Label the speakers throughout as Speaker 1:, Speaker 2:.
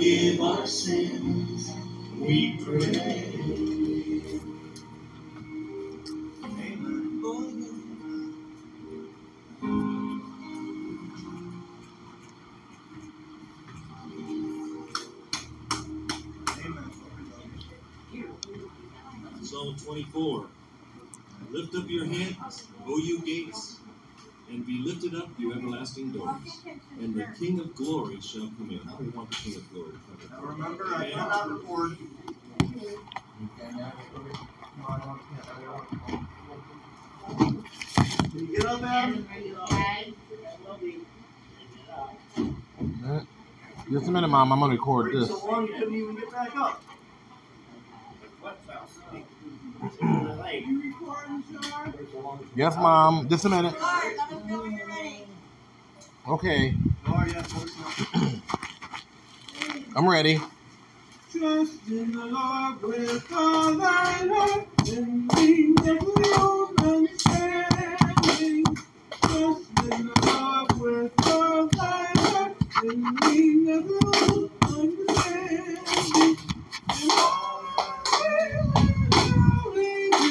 Speaker 1: forgive our sins, we pray. be lifted up, you everlasting doors, and the King of glory shall come in. How do we want the King of glory to come in?
Speaker 2: Now remember, I cannot report. Can you get on that?
Speaker 3: Just a minute, Mom. I'm going to
Speaker 2: record
Speaker 3: this.
Speaker 2: So couldn't even get back up
Speaker 3: yes, mom. Just a minute. Okay. I'm ready.
Speaker 2: Trust in the Lord with all thy heart and lean every understanding. Trust in the Lord with all thy heart and lean every understanding. And all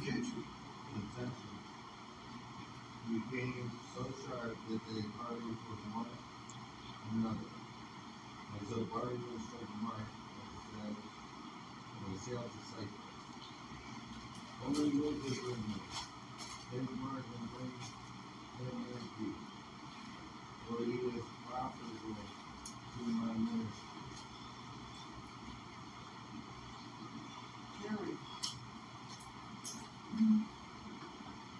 Speaker 2: intention.
Speaker 4: intention became so sharp that they parted from one another. And so Barnabas took Mark and said, and he sailed to Cyprus. Only Luke is with me. Take Mark and bring him with you. For he is profitable to my ministry.
Speaker 2: Carry.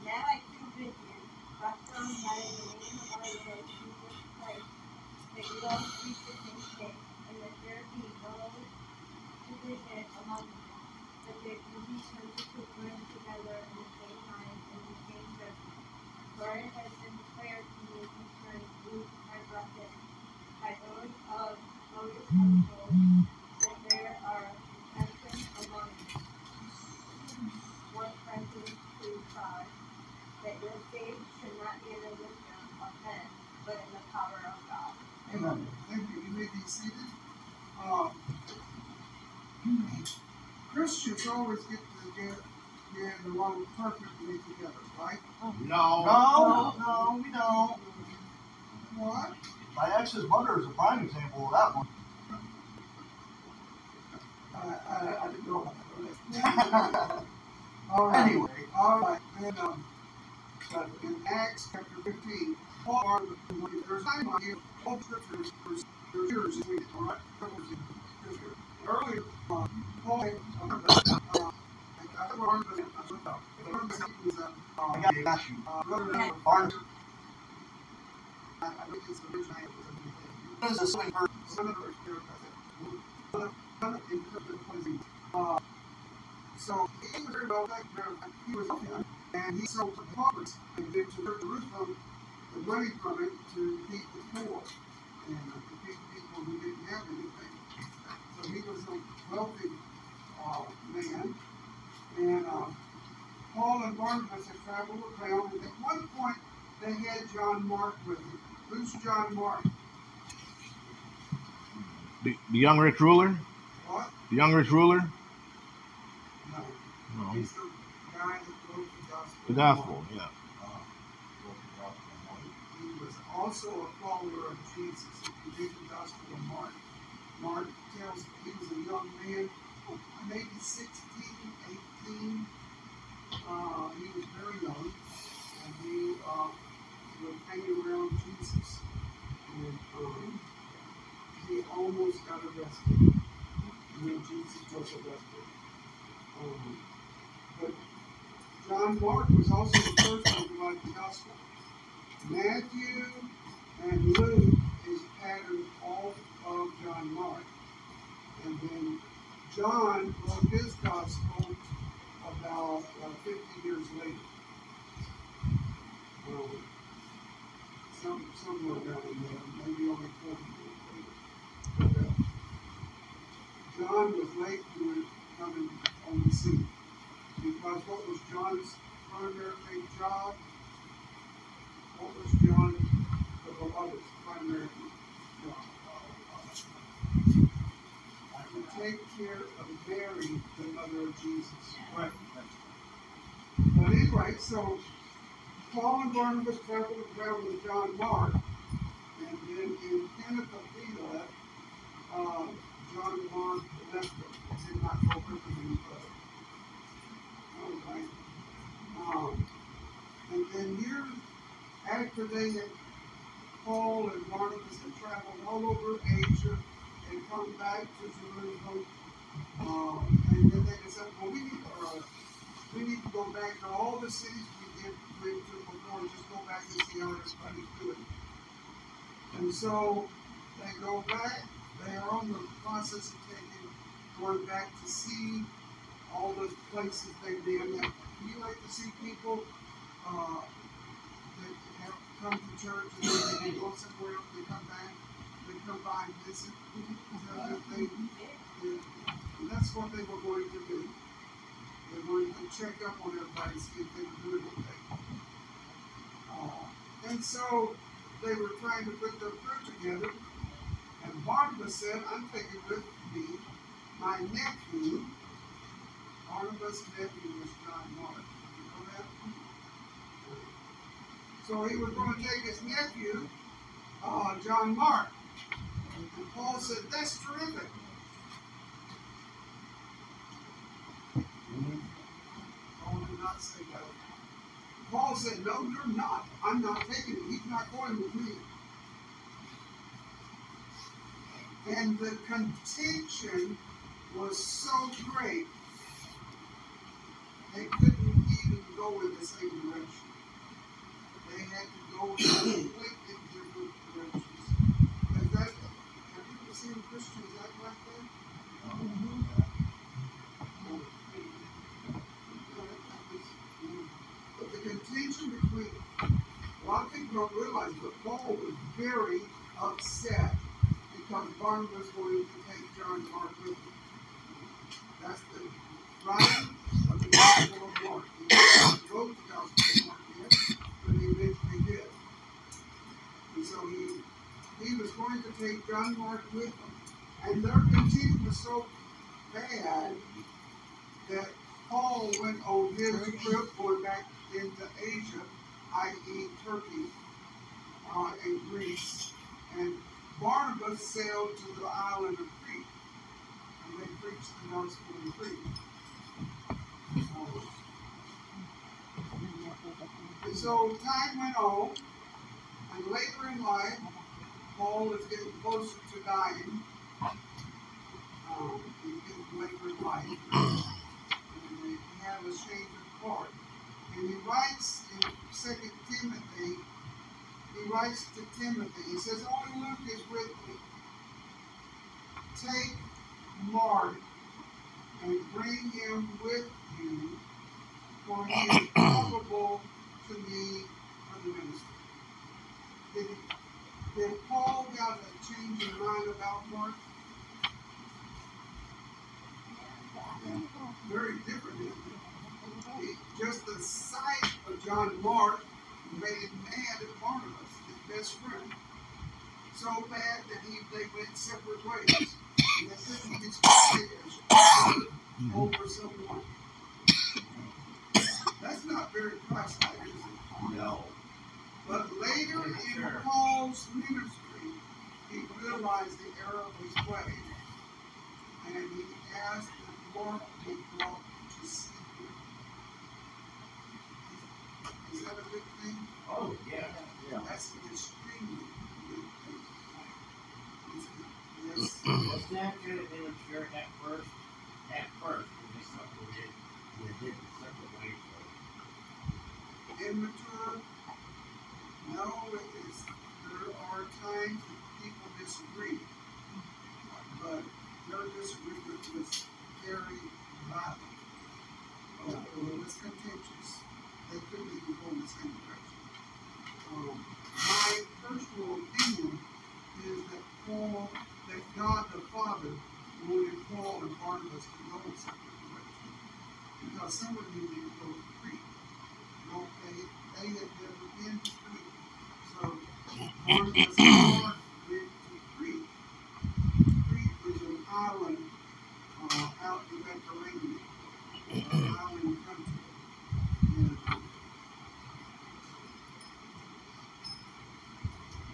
Speaker 5: Now I do bid you, but from that in the name of our Lord Jesus Christ, that you all preach the same thing, and that there be no division among you, but that you be tempted to bring together in the same mind and the same judgment. For it has been declared to me concerning Luke, my brother, by those of Lotus household, that there are contentions among you. One Corinthians two five, that your faith should not be in the wisdom of men, but in the power of God.
Speaker 2: Amen. Thank you. You may be seated. Uh, Christians always get together and along perfectly together, right? Oh.
Speaker 6: No, no, no, we don't.
Speaker 2: What?
Speaker 6: My ex's mother is a prime example of that one.
Speaker 2: I, I, I didn't know about that. All right.
Speaker 6: Anyway.
Speaker 2: All right. And, um, but in Acts chapter 15, Paul, are the- there's time on here, all scriptures, there's, there's years in it, all right? Scripture. Earlier, uh, Paul, uh, uh, I I learned that, I learned that, I learned that he was, uh,
Speaker 6: I
Speaker 2: uh,
Speaker 6: got you, got you.
Speaker 2: uh, brother of
Speaker 6: Barnes.
Speaker 2: I, I think it's the original name of the
Speaker 6: This is a swing person.
Speaker 2: Senator uh, so he was very well taken care of. He was young, and he sold the paupers and then to Jerusalem the money from it to feed the poor and uh, to feed people who didn't have anything. So he was a wealthy uh, man, and uh, Paul and Barnabas had traveled around, and at one point they had John Mark with them. Who's John Mark?
Speaker 3: The, young rich ruler?
Speaker 2: What?
Speaker 3: The young rich ruler?
Speaker 2: No.
Speaker 3: No.
Speaker 2: The guy that wrote the gospel.
Speaker 3: The gospel, yeah.
Speaker 2: He was also a follower of Jesus. If you read the gospel of Mark, Mark tells he was a young man, maybe 16, 18. Uh, he was very young, and he uh, was hanging around Jesus. And um, he almost got arrested when Jesus was arrested. Um, but John Mark was also the first one to write the gospel. Matthew and Luke is patterned off of John Mark. And then John wrote his gospel about uh, 50 years later. Um, some, somewhere down in there, maybe only 40 years later. But, uh, John was late to coming on the scene because what was John's primary job? What was John the Beloved's primary job? To take care of Mary, the mother of Jesus. Right. But anyway, so Paul and Barnabas traveled around with John Mark, and then in Pentecost, uh, John Mark left them, did not go with them any further. Um, and then years after they had, Paul and Barnabas had traveled all over Asia and come back to Jerusalem, uh, and then they decided, well, we need, uh, we need to go back to all the cities we did, went to before, and just go back and see how everybody's doing. And so they go back, they are on the process of taking, going back to see all the places they've been. You like to see people, uh, that have come to church and they go somewhere else, they come back, they come by and visit? Is that a good thing? Yeah. And that's what they were going to do. They were going to check up on everybody, see if they could do anything. Uh, and so they were trying to put their crew together. And Barnabas said, I'm taking with me my nephew. Barnabas' nephew was John Mark. You know that? So he was going to take his nephew, uh, John Mark. And Paul said, That's terrific. Not say that. Paul said, No, you're not. I'm not taking it. He's not going with me. And the contention was so great, they couldn't even go in the same direction. They had to go in completely different directions. Has that, have you ever seen Christians act like that? But the contention between, a lot of people don't realize, but Paul was very upset because Barnabas wanted to take John Mark with him. That's the writing of the Gospel of Mark. He wrote the Gospel of Mark yet, but he eventually did. And so he, he was going to take John Mark with him. And their contention was so bad that Paul went on his trip going back into Asia, i.e. Turkey uh, and Greece. And Barnabas sailed to the island of Crete. And they preached the gospel in Crete. Uh, and so time went on, and later in life, Paul is getting closer to dying. Um, he's getting later in life. And they have a change of heart. And he writes in Second Timothy, he writes to Timothy, he says, Only Luke is with me. Take Mark and bring him with you, for he is profitable to me for the ministry. Did, did Paul got a change of mind about Mark? Very different, isn't it? He- Just the sight of John Mark made him mad at Barnabas, best friend. So bad that he they went separate ways. And they couldn't discuss over someone. That's not very Christ-like, is it?
Speaker 4: No.
Speaker 2: But later in Paul's ministry, he realized the error of his way. And he asked that Mark be brought to see him. Is that a good thing?
Speaker 6: Oh, yeah.
Speaker 2: That's an extremely good thing. Is it? Yes.
Speaker 6: Was that good immature at first? At first, when they we did, we did it separate
Speaker 2: immature. No, it is, there are times that people disagree. But their disagreement was very violent. Uh, it was contentious. They couldn't even go in the same direction. Um, my personal opinion is that Paul, that God the Father wanted Paul and Barnabas to go in separate directions. Because some of you to go to Crete. They, they had never been to Crete. So Barnabas and went to Crete. Crete an island uh, out in the Mediterranean, an island country.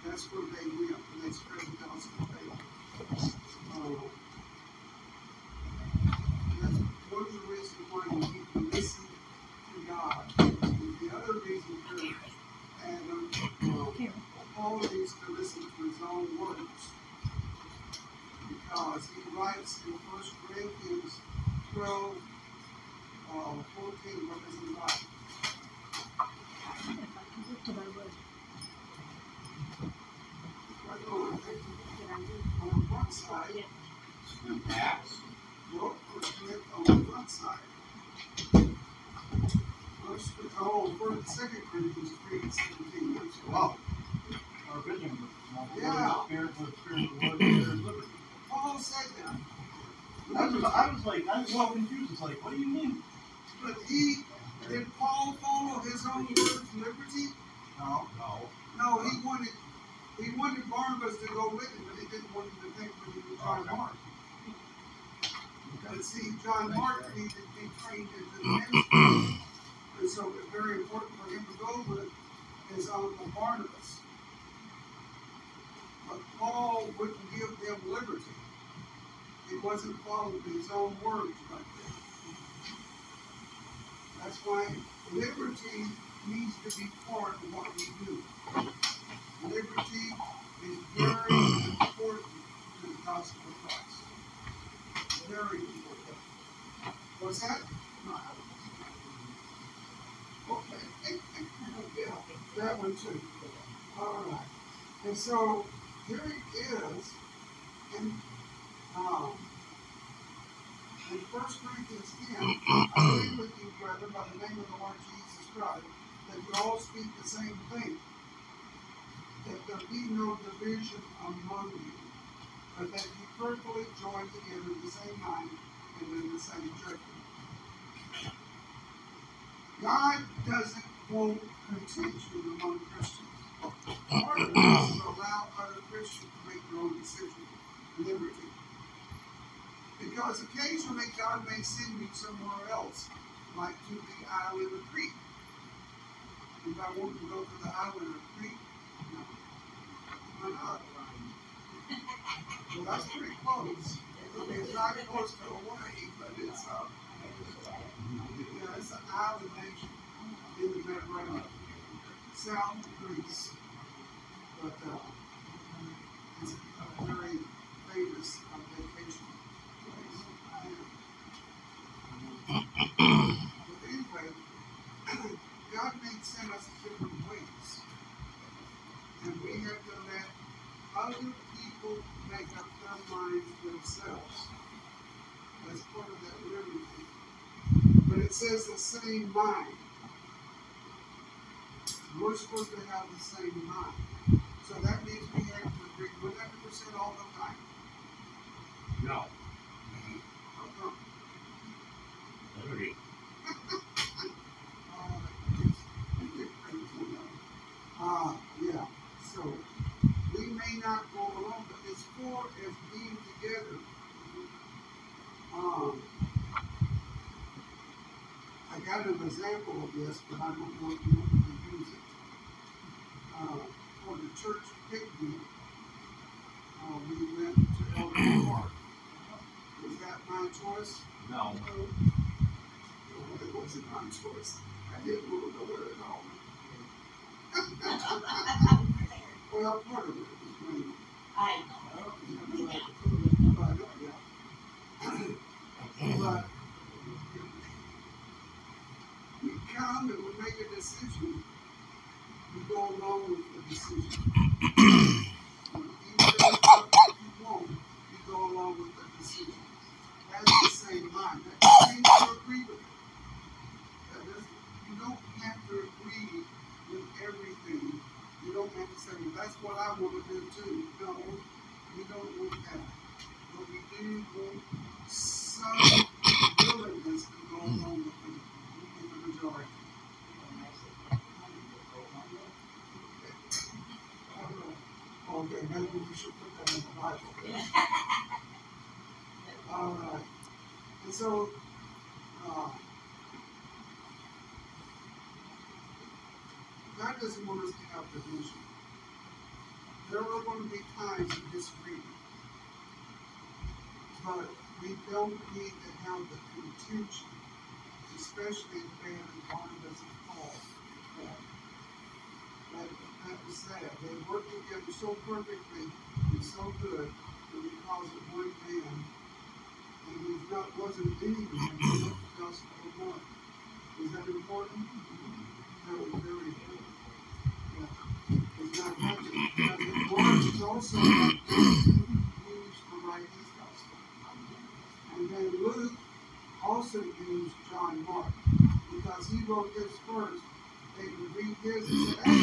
Speaker 2: And they and they spread the gospel that's one of the reasons why you need to listen to God. And The other reason um, uh, Paul needs to listen to his own words because he writes in First Corinthians twelve, uh, fourteen. What does he write? Right on, side.
Speaker 4: Acts.
Speaker 2: Look, let's click on the front side. First, oh, first, second Corinthians three and seventeen. I'm sorry.
Speaker 6: Wow. Our vision was,
Speaker 2: Yeah.
Speaker 6: spirit was spirit, the word is liberty.
Speaker 2: Paul said that.
Speaker 6: I was, I was like, I was so confused, it's like, what do you mean?
Speaker 2: But he, did Paul follow his own words, liberty?
Speaker 6: No, no.
Speaker 2: No, he wanted, he wanted Barnabas to go with him, but he didn't want him to take with him to John Mark. But see, John Mark needed to be trained into the ministry. And so it's very important for him to go with his uncle Barnabas. But Paul wouldn't give them liberty. He wasn't following his own words right there. That's why liberty needs to be part of what we do. Liberty is very important to the gospel of Christ. Very important. What's that? No, okay. Yeah, that one too. All right. And so here it is in, um, in First Corinthians 10, I agree with you, brethren, by the name of the Lord Jesus Christ, that you all speak the same thing, that there be no division among you, but that you perfectly join together in the same mind and in the same judgment. God doesn't want contention among Christians. Part of allow other Christians to make their own decisions, liberty. Because occasionally God may send you somewhere else, like to the island of Crete. I want to go to the island of Crete. Well, that's pretty close. It's not close to but it's, yeah, it's an island nation in the Mediterranean. South Greece. But, it's a very famous vacation place. But anyway, God may send us different ways. And we have to let other people make up their minds themselves. That's part of that liberty. But it says the same mind. We're supposed to have the same mind. So that means we have to agree one hundred percent all the time.
Speaker 6: No.
Speaker 2: Come?
Speaker 6: Liberty.
Speaker 2: Uh, so we may not go along, but as far as being together, um, I got an example of this, but I don't want you to use it. Uh, for the church picnic, uh, we went to Elder Park. Was that my choice?
Speaker 6: No.
Speaker 2: It wasn't my choice. I didn't want to go there at all. Well, part of it was me.
Speaker 5: I
Speaker 2: But, yeah. But we come and we make a decision, we go along with the decision. Even if you won't, you go along with the decision. That's the same mind. That doesn't you agree with it. You don't have to agree with everything. You don't have to say, that's what I want to do too. No, we don't want that. But we do want Okay, maybe we should put that in the Bible. All right. And so, uh, God doesn't want us to have division. There are going to be times of disagreement. But we don't need to have the contention, especially in band and Barnabas and Paul. That, that, that was sad. They worked together so perfectly and so good that because of one man, and he not, wasn't he was the gospel of God. Was that important? That was very important. Yeah. It's not much. Is also like used to write his gospel. And then Luke also used John Mark because he wrote his first. They read his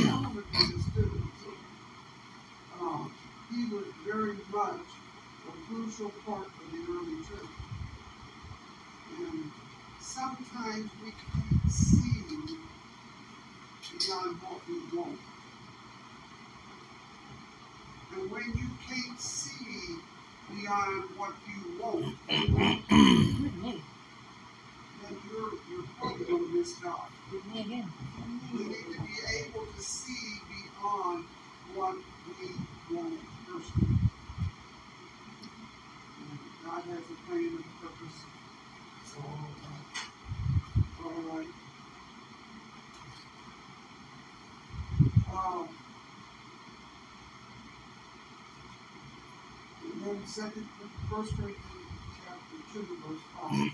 Speaker 2: second, first Corinthians chapter two, verse five.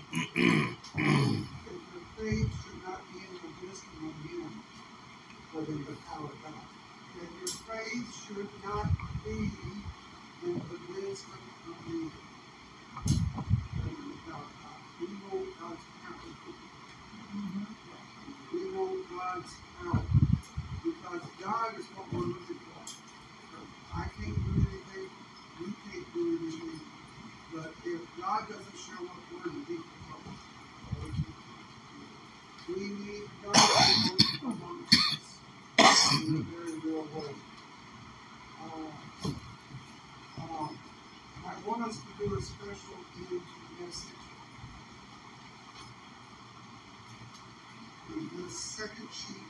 Speaker 2: Um, second sheet,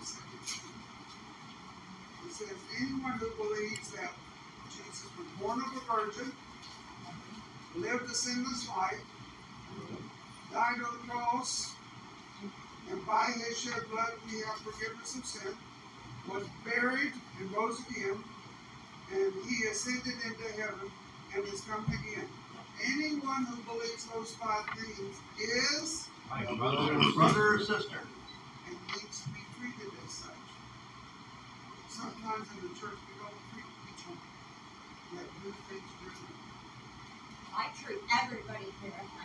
Speaker 2: the second. It says, anyone who believes that Jesus was born of a virgin, lived a sinless life, died on the cross, and by his shed blood we have forgiveness of sin, was buried and rose again, and he ascended into heaven and is coming again. Anyone who believes those five things is
Speaker 6: my brother, brother or sister.
Speaker 2: the church. Let.
Speaker 5: I treat everybody here.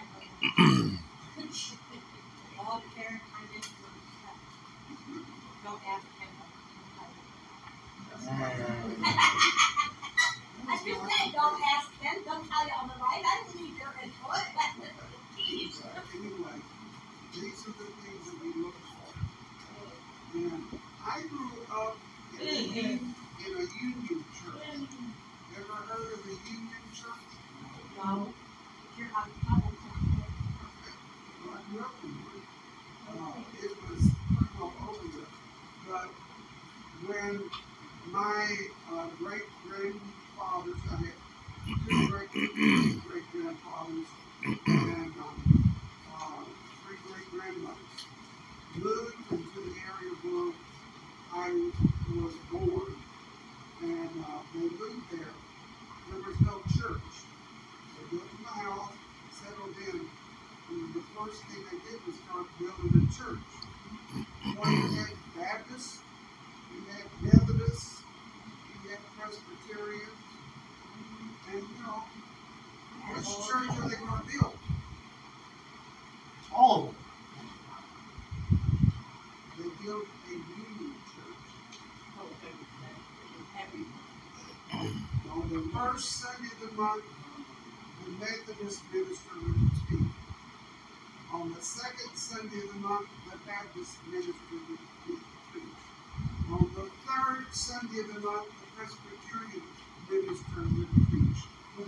Speaker 2: first Sunday of the month, the Methodist minister would speak. On the second Sunday of the month, the Baptist minister would preach. On the third Sunday of the month, the Presbyterian minister would preach.
Speaker 7: It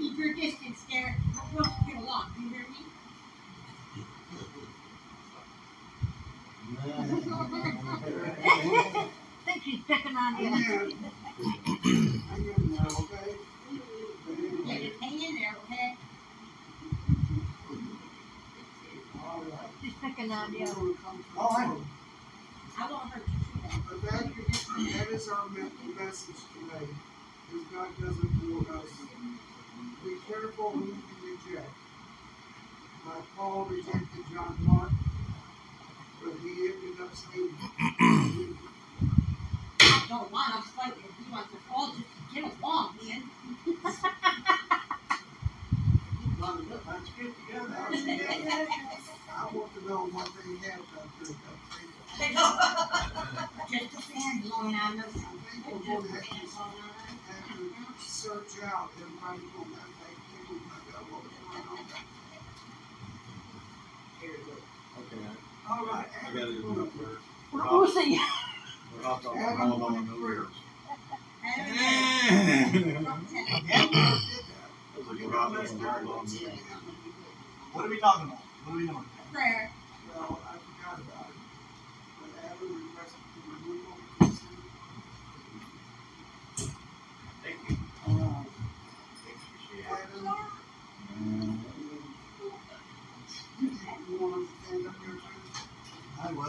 Speaker 5: keep your
Speaker 2: kids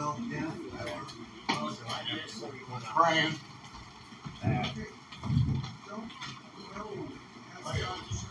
Speaker 5: Yeah.
Speaker 2: down.
Speaker 5: I
Speaker 3: was.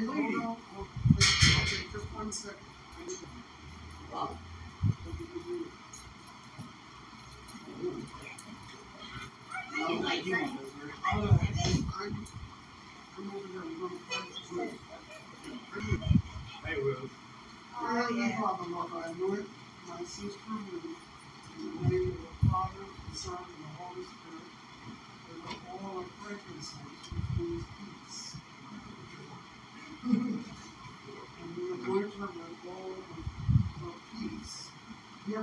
Speaker 2: going to
Speaker 7: be.
Speaker 2: Okay, just one second.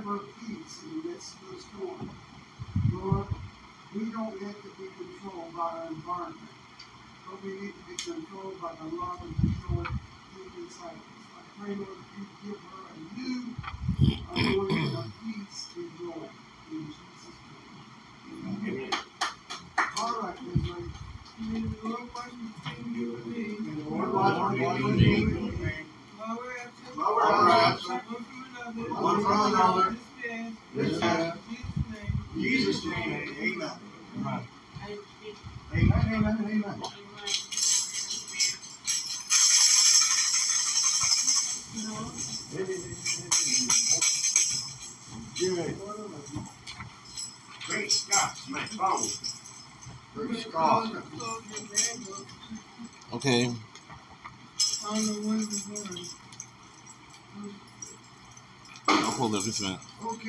Speaker 7: work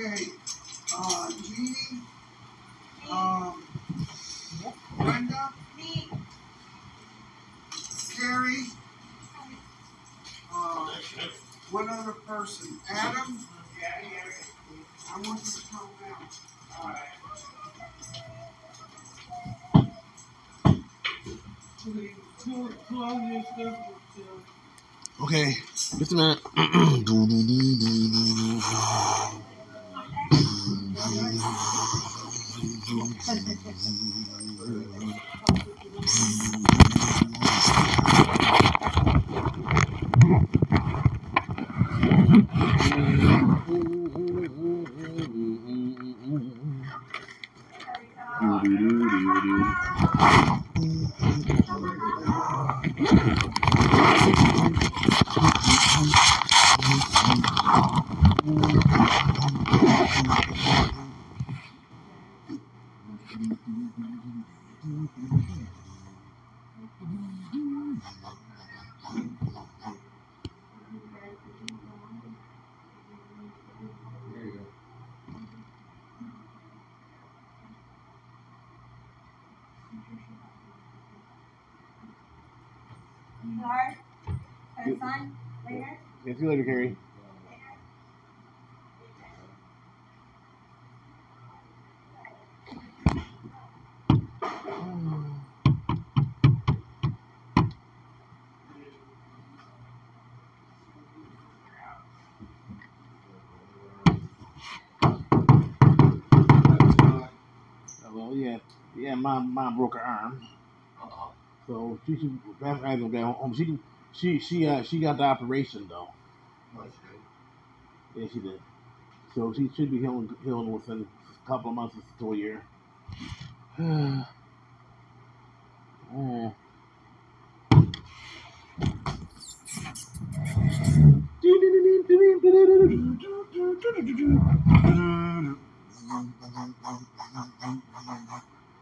Speaker 8: Okay,
Speaker 2: uh, Jeannie, um, Brenda,
Speaker 5: Me,
Speaker 2: Carrie, uh, one other person, Adam, I want you to come down.
Speaker 9: please, pull, pull all your stuff,
Speaker 8: Okay. Just a minute. mom broke her arm. So she should that's either go home. She she she uh she got the operation though. That's. Yeah, she did. So she should be healing healing within a couple of months to a year. oh.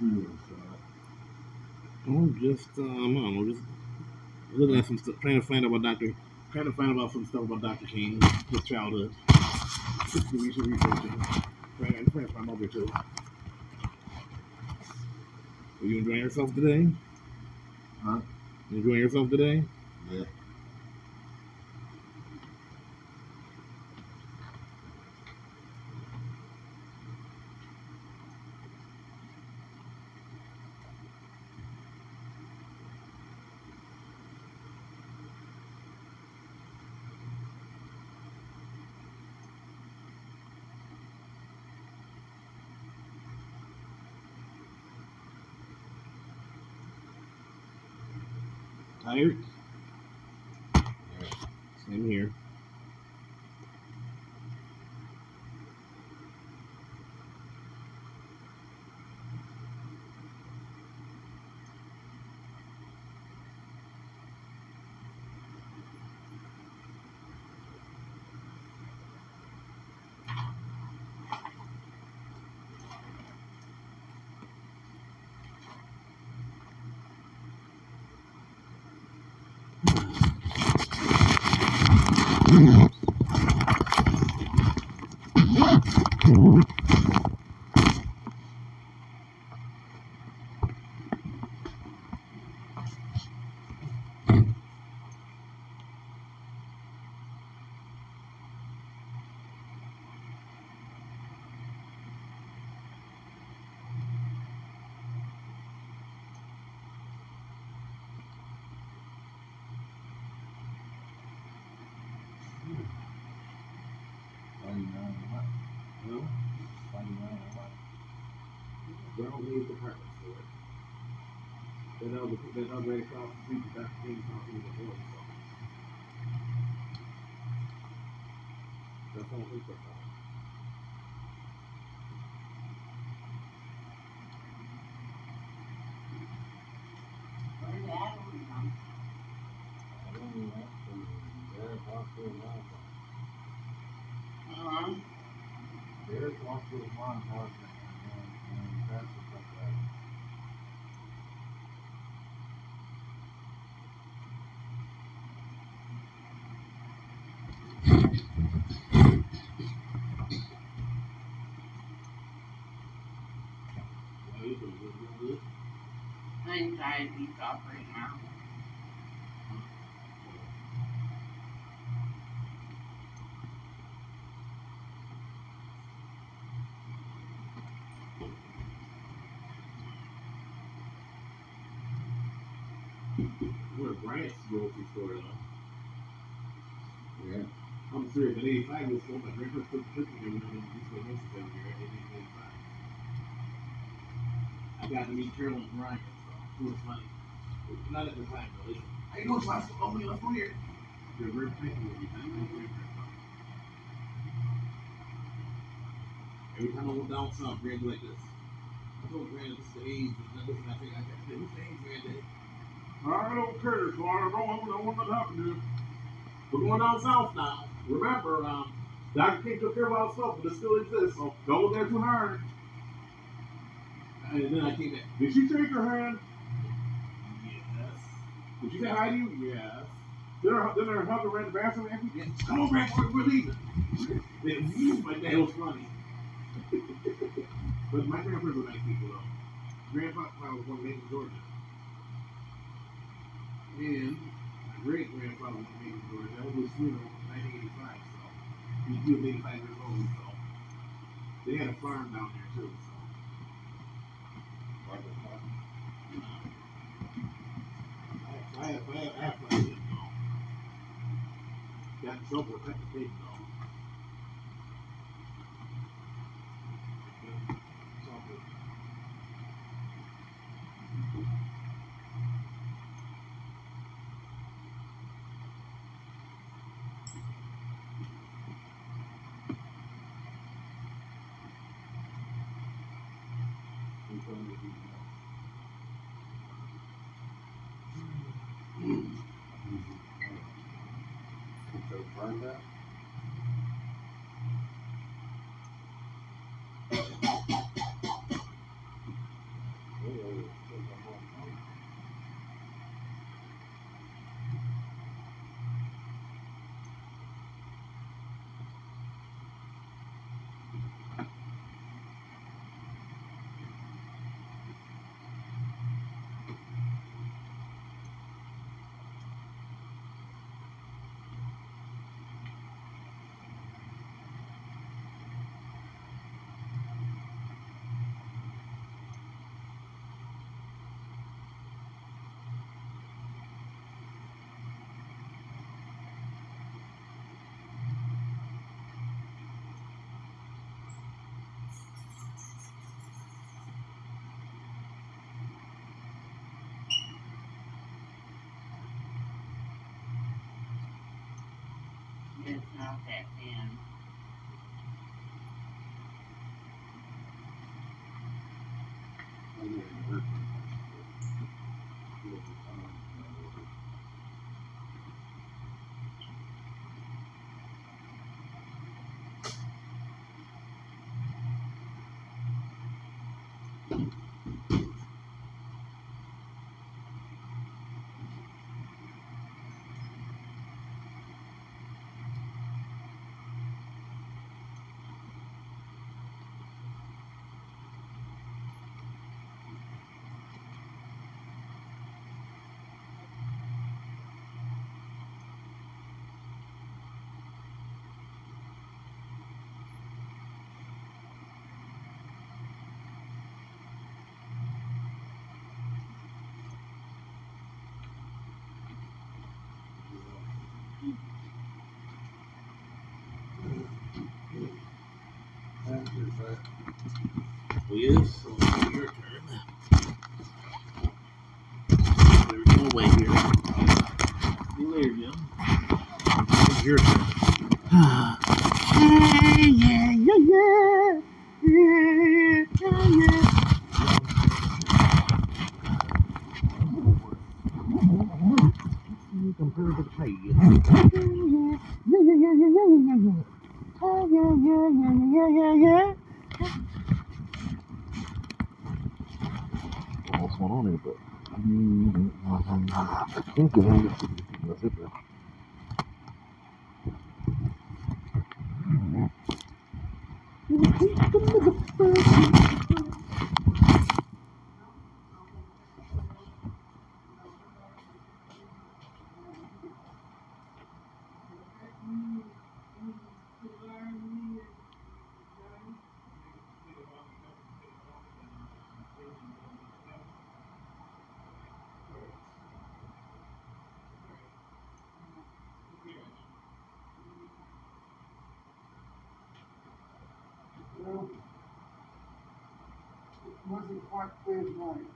Speaker 4: you doing,
Speaker 8: I'm just um, I don't know, just looking at some stuff, trying to find out about Doctor, trying to find about some stuff about Doctor King, his childhood. Some researching. Trying, I'm trying to find out there too. Are you enjoying yourself today?
Speaker 4: Huh?
Speaker 8: You enjoying yourself today? Then I was then I was right across the street from Dr. King's house in the. So. That's all I think about.
Speaker 5: Where's that one from?
Speaker 4: I don't know, that's from Derek Hospital, Montauk.
Speaker 5: Uh-huh.
Speaker 4: Derek Hospital, Montauk, and, and that's what that.
Speaker 8: Well, you doing good, good, good.
Speaker 5: Anxiety stop right now.
Speaker 8: Grocery store though.
Speaker 4: Yeah.
Speaker 8: I'm serious. At 85 years old, my grandpa took the picture of me when I used to go grocery every year at 85. I got to meet Carolyn Bryant, so was funny. Not at the time, though. They- I know it's last, only last one year. They're very thankful with me. I know very thankful. Every time I went down south, Grand like this. I told Grand, this is the age, and this and I think I got this the age, Grand. I don't care, so I don't know what that happened to. We're going down south now. Remember, um, Dr. King took care of all stuff, but it still exists, so don't look there too hard. And then I came back. Did she shake her hand? Did she say hi to you? Yes. Did her, did her hug around the bathroom after? Yes. Come on, back, we're, leaving. Then, my dad was funny. but my grandparents were nice people, though. Grandpa was from Macon, Georgia. And my great grandfather was from Macon, Georgia. That was funeral in 1985, so he was 85 years old, so they had a farm down there too. So.
Speaker 4: Like a fuck.
Speaker 8: I, I have, I have, I have plenty of them, though. Got in trouble with that pig, though. It's all good. We're trying to do that.
Speaker 4: So burn that?
Speaker 6: Not that thin.
Speaker 8: Yes, so your turn. There's no way here. See later, Jim. Your turn. yeah. Yeah, yeah, yeah. Compared to the pay. Yeah, yeah, yeah, yeah, yeah, yeah, yeah, yeah. Oh, yeah, yeah, yeah, yeah, yeah, yeah. what's going on here, but I think that's it. There.
Speaker 2: Well, it wasn't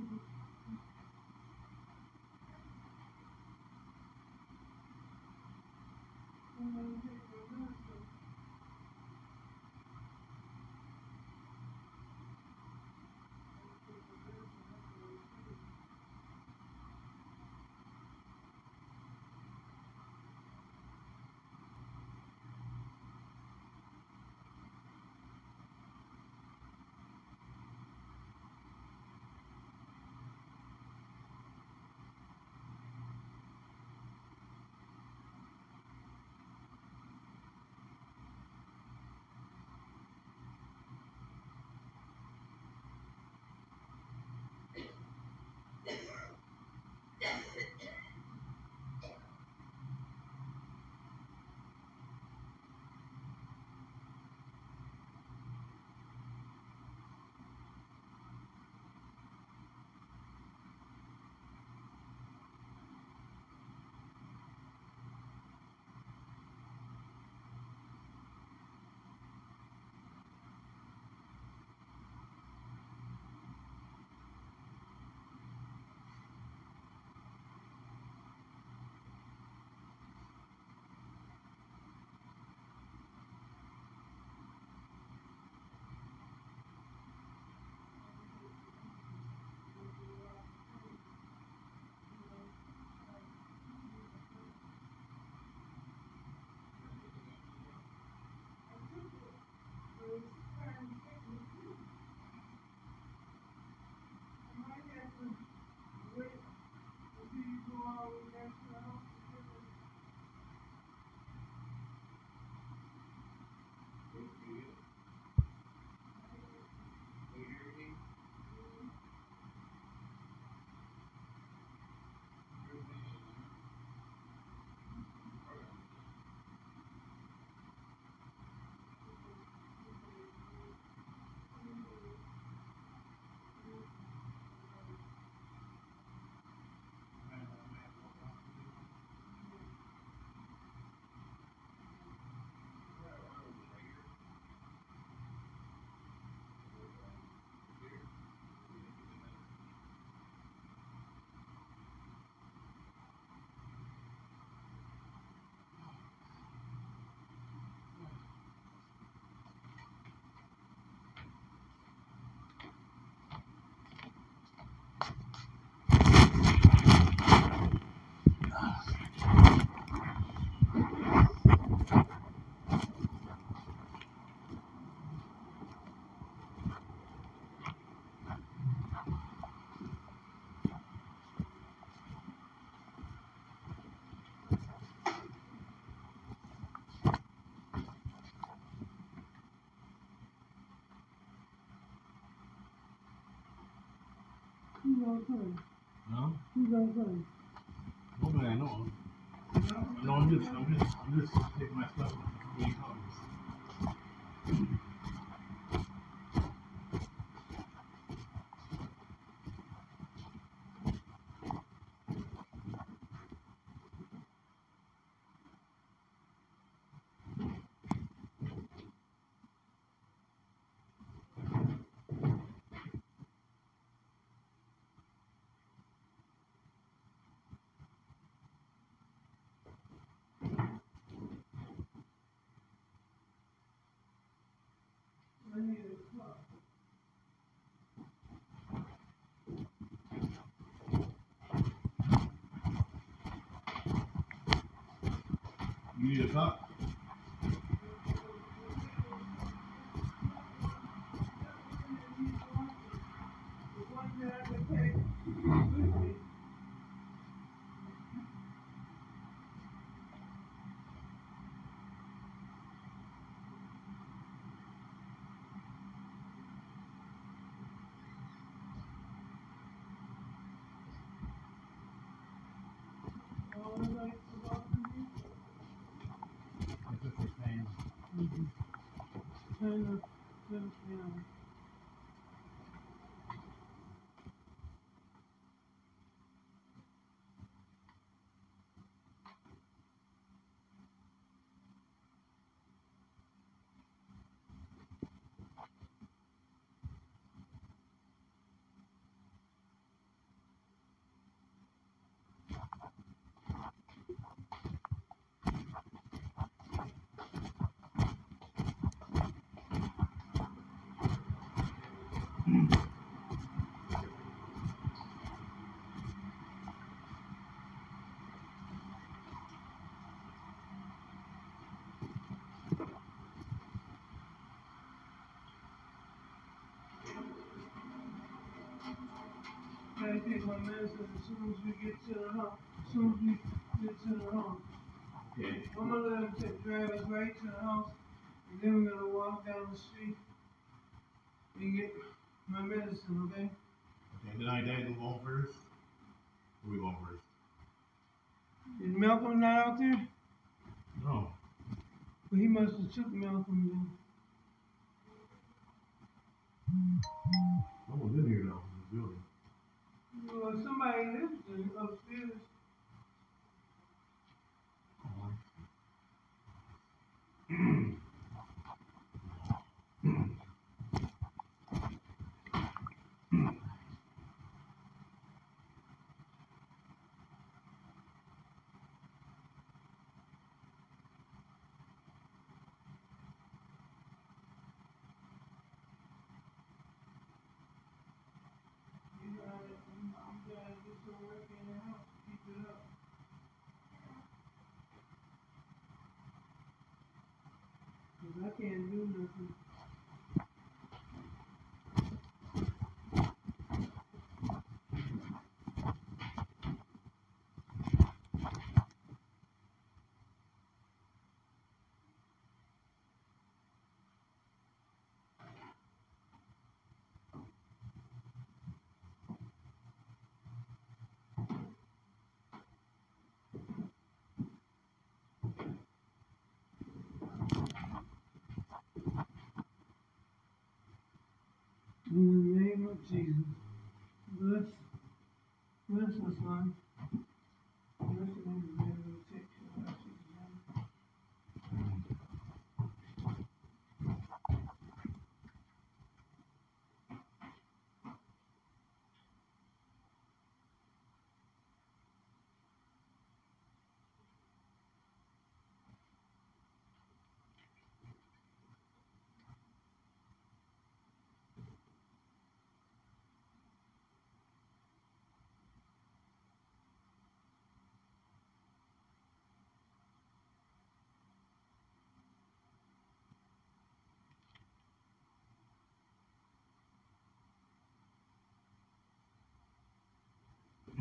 Speaker 7: And First?
Speaker 8: Nobody I know. No, I'm just, I'm just, I'm just taking my stuff.
Speaker 7: Gotta take my medicine as soon as we get to the home, as soon as we get to the home.
Speaker 8: Okay.
Speaker 7: I'm gonna let him take, drive us right to the house, and then we're gonna walk down the street and get my medicine, okay?
Speaker 8: Okay, then I dad go home first? Or we home first?
Speaker 7: Is Malcolm not out there?
Speaker 8: No.
Speaker 7: Well, he must have took Malcolm then.
Speaker 8: No one's in here now, in this building.
Speaker 7: Well, somebody lives in upstairs. You gotta, you you gotta do some work in the house to keep it up. Cause I can't do nothing. In the name of Jesus, bless, bless us, Lord.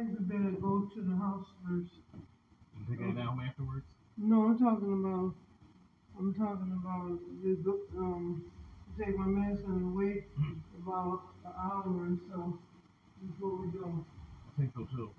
Speaker 7: think we better go to the house first.
Speaker 8: You take it down afterwards?
Speaker 7: No, I'm talking about, I'm talking about the, um, take my medicine and wait about an hour or so before we go.
Speaker 8: I think so too.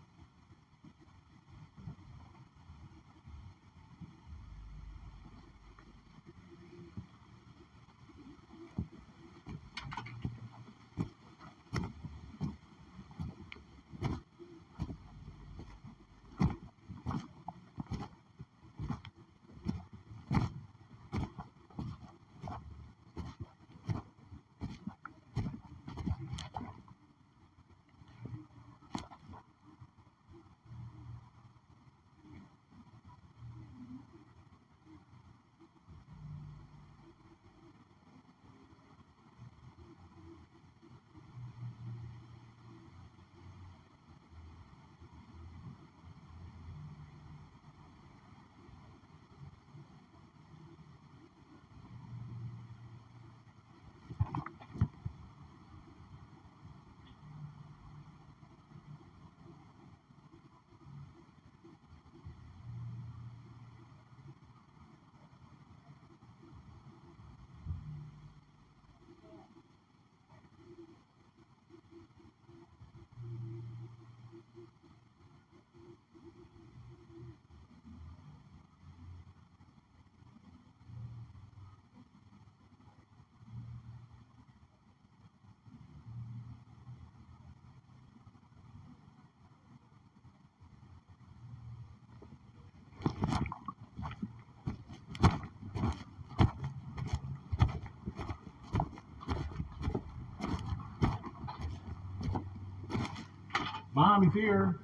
Speaker 8: Mom, he's here.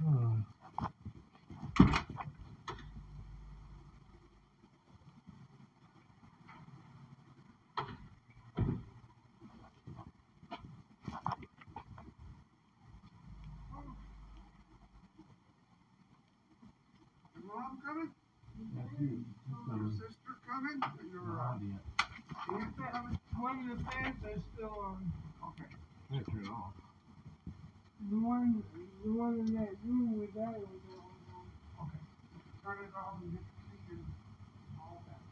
Speaker 2: Your mom coming?
Speaker 8: That's you.
Speaker 2: Your sister coming? Your, uh, aunt coming?
Speaker 7: One of the fans are still on.
Speaker 2: Okay.
Speaker 8: Let's turn it off.
Speaker 7: The one, the one that room with that was on.
Speaker 2: Okay. Turn it off and get the key and all that.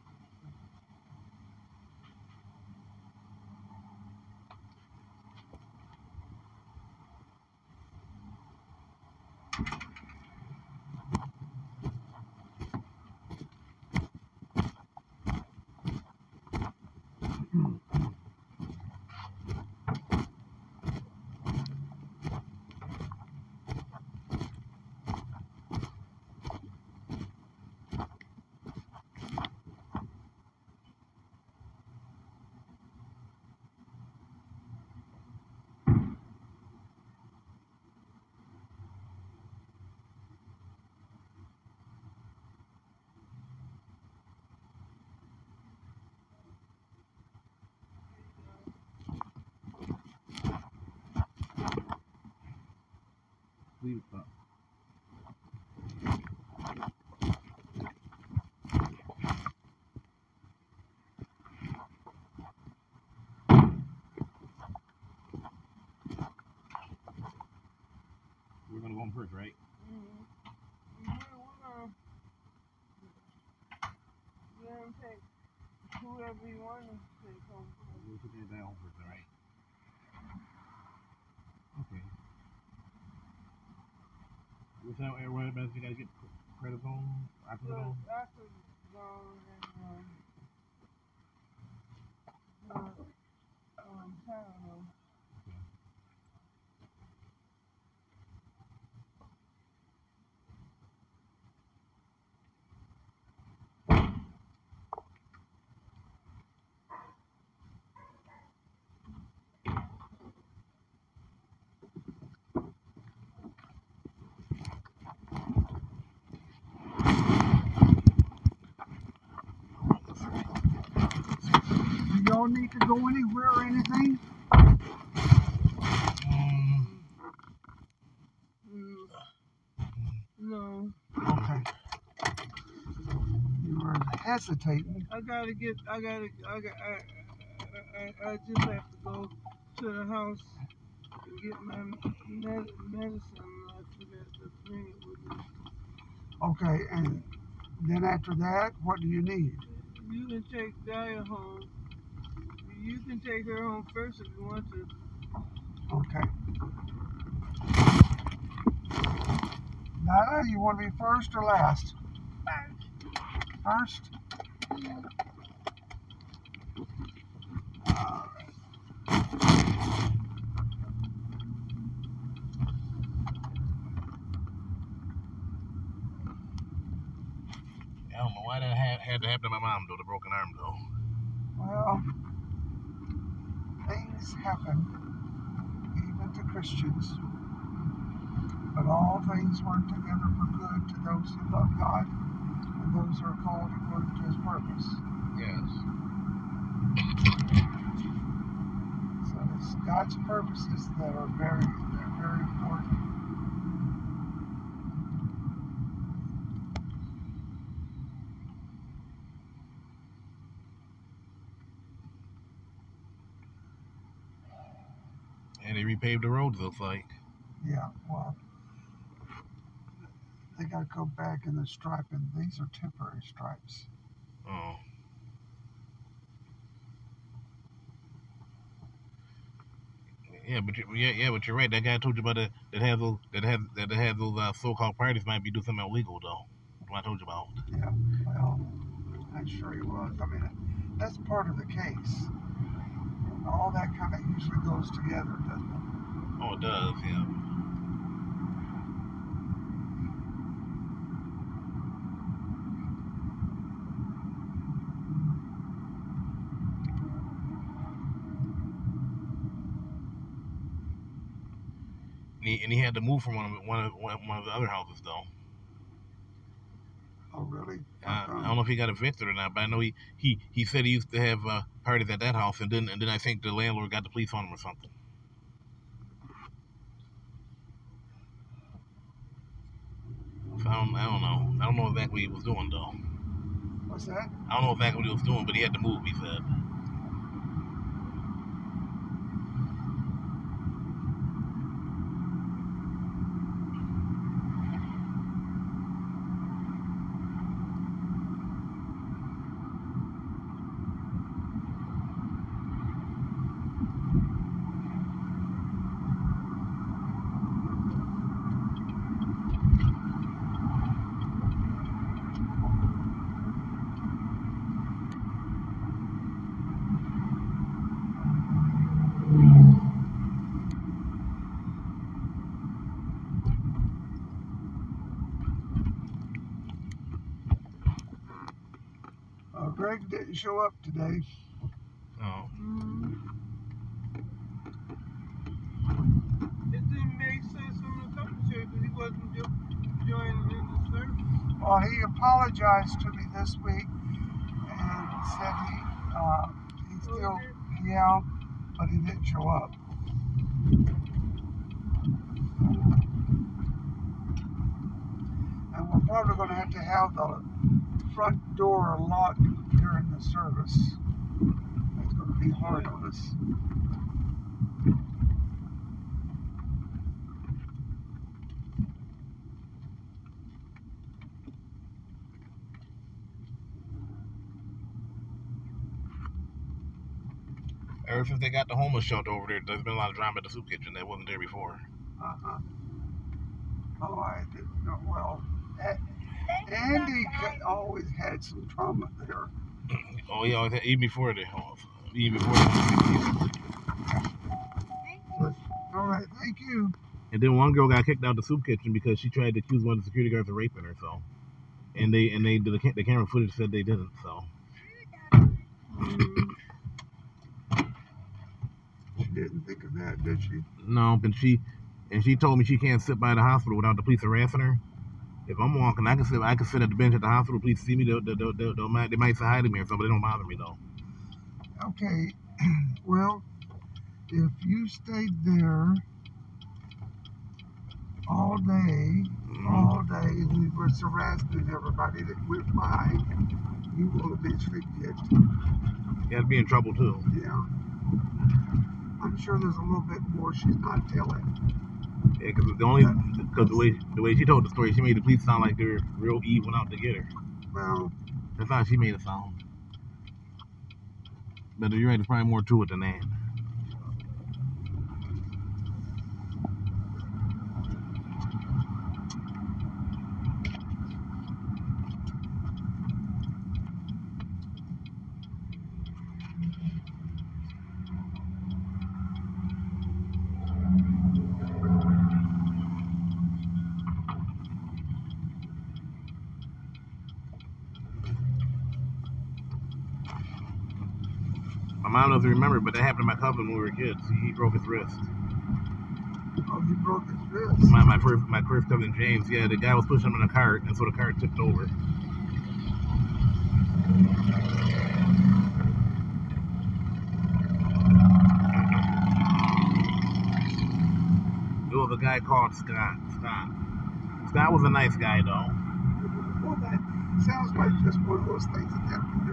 Speaker 8: Leave it up. We're gonna go on first, right?
Speaker 7: Yeah, we're gonna, take whoever you want to take home.
Speaker 8: We'll put that down first, all right? Okay. What's that, everybody, best you guys get iPhone?
Speaker 7: after gone and, um, um, Tylenol.
Speaker 2: Do y'all need to go anywhere or anything?
Speaker 7: Mm. No,
Speaker 2: Okay. You were hesitating.
Speaker 7: I gotta get, I gotta, I got, I, I, I, I just have to go to the house and get my med- medicine, I forgot to bring it with me.
Speaker 2: Okay, and then after that, what do you need?
Speaker 7: You can take Daya home. You can take her home first if you want to.
Speaker 2: Okay. Nana, you want to be first or last? First. All right.
Speaker 8: I don't know why that had, had to happen to my mom though, the broken arm though.
Speaker 2: Well, things happen, even to Christians. But all things work together for good to those who love God and those who are called according to his purpose.
Speaker 8: Yes.
Speaker 2: So it's God's purposes that are very, very important.
Speaker 8: And repaved the roads, looks like.
Speaker 2: Yeah, well, they got to go back in the striping. These are temporary stripes.
Speaker 8: Oh. Yeah, but you, yeah, yeah, but you're right. That guy told you about that that has those that has that has those uh, so-called parties might be doing something illegal though. That's what I told you about.
Speaker 2: Yeah, well, I'm sure he was. I mean, that's part of the case. All that kind of usually goes together, doesn't it?
Speaker 8: Oh, it does. Yeah. And he, and he had to move from one of one of one of the other houses though.
Speaker 2: Oh, really?
Speaker 8: Uh, I don't know if he got evicted or not, but I know he, he, he said he used to have uh, parties at that house, and then and then I think the landlord got the police on him or something. I don't, I don't know. I don't know exactly what he was doing though.
Speaker 2: What's that?
Speaker 8: I don't know exactly what he was doing, but he had to move. He said.
Speaker 2: Uh, Greg didn't show up today.
Speaker 8: Oh.
Speaker 7: It didn't make sense on the church because he wasn't jo- joining in the service.
Speaker 2: Well, he apologized to me this week and said he uh, he still yeah, but he didn't show up. And we're probably going to have to have the front door locked service. That's going to be hard on us.
Speaker 8: Ever since they got the homeless shelter over there, there's been a lot of drama at the soup kitchen that wasn't there before.
Speaker 2: Uh-huh. Oh, I didn't know. Well, A-
Speaker 5: Thank you,
Speaker 2: Andy always had some trauma there.
Speaker 8: Oh yeah, always had- even before the even before the
Speaker 5: Thank you.
Speaker 2: All right, thank you.
Speaker 8: And then one girl got kicked out of the soup kitchen because she tried to accuse one of the security guards of raping her. So, and they and they the, the camera footage said they didn't. So.
Speaker 2: She didn't think of that, did she?
Speaker 8: no, but she and she told me she can't sit by the hospital without the police harassing her. If I'm walking, I can sit. I can sit at the bench at the hospital. Please see me, they'll, they'll, they'll, they'll, they might say hi to me or something. They don't bother me though.
Speaker 2: Okay, well, if you stayed there all day,
Speaker 8: Mhm.
Speaker 2: all day, and you were harassing everybody that went by, you will eventually get,
Speaker 8: got to be in trouble too.
Speaker 2: yeah. I'm sure there's a little bit more she's not telling.
Speaker 8: Yeah, because the only because the way the way she told the story, she made the police sound like they're real evil out to get her.
Speaker 2: Well,
Speaker 8: That's how she made it sound. But you're right, there's probably more to it than that. Remember, but that happened to my cousin when we were kids. He, broke his wrist.
Speaker 2: oh, he broke his wrist.
Speaker 8: My, my first my first cousin James, yeah, the guy was pushing him in a cart, and so the cart tipped over. It was a guy called Scott. Scott. Scott was a nice guy though.
Speaker 2: Well, that sounds like just one of those things that happen during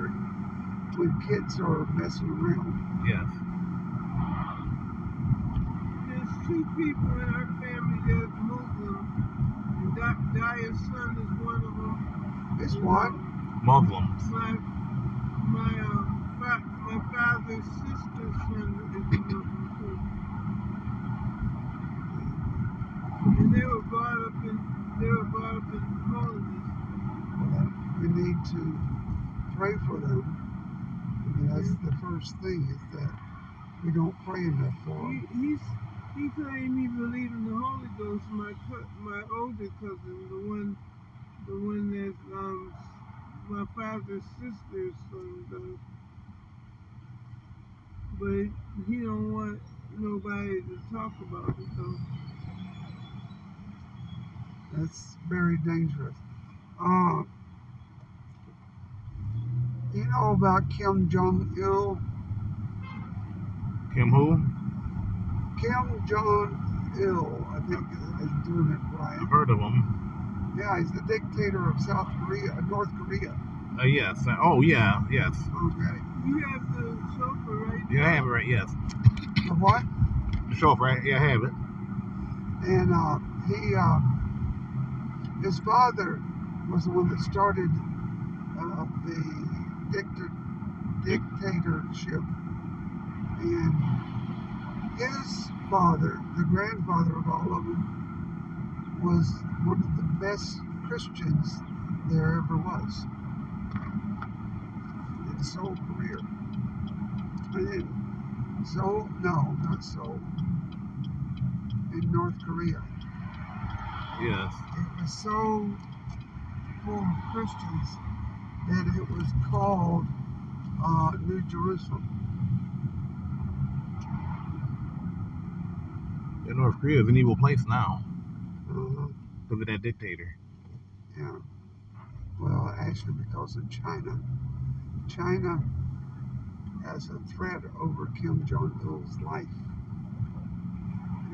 Speaker 2: when kids are messing around.
Speaker 8: Yes.
Speaker 7: There's two people in our family that's Muslim. And Doc Dyer's son is one of them.
Speaker 2: It's one,
Speaker 8: Muslims.
Speaker 7: My my um fa- my father's sister's son is a Muslim too. And they were brought up in they were brought up in holiness.
Speaker 2: we need to pray for them. That's the first thing is that we don't pray enough for
Speaker 7: He, he's he claimed he believed in the Holy Ghost. My my older cousin, the one the one that um my father's sister's son does. But he don't want nobody to talk about it though.
Speaker 2: That's very dangerous. Uh, you know about Kim Jong Il?
Speaker 8: Kim who?
Speaker 2: Kim Jong Il, I think is, is doing it right.
Speaker 8: I've heard of him.
Speaker 2: Yeah, he's the dictator of South Korea, North Korea.
Speaker 8: Uh, yes. Oh, yeah. Yes.
Speaker 2: Okay.
Speaker 7: You have the sofa right
Speaker 8: Yeah, I have it right. Yes.
Speaker 2: The what?
Speaker 8: The show right? Yeah, I have it.
Speaker 2: And uh, he, uh, his father was the one that started uh, the dicta- dictatorship. And his father, the grandfather of all of them, was one of the best Christians there ever was in Seoul, Korea. And in Seoul, no, not so. in North Korea.
Speaker 8: Yes.
Speaker 2: It was so full of Christians that it was called uh, New Jerusalem.
Speaker 8: Yeah, North Korea is an evil place now
Speaker 2: Uh,
Speaker 8: because of that dictator.
Speaker 2: yeah. Well, actually, because of China. China has a threat over Kim Jong il's life.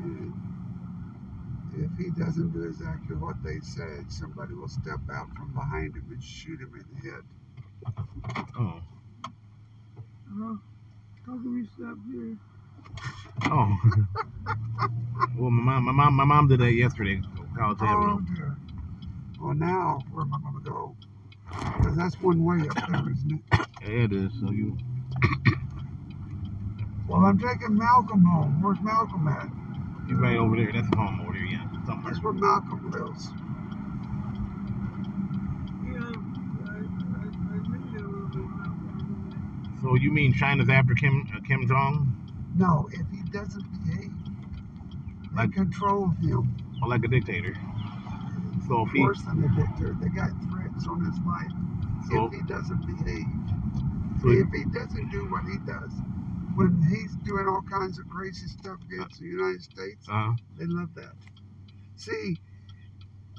Speaker 2: And if he doesn't do exactly what they said, somebody will step out from behind him and shoot him in the head.
Speaker 8: Oh.
Speaker 7: Huh? How can we stop here?
Speaker 8: Oh. well, my mom, my mom, my mom did that yesterday. College
Speaker 2: Oh,
Speaker 8: Avenue.
Speaker 2: dear. Well, now, where am I going to go? Because that's one way up there, isn't it?
Speaker 8: Yeah, it is. So you,
Speaker 2: Well, I'm taking Malcolm home. Where's Malcolm at?
Speaker 8: he's right over there. That's home there.
Speaker 2: That's where Malcolm lives.
Speaker 8: So you mean China's after Kim uh, Kim Jong,
Speaker 2: No, if he doesn't behave, they
Speaker 8: Like-
Speaker 2: control him
Speaker 8: or like a dictator? So if he,
Speaker 2: worse than a dictator. They got threats on his life
Speaker 8: So-
Speaker 2: if he doesn't behave.
Speaker 8: so he,
Speaker 2: if he doesn't do what he does, when he's doing all kinds of crazy stuff against the United States,
Speaker 8: uh,
Speaker 2: They love that. See,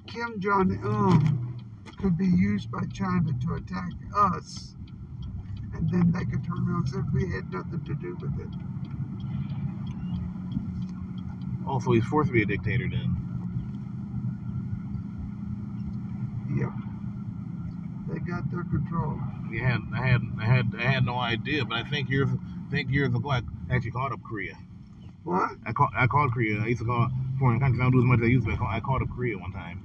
Speaker 2: Kim Jong Un could be used by China to attack us, and then they could turn around and say we had nothing to do with it.
Speaker 8: also he's forced to be a dictator then.
Speaker 2: Yep. They got their control.
Speaker 8: Had, I had, I had, I had no idea, but I think years, I think years ago I actually called up Korea.
Speaker 2: What?
Speaker 8: I called I called Korea. I used to call foreign countries. I don't do as much as I used to. I, call, I called up Korea one time.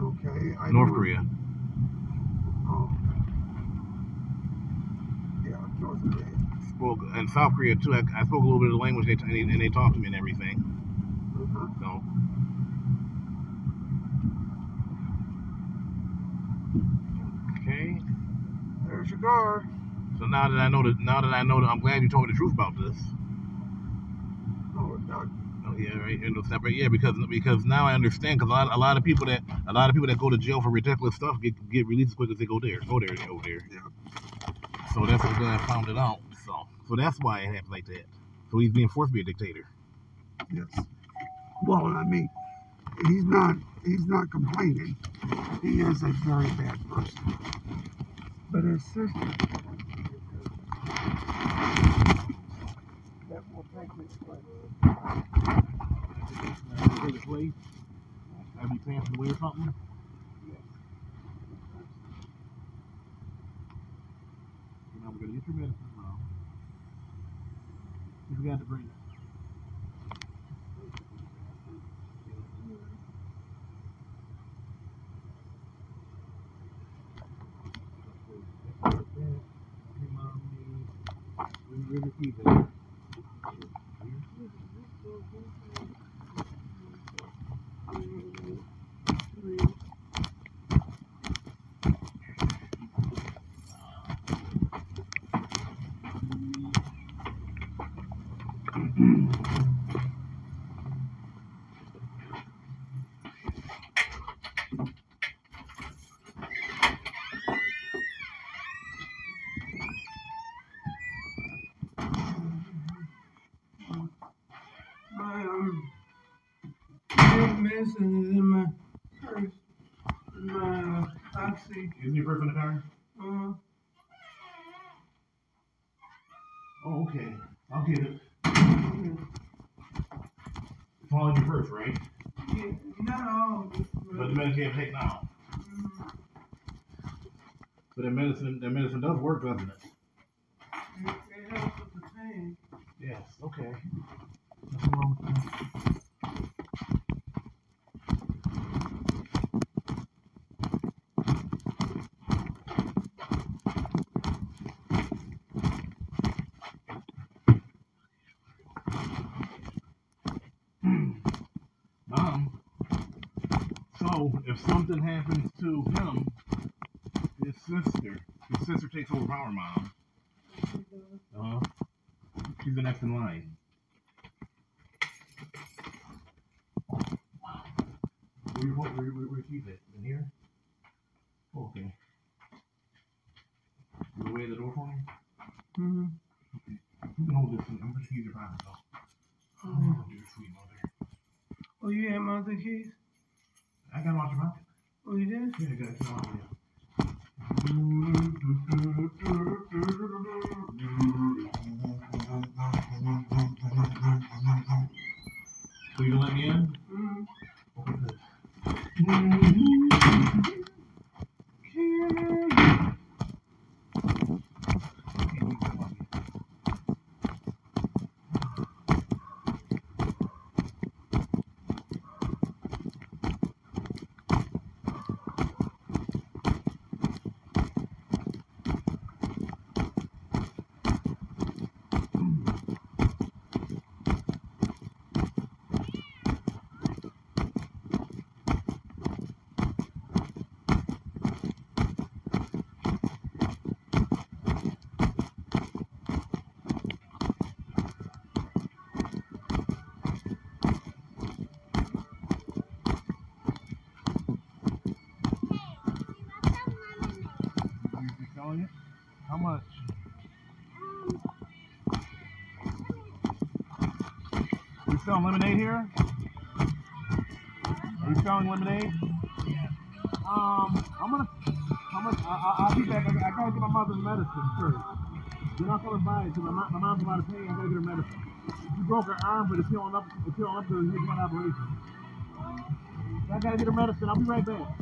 Speaker 2: Okay. I
Speaker 8: North Korea.
Speaker 2: Oh. Yeah, North Korea.
Speaker 8: Spoke and South Korea too. I, I spoke a little bit of the language they, and, they, and they talked to me and everything.
Speaker 2: Uh-huh.
Speaker 8: So okay.
Speaker 2: There's your car.
Speaker 8: So now that I know that now that I know that I'm glad you told me the truth about this. Yeah, right. And stuff, but yeah, because because now I understand. Because a lot a lot of people that a lot of people that go to jail for ridiculous stuff get get released as quick as they go there. Go there, go there.
Speaker 2: Yeah.
Speaker 8: So that's what I found it out. So so that's why it happened like that. So he's being forced to be a dictator.
Speaker 2: Yes. Well, I mean, he's not. He's not complaining. He is a very bad person. But his sister. That will take this place.
Speaker 8: Take this way. I be paying for the way or something. Now we're gonna get your medicine now. You forgot to bring it.
Speaker 7: Um, drug medicine is in my purse, in my, uh, oxy,
Speaker 8: Isn't your purse in the car?
Speaker 7: uh,
Speaker 8: Oh, okay. I'll get it.
Speaker 7: yeah,
Speaker 8: It's all in your purse, right?
Speaker 7: yeah, not all, of it,
Speaker 8: But
Speaker 7: but,
Speaker 8: the medicine take now.
Speaker 7: mm,
Speaker 8: But that medicine, that medicine does work, doesn't it?
Speaker 7: it, it helps with the pain.
Speaker 8: Yes. Okay. Nothing wrong with that. Mom. So if something happens to him, his sister, his sister takes over power, mom. Uh huh. The next in line. Where you where, where, where, where keep it? In here? Okay. You away the door for me?
Speaker 7: Mm-hmm.
Speaker 8: You can hold this. I'm gonna use your pocket though. Oh, dear sweet mother.
Speaker 7: Oh, you had my other keys?
Speaker 8: I got them out your pocket.
Speaker 7: Oh, you did?
Speaker 8: Yeah, I got it out here. So you gonna let me in?
Speaker 7: Mm-hmm.
Speaker 8: Okay, good. You, you selling it? How much? You selling lemonade here? Are you selling lemonade? Um, I'm gonna. How much? I, I, I'll be back. I, I gotta get my mother's medicine first. You're not gonna buy it because my, my mom's about to pay. I gotta get her medicine. She broke her arm, but it's healing up. It's healing up to the one operation. So I gotta get her medicine. I'll be right back.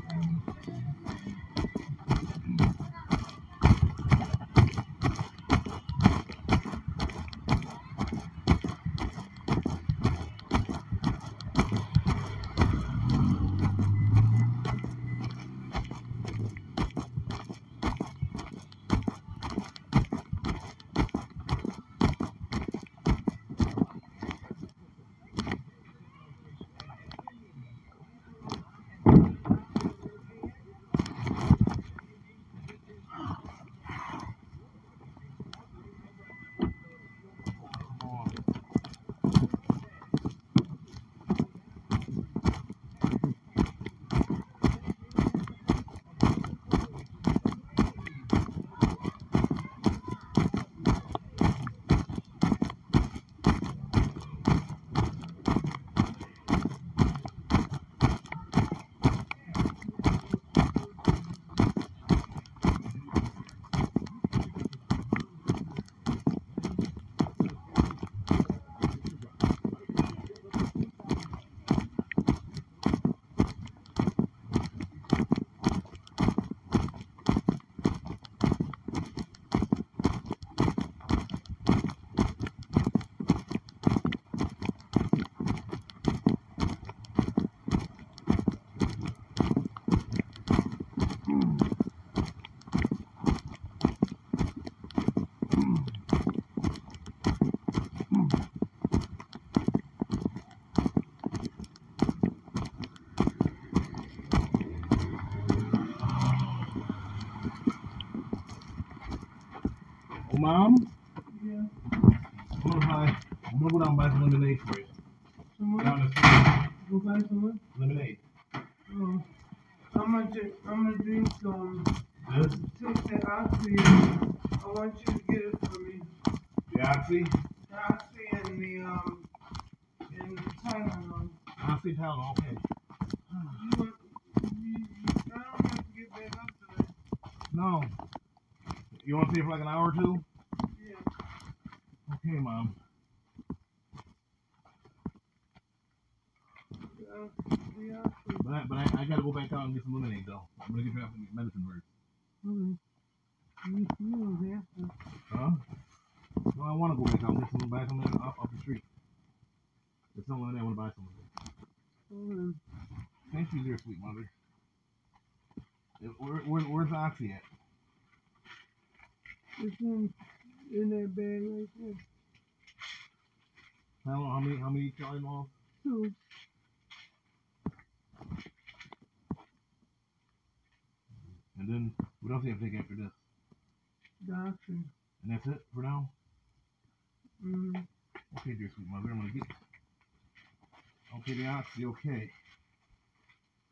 Speaker 8: Okay, okay.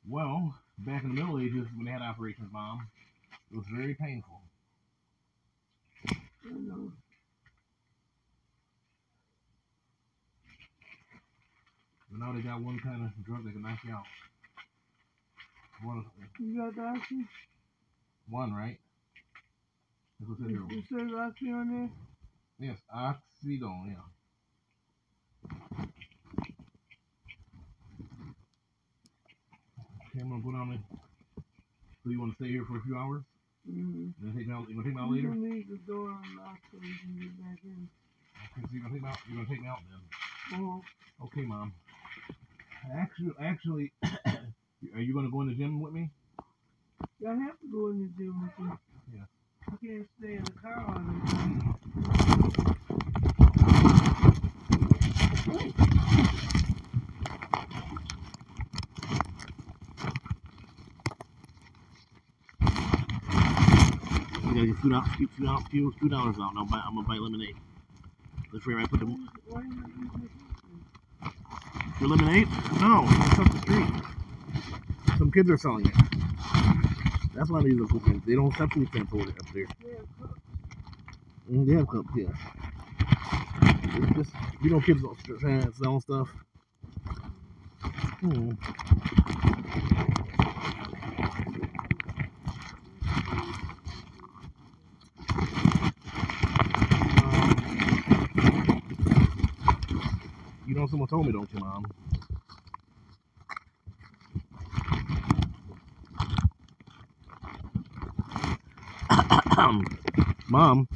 Speaker 8: Well, back in the Middle Ages, when they had operations, mom, it was very painful.
Speaker 7: I know.
Speaker 8: But now they got one kind of drug that can knock you out. One,
Speaker 7: You got the
Speaker 8: one, right? That's what's in here.
Speaker 7: You said oxy on there?
Speaker 8: Yes, oxydol, yeah. Gonna go down there. So you wanna stay here for a few hours?
Speaker 7: Mm-hmm.
Speaker 8: Then take me out, you gonna take me out
Speaker 7: You
Speaker 8: later?
Speaker 7: don't need the door unlocked so we can get back in.
Speaker 8: Okay, so you're gonna take me out, you're gonna take me out then.
Speaker 7: Oh,
Speaker 8: Okay, mom. Actually, actually, are you gonna go in the gym with me?
Speaker 7: Yeah, I have to go in the gym with you.
Speaker 8: Yeah.
Speaker 7: I can't stay in the car all the
Speaker 8: gotta two dollars, few, dollars- few, few dollars out, and I'll buy, I'm gonna buy lemonade. That's where I put them.
Speaker 7: Why you not using it?
Speaker 8: for lemonade. No, it's up the street. Some kids are selling it. That's why they use the food stamps. They don't have food stamps over up there. Mm, they have cups, yeah. Just you know, kids don't selling stuff. Hmm. Know, someone told me, don't you, Mom? Mom,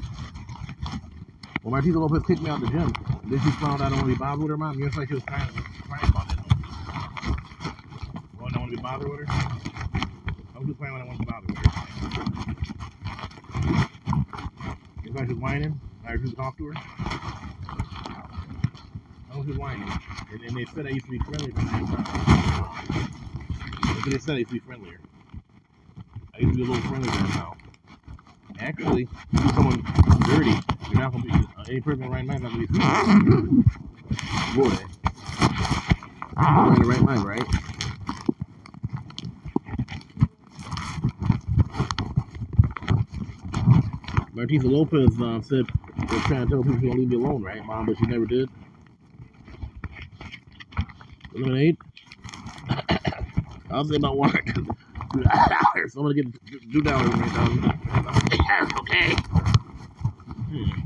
Speaker 8: well, when Martisa Lopez kicked me out the gym, then she found out I don't want to be bothered with her, Mom. Yes, like she was crying, crying about it. Well, I don't want to be bothered with her. I was just crying when I wanted to be bothered with her. Like she was whining. I refused to talk to her. I was just whining. And, and they said I used to be friendly, but they said I used to be friendlier. I used to be a little friendlier than now. Actually, if you're someone dirty, you're not gonna be uh, any person right mind not gonna be boy. You're in the right mind, right? Martisa Lopez uh, said they're trying to tell people to leave me alone, right, Mom? But she never did. Lemonade. I'll say about. Two dollars. I'm gonna get two dollars right now. Okay. Hmm.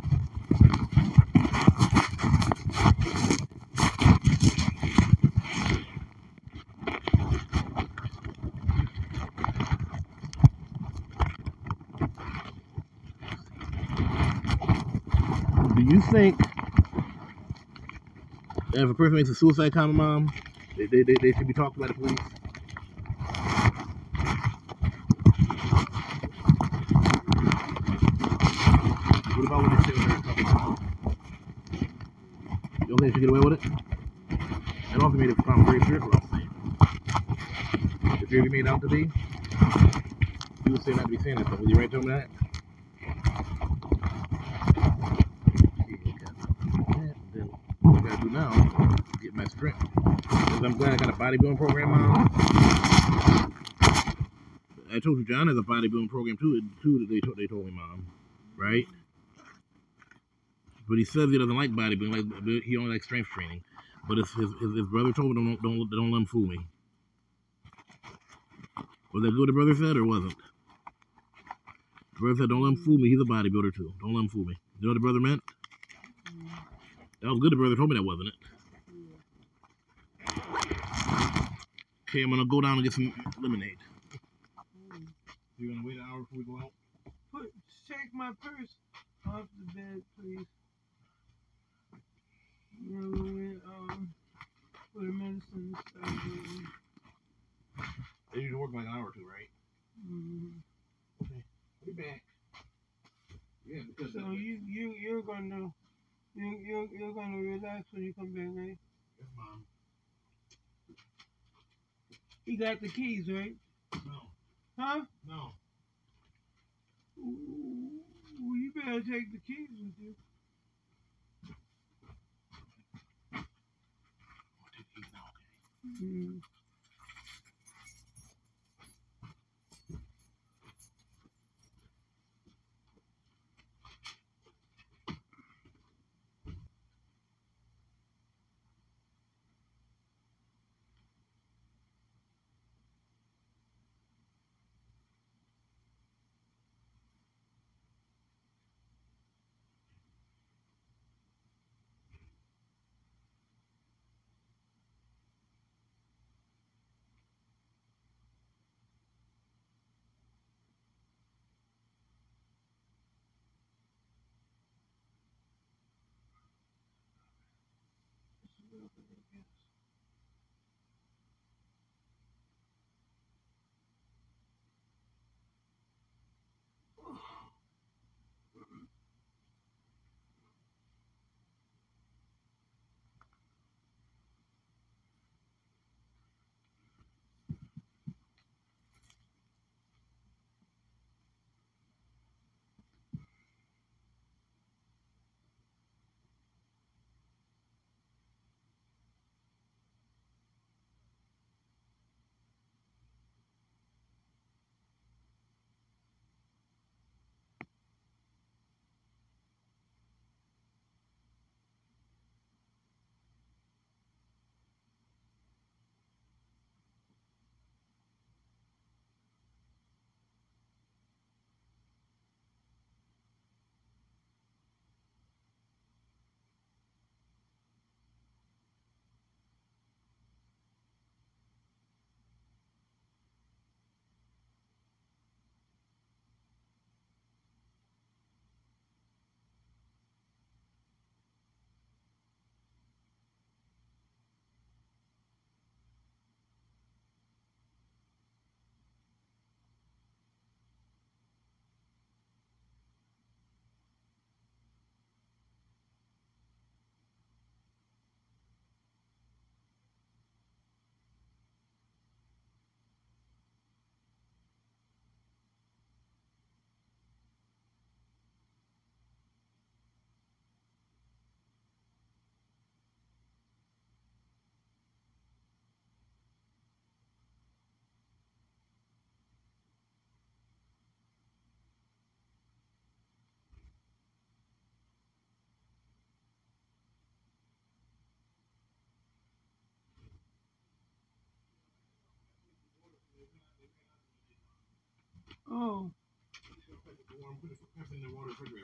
Speaker 8: Do you think if a person makes a suicide comment, mom, they, they, they, they should be talked by the police? What about when they their couple? You don't think they should get away with it? That also made it sound very fearful, I was saying. If you made out to be, you would say not to be saying that stuff. Will you write to him that? now. Get my strength. 'Cause I'm glad I got a bodybuilding program, mom. I told you John has a bodybuilding program too. Too that they told they told me, mom, um, right? But he says he doesn't like bodybuilding. Like he only likes strength training. But his his, his, brother told him don't don't don't let him fool me. Was that good? The brother said or wasn't? The brother said don't let him fool me. He's a bodybuilder too. Don't let him fool me. You know what the brother meant? That was good. The brother told me that wasn't it. Okay, I'm gonna go down and get some lemonade. You're gonna wait an hour before we go out?
Speaker 7: Put, take my purse off the bed, please. When, um, for the medicine stuff.
Speaker 8: They usually work like an hour or two, right?
Speaker 7: mhm.
Speaker 8: Be back. Yeah, because
Speaker 7: So you, you, you're gonna, you, you, you're gonna relax when you come back, right?
Speaker 8: Yes, mom.
Speaker 7: You got the keys, right?
Speaker 8: No,
Speaker 7: Huh?
Speaker 8: no.
Speaker 7: Ooh, you better take the keys with you.
Speaker 8: I'll take these now.
Speaker 7: Mm.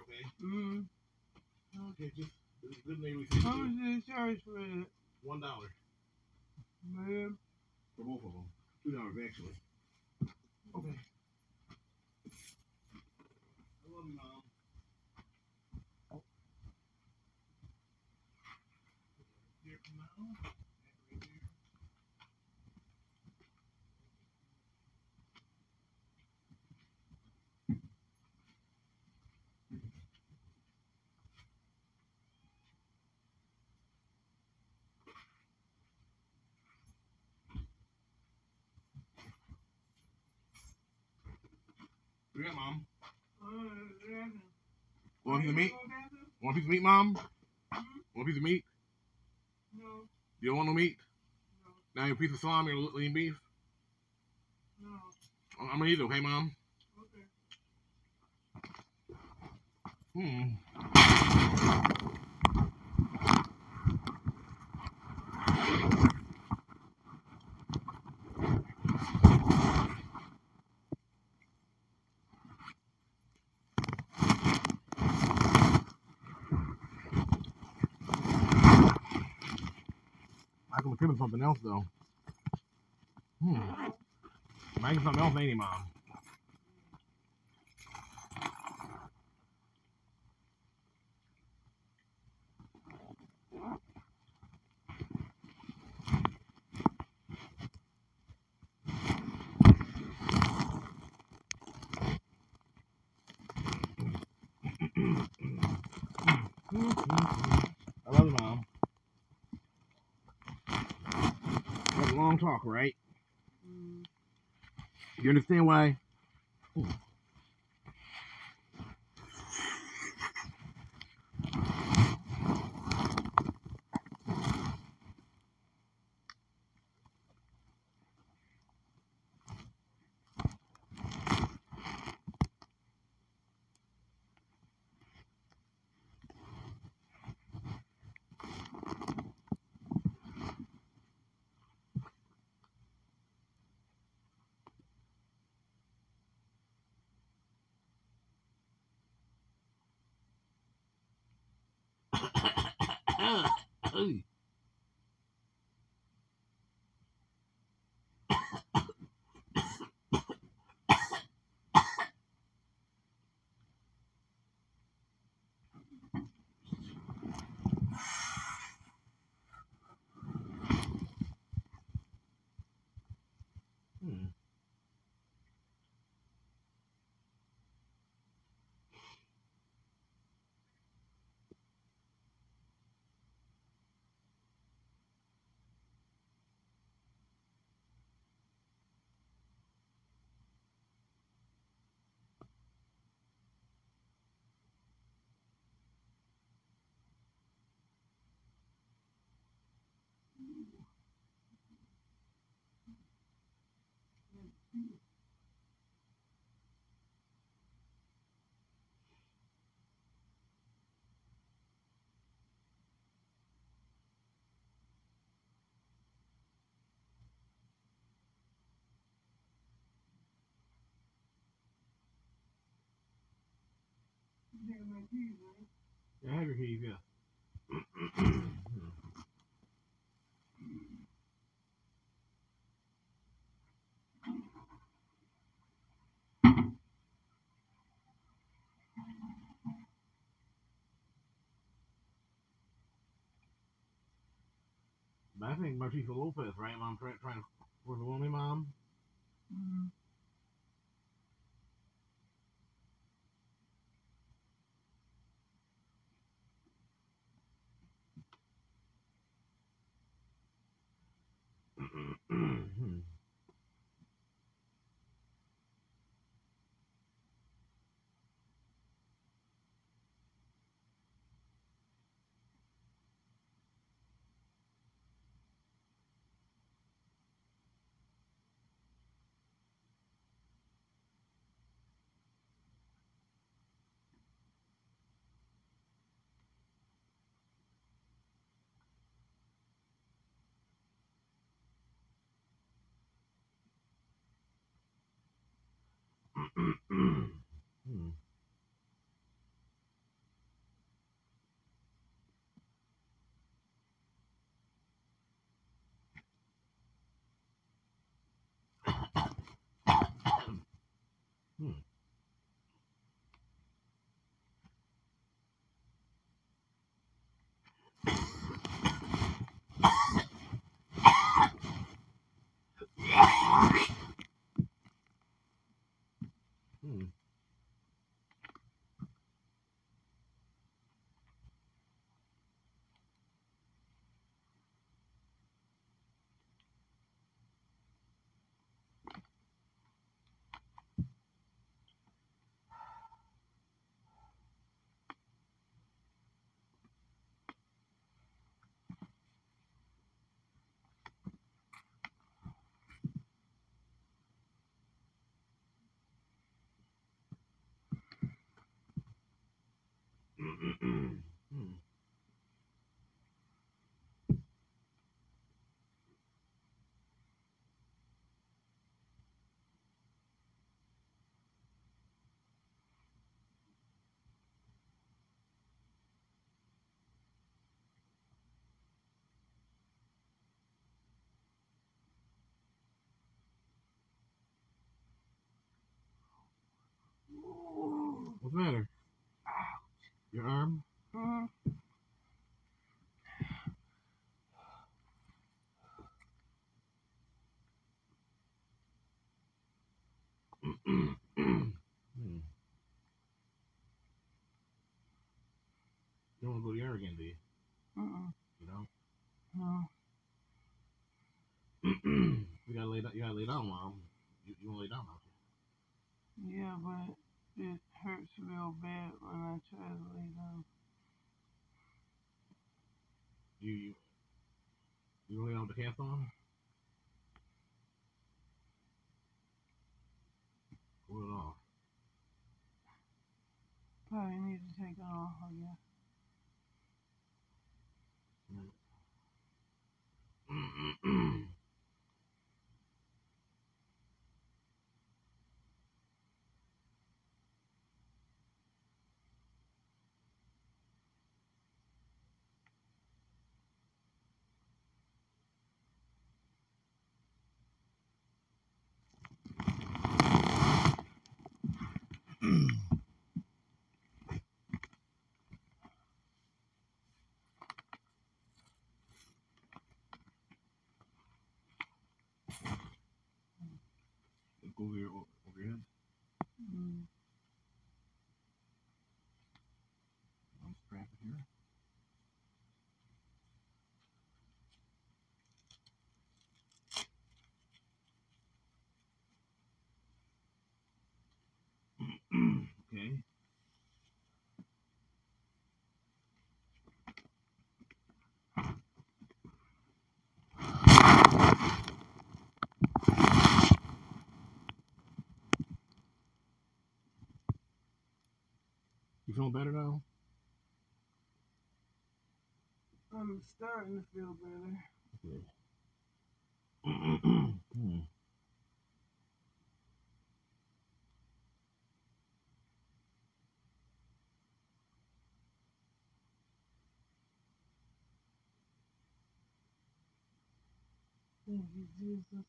Speaker 8: Okay?
Speaker 7: mm.
Speaker 8: Okay, just this is good neighborly thing.
Speaker 7: How much did they charge for that?
Speaker 8: One dollar
Speaker 7: Man,
Speaker 8: for both of them. Two dollars actually. Okay. I love you, mom. Here for now. Right there. What you got, mom?
Speaker 7: uh, yeah.
Speaker 8: Want a piece of meat? Want a piece of meat, mom? Want a piece of meat? You don't want no meat?
Speaker 2: No,
Speaker 8: Now your piece of salami or lean beef?
Speaker 2: no,
Speaker 8: I'm gonna eat it, okay, mom?
Speaker 2: okay.
Speaker 8: Hmm. Something else though. Hmm. Making something else, ain't he, mom? I love you, mom. That was a long talk, right? You understand why? Hmm.
Speaker 2: you have my keys, right?
Speaker 8: Yeah, I have your keys, yeah. I think Martisa Lopez, right? Mom trying to for the woman, mom.
Speaker 2: Mm,
Speaker 8: Hmm. Hmm. Hmm. Hmm. What's the matter? Your arm?
Speaker 7: Hmm.
Speaker 8: Hmm. You don't want to go to the yard again, do you?
Speaker 7: Mm-mm.
Speaker 8: You know?
Speaker 7: No.
Speaker 8: you gotta lay down. You gotta lay down, mom. You, you wanna lay down, don't you?
Speaker 7: Yeah, but it hurts real bad when I try to lay down.
Speaker 8: You you you gonna lay down with the cast on? Pull it off.
Speaker 7: Probably need to take it off, I guess.
Speaker 8: Go mm-hmm. over your over your head.
Speaker 7: Mm.
Speaker 8: I'll strap it here. okay. You feeling better now?
Speaker 7: I'm starting to feel better.
Speaker 8: Okay. Hmm.
Speaker 7: Thank you, Jesus.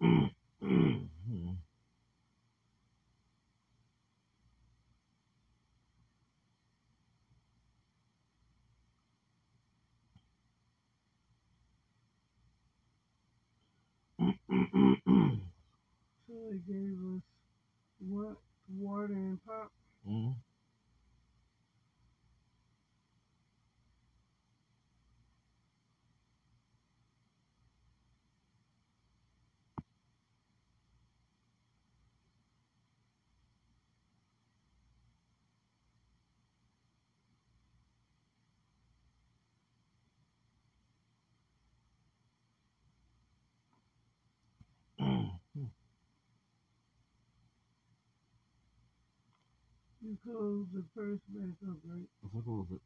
Speaker 8: Hmm.
Speaker 7: So gave us what water and pop.
Speaker 8: Mhm.
Speaker 7: You the first back up, right?
Speaker 8: Let's look a little bit.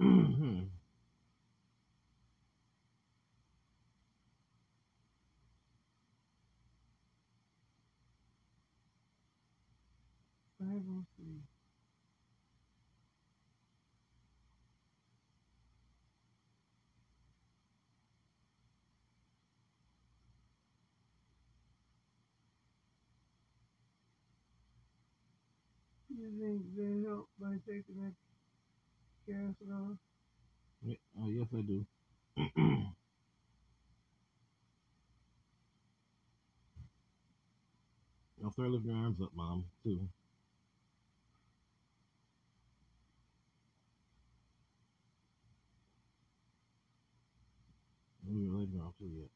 Speaker 8: Hmm.
Speaker 7: You think they help by taking that gas off?
Speaker 8: Yeah, oh, yes, I do. now start lifting your arms up, mom, too. Move your legs off too yet.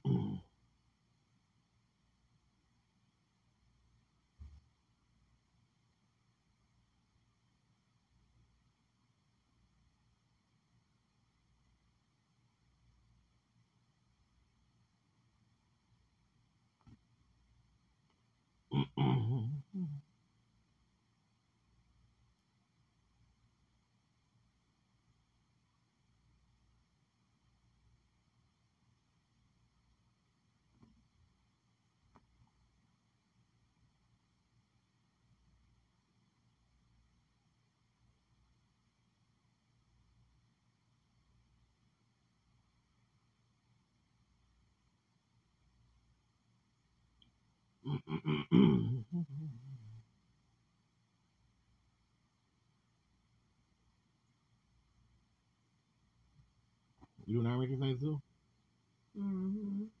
Speaker 8: You doing arm exercise too?
Speaker 7: Mm-hmm.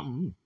Speaker 7: Come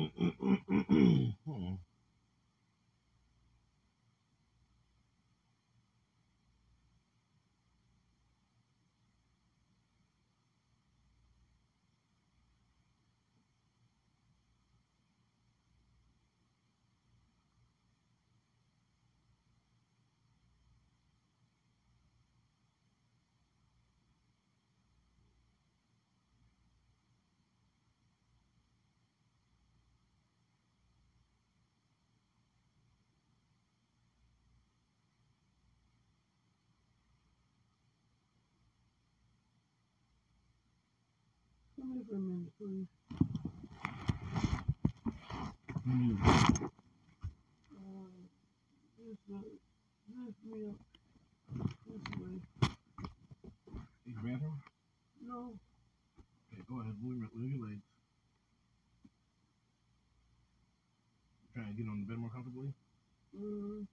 Speaker 7: Mm-mm-mm. Here for a minute, please. Uh, this, uh, this me up this way.
Speaker 8: Bathroom?
Speaker 7: No,
Speaker 8: Okay, go ahead. Move your, move your legs. Trying to get on the bed more comfortably.
Speaker 7: mm,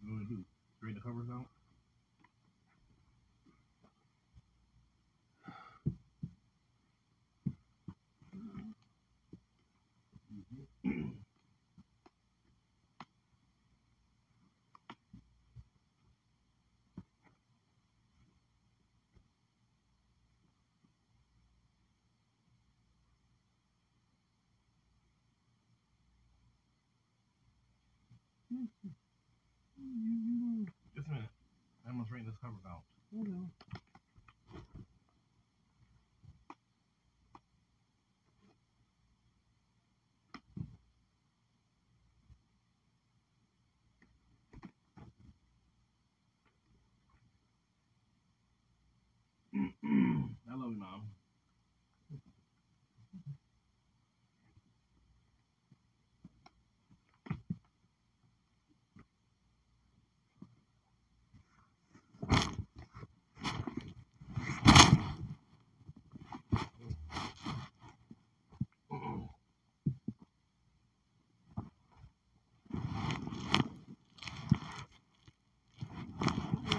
Speaker 8: What do you want to do? Straighten the covers out?
Speaker 7: You, you
Speaker 8: Just a minute. I'm gonna straighten this covers out.
Speaker 7: Oh, hold on.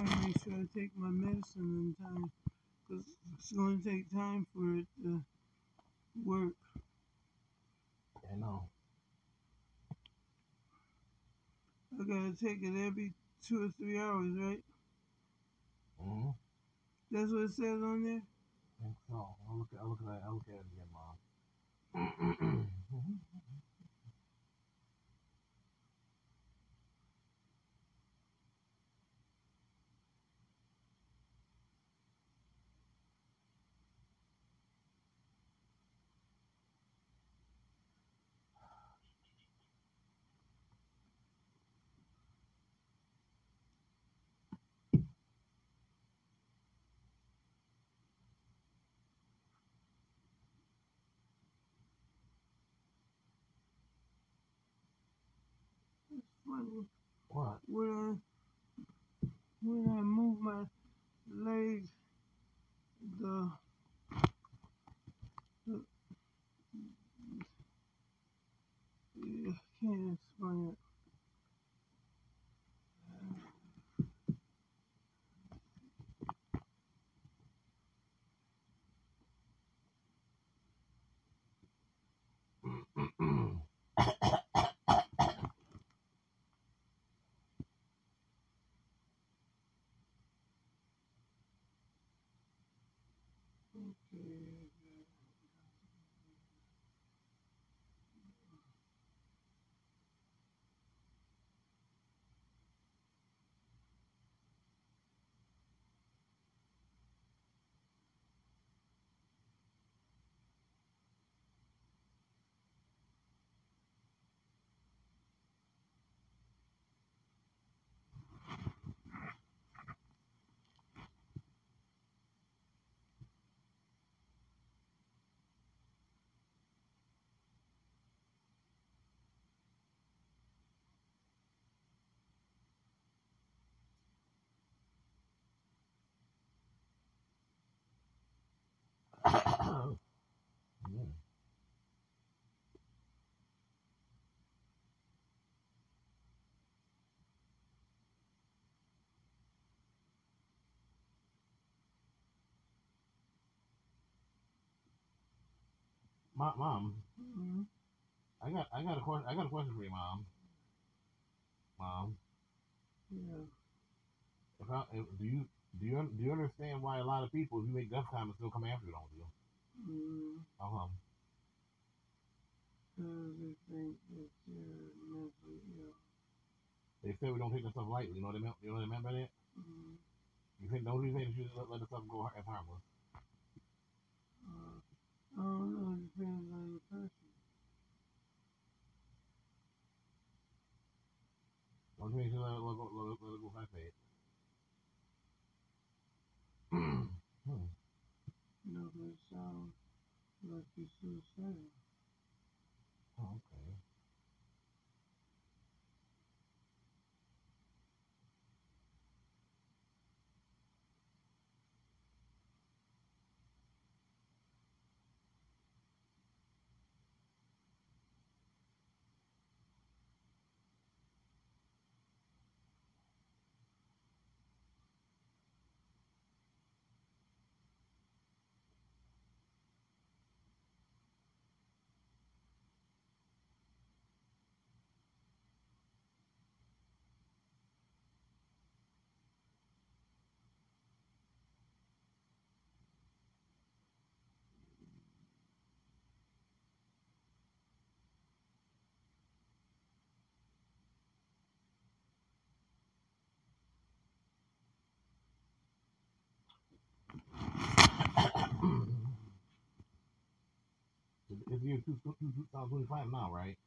Speaker 7: Make sure I take my medicine in time, cause it's gonna take time for it to work.
Speaker 8: I know.
Speaker 7: I gotta take it every two or three hours, right?
Speaker 8: Mm-hmm.
Speaker 7: That's what it says on there.
Speaker 8: I think so. I'll look at I'll look at I'll look at it again, mom.
Speaker 7: Funny.
Speaker 8: what?
Speaker 7: When I when I move my leg, the the yeah, I can't explain it.
Speaker 8: Yeah. Mom, mom,
Speaker 7: hmm
Speaker 8: I got I got a question I got a question for you, mom. Mom,
Speaker 7: Yeah.
Speaker 8: if I, if, do you do you do you understand why a lot of people, if you make death comments, still come after you, don't you?
Speaker 7: Mm, cause they think that you're mentally ill.
Speaker 8: They say we don't take this stuff lightly. You know what I meant? You know what I meant by that?
Speaker 7: Mm,
Speaker 8: You think don't you think you should let, let the stuff go as harmless?
Speaker 7: uh, I don't know. It depends on the person.
Speaker 8: Don't you think you let it, let it go let it, let it go I say it? hmm.
Speaker 7: You know, 'cause it sounds like
Speaker 8: the year two, two, 2025 now, right?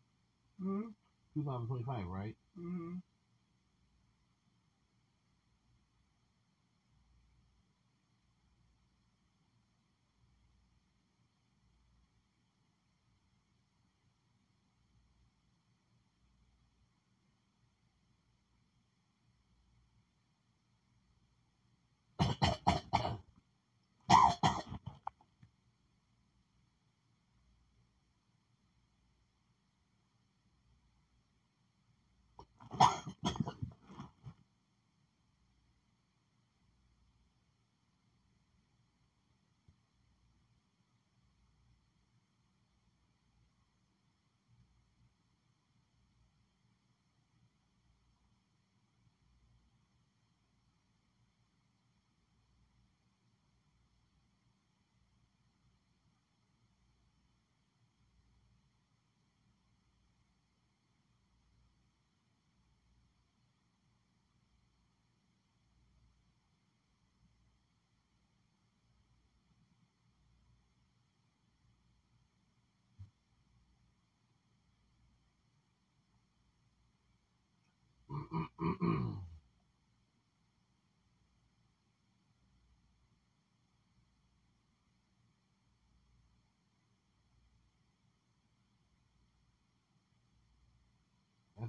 Speaker 7: Hmm?
Speaker 8: 2025, right?
Speaker 7: Mm-hmm.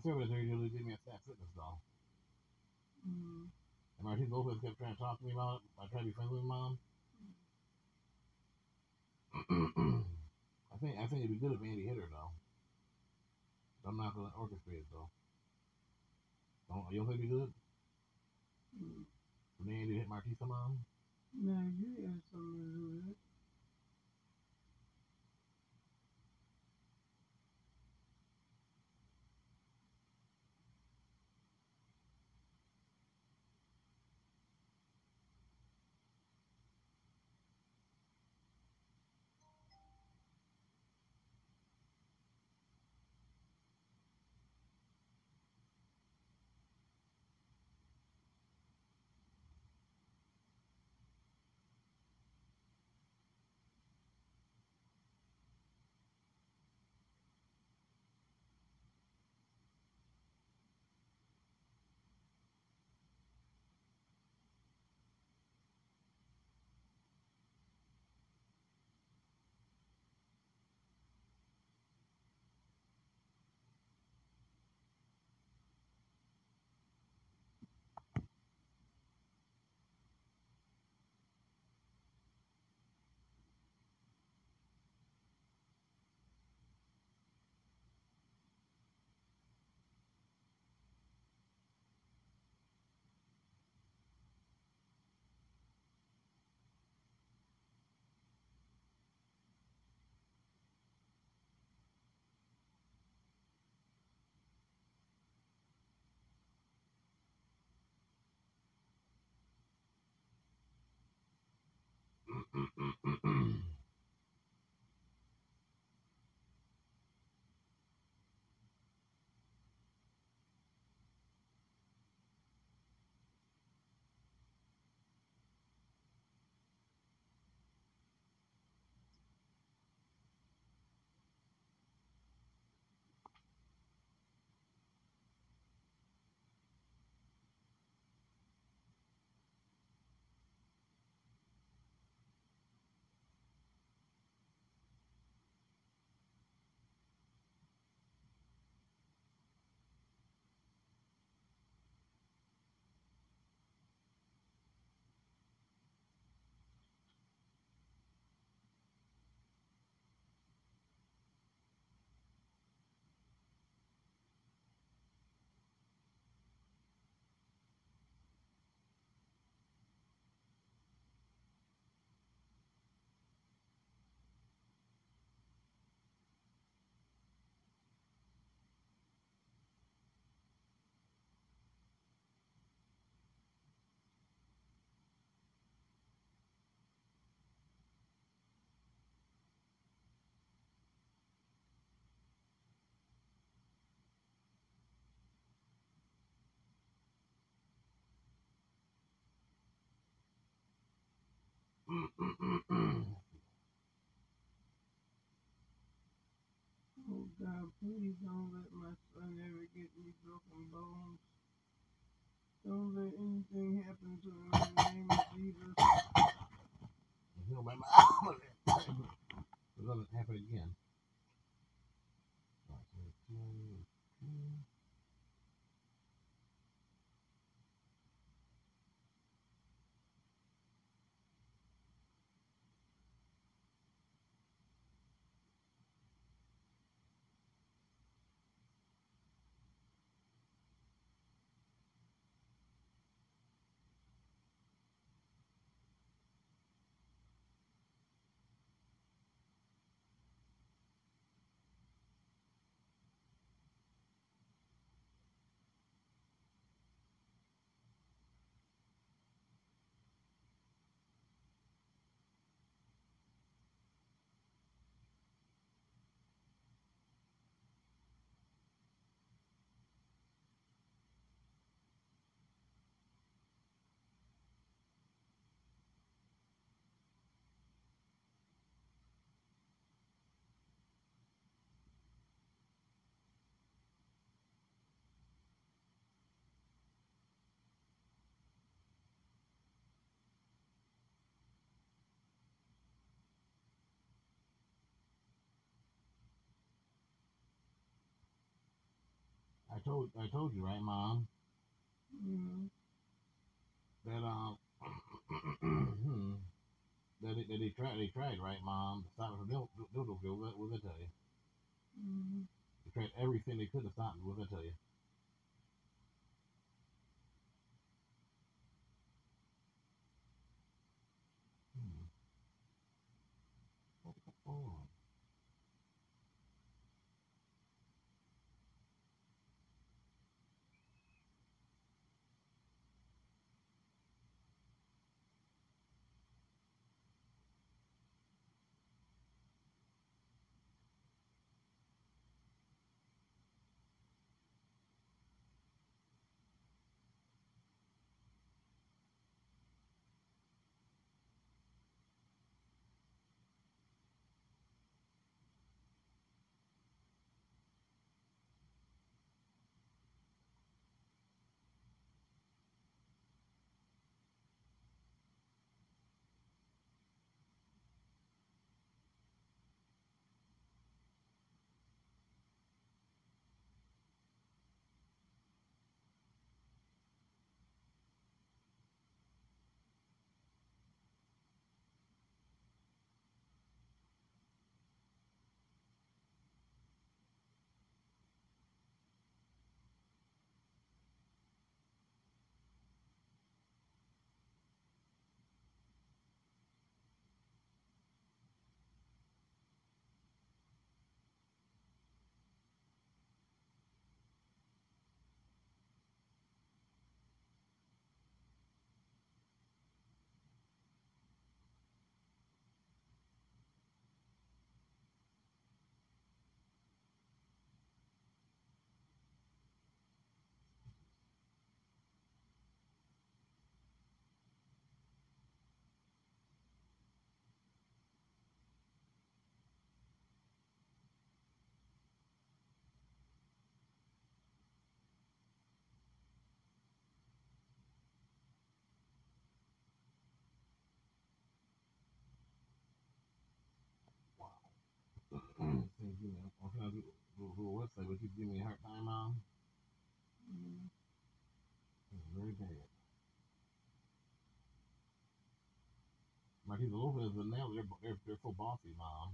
Speaker 8: Conservatory usually give me a fat fitness doll.
Speaker 7: Mm.
Speaker 8: And Martin Lopez kept trying to talk to me about it. I tried to be friends with mom. I think I think it'd be good if Andy hit her though. I'm not gonna orchestrate it though. Don't you don't think it'd be good?
Speaker 7: Mm.
Speaker 8: When Andy hit Martisa mom?
Speaker 7: No, you have something to do with it. God, please don't let my son ever get any broken bones. Don't let anything happen to him in the name of Jesus.
Speaker 6: It doesn't happen again.
Speaker 8: I told I told you right, Mom.
Speaker 7: Mm-hmm.
Speaker 8: That um that they, that they tried they tried right, Mom. To stop the dildo dildo, dildo, dildo, dildo, dildo, dildo, dildo, dildo,
Speaker 7: dildo,
Speaker 8: they dildo, dildo, dildo, dildo, dildo, dildo, dildo, dildo, dildo, you know, on her little website, but you give me a hard time, mom.
Speaker 7: Mm-hmm.
Speaker 8: It's very bad. Like he's a little bit of a now. They're, they're they're so bossy, mom.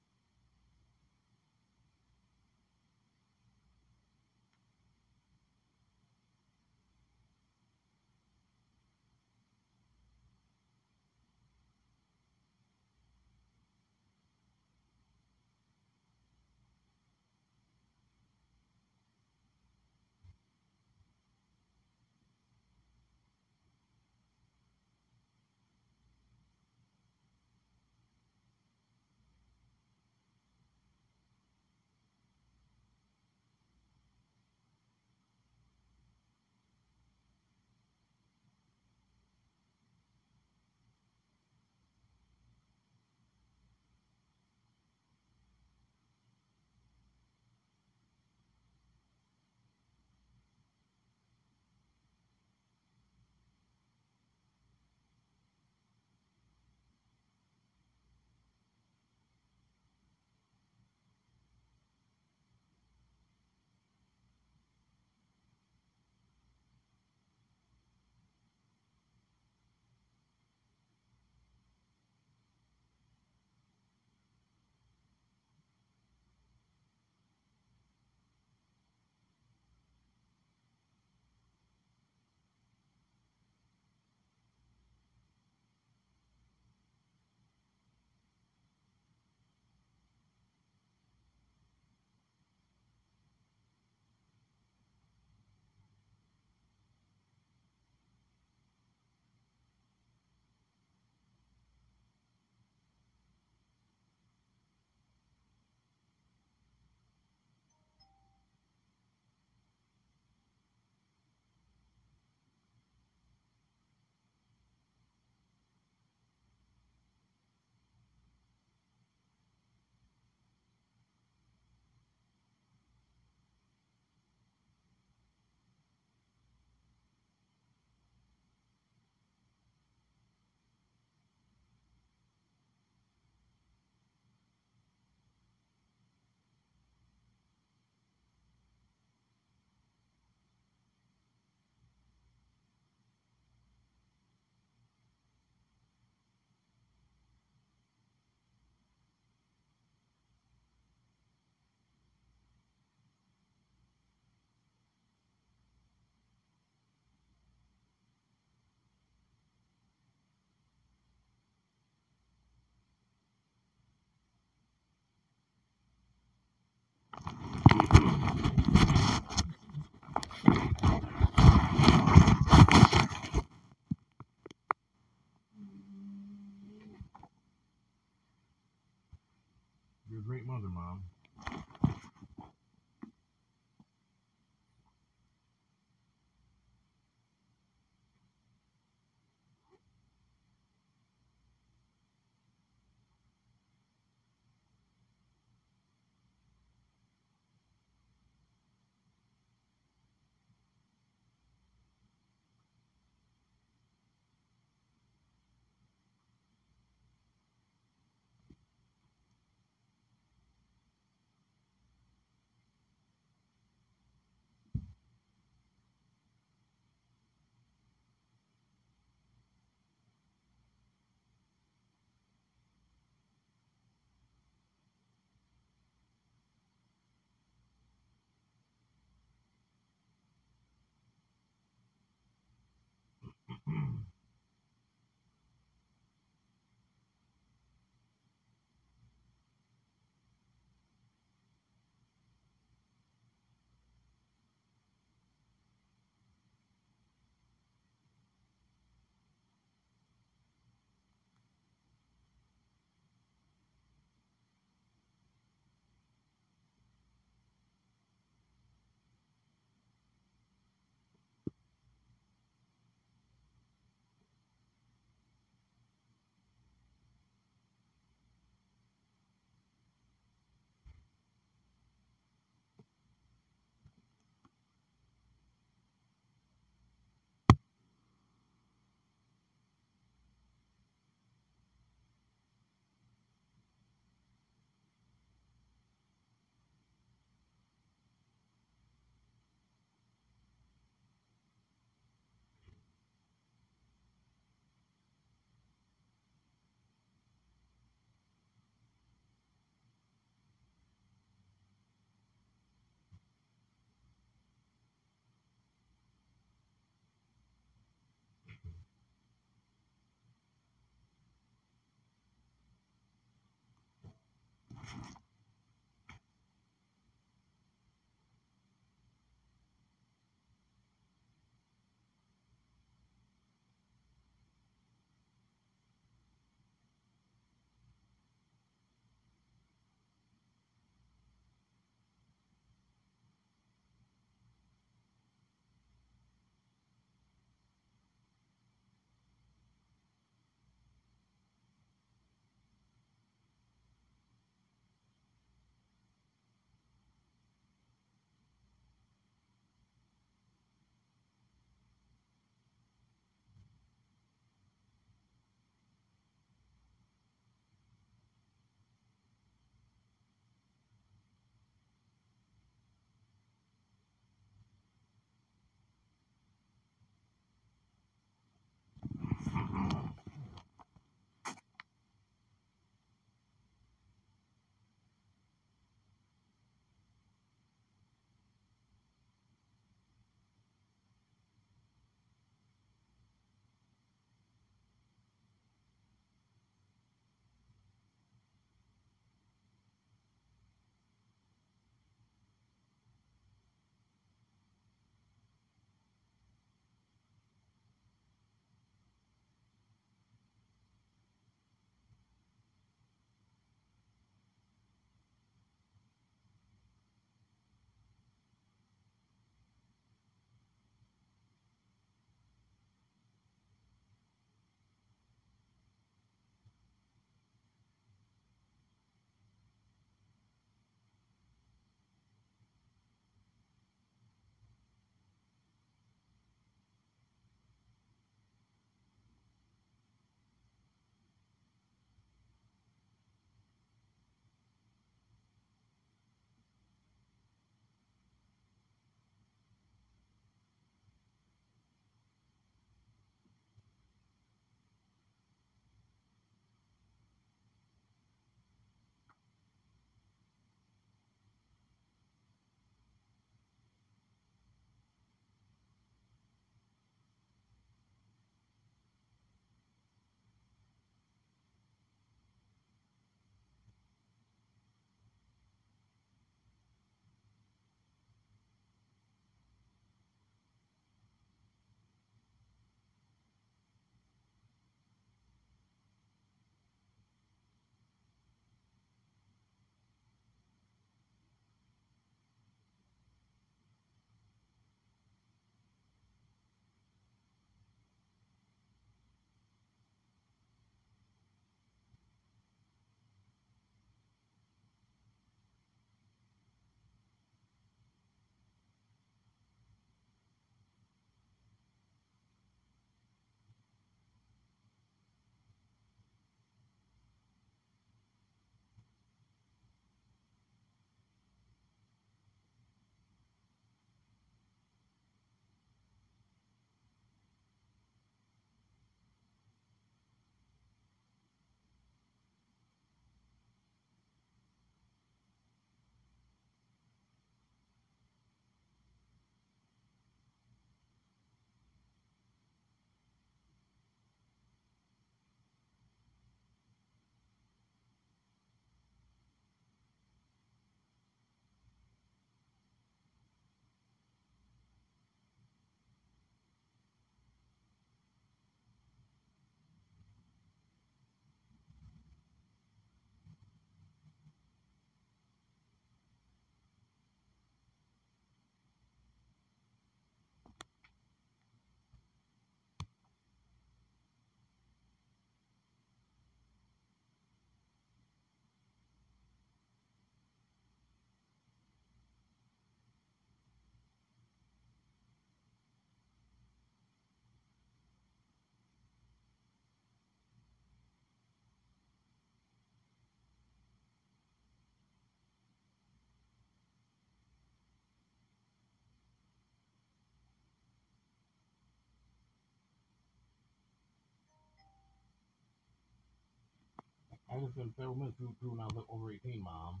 Speaker 8: I just been several minutes through, through now over 18, mom.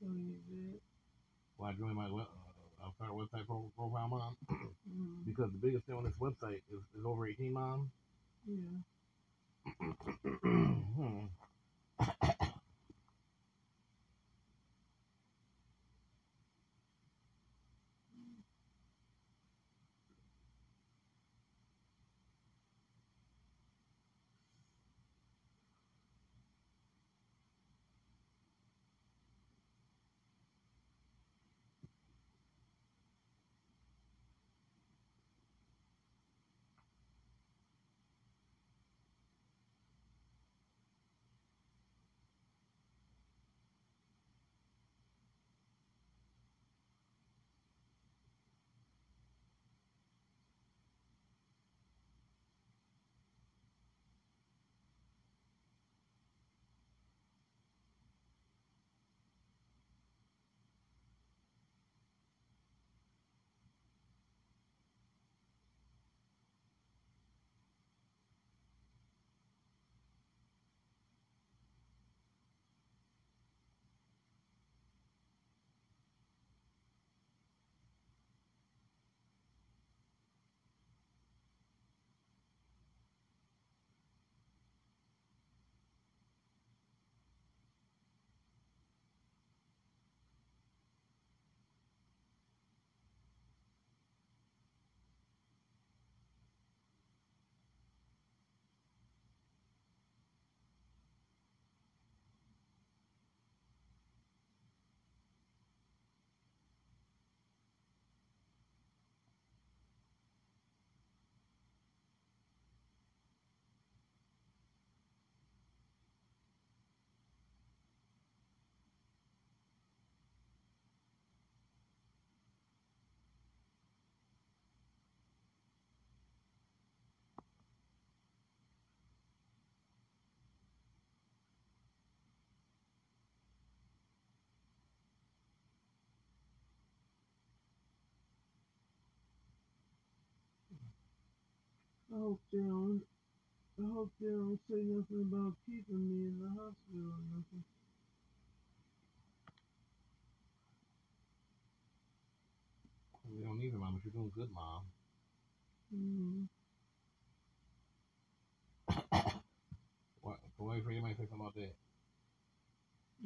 Speaker 7: So you did.
Speaker 8: When I joined my web, uh, I'll start website pro- profile, mom.
Speaker 7: Mm,
Speaker 8: Because the biggest thing on this website is, is over 18, mom.
Speaker 7: yeah.
Speaker 8: hmm.
Speaker 7: I hope they don't. I hope they don't say nothing about keeping me in the hospital or nothing.
Speaker 8: We don't need mom. But you're doing good, mom.
Speaker 7: Mm,
Speaker 8: What? Wait for you might say something about that.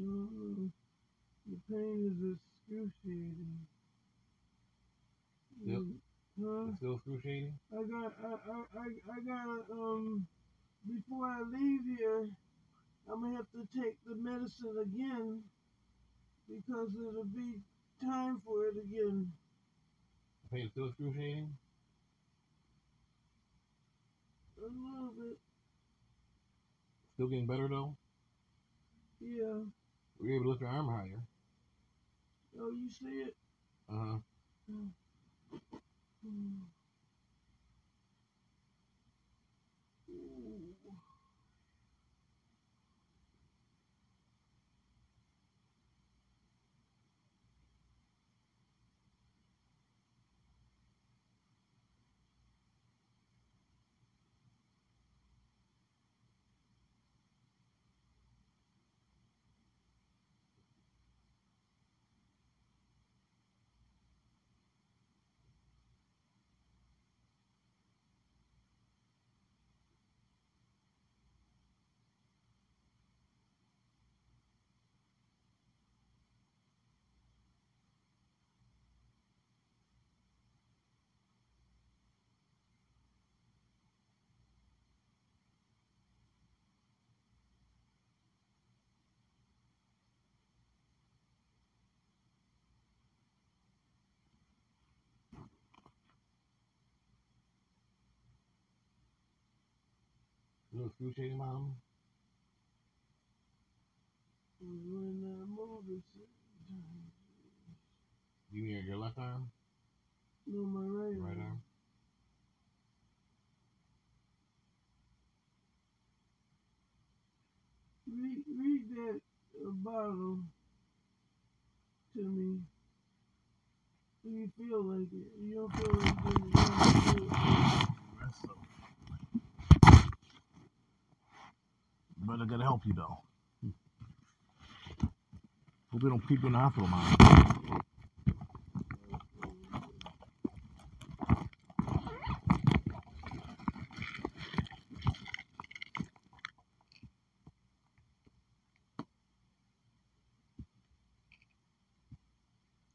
Speaker 7: mm, the pain is excruciating.
Speaker 8: Yep.
Speaker 7: Mm, Huh?
Speaker 8: It's still excruciating.
Speaker 7: I got, I, I, I, I gotta, um, before I leave here, I'm gonna have to take the medicine again because it'll be time for it again.
Speaker 8: The pain's still excruciating.
Speaker 7: A little bit,
Speaker 8: Still getting better though.
Speaker 7: yeah.
Speaker 8: Were you able to lift your arm higher?
Speaker 7: Oh, you see it?
Speaker 8: Uh huh.
Speaker 7: Mm. Ooh.
Speaker 8: Still excruciating, mom.
Speaker 7: When I move it, sometimes.
Speaker 8: You mean your, left arm?
Speaker 7: No, my right,
Speaker 8: Right arm?
Speaker 7: Read, read that uh, bottle to me. Do you feel like it? You don't feel like it.
Speaker 8: But I gotta help you though. Hope they don't keep you in the hospital, mom.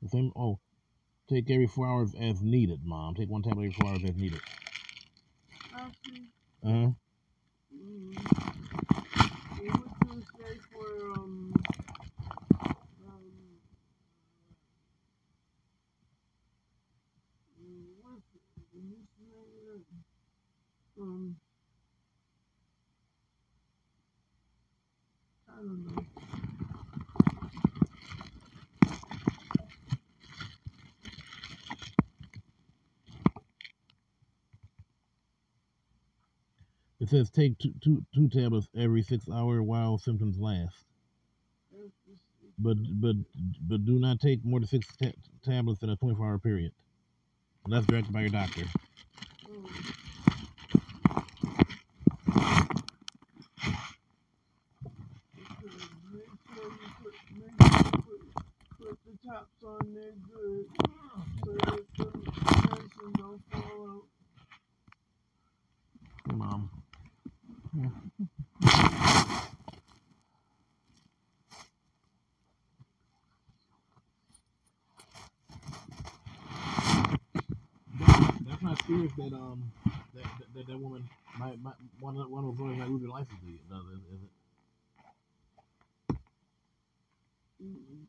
Speaker 8: The same. Oh, take every four hours as needed, mom. Take one tablet every four hours as needed.
Speaker 7: I see.
Speaker 8: Uh huh.
Speaker 7: Mm. Well, what's gonna say for um um mm, what's what's the name of that? Um I don't know.
Speaker 8: It says take two, two, two tablets every six hour while symptoms last. But but but do not take more than six ta- tablets in a 24 hour period, unless directed by your doctor.
Speaker 7: um, okay, make sure you put make sure you put put the tops on there good so that the medicine don't fall out.
Speaker 8: Hey, mom. That- Serious. That um, that that, that, that woman might, might one of one of those lawyers might lose their license. to you, Does is, is it?
Speaker 7: Mm-mm.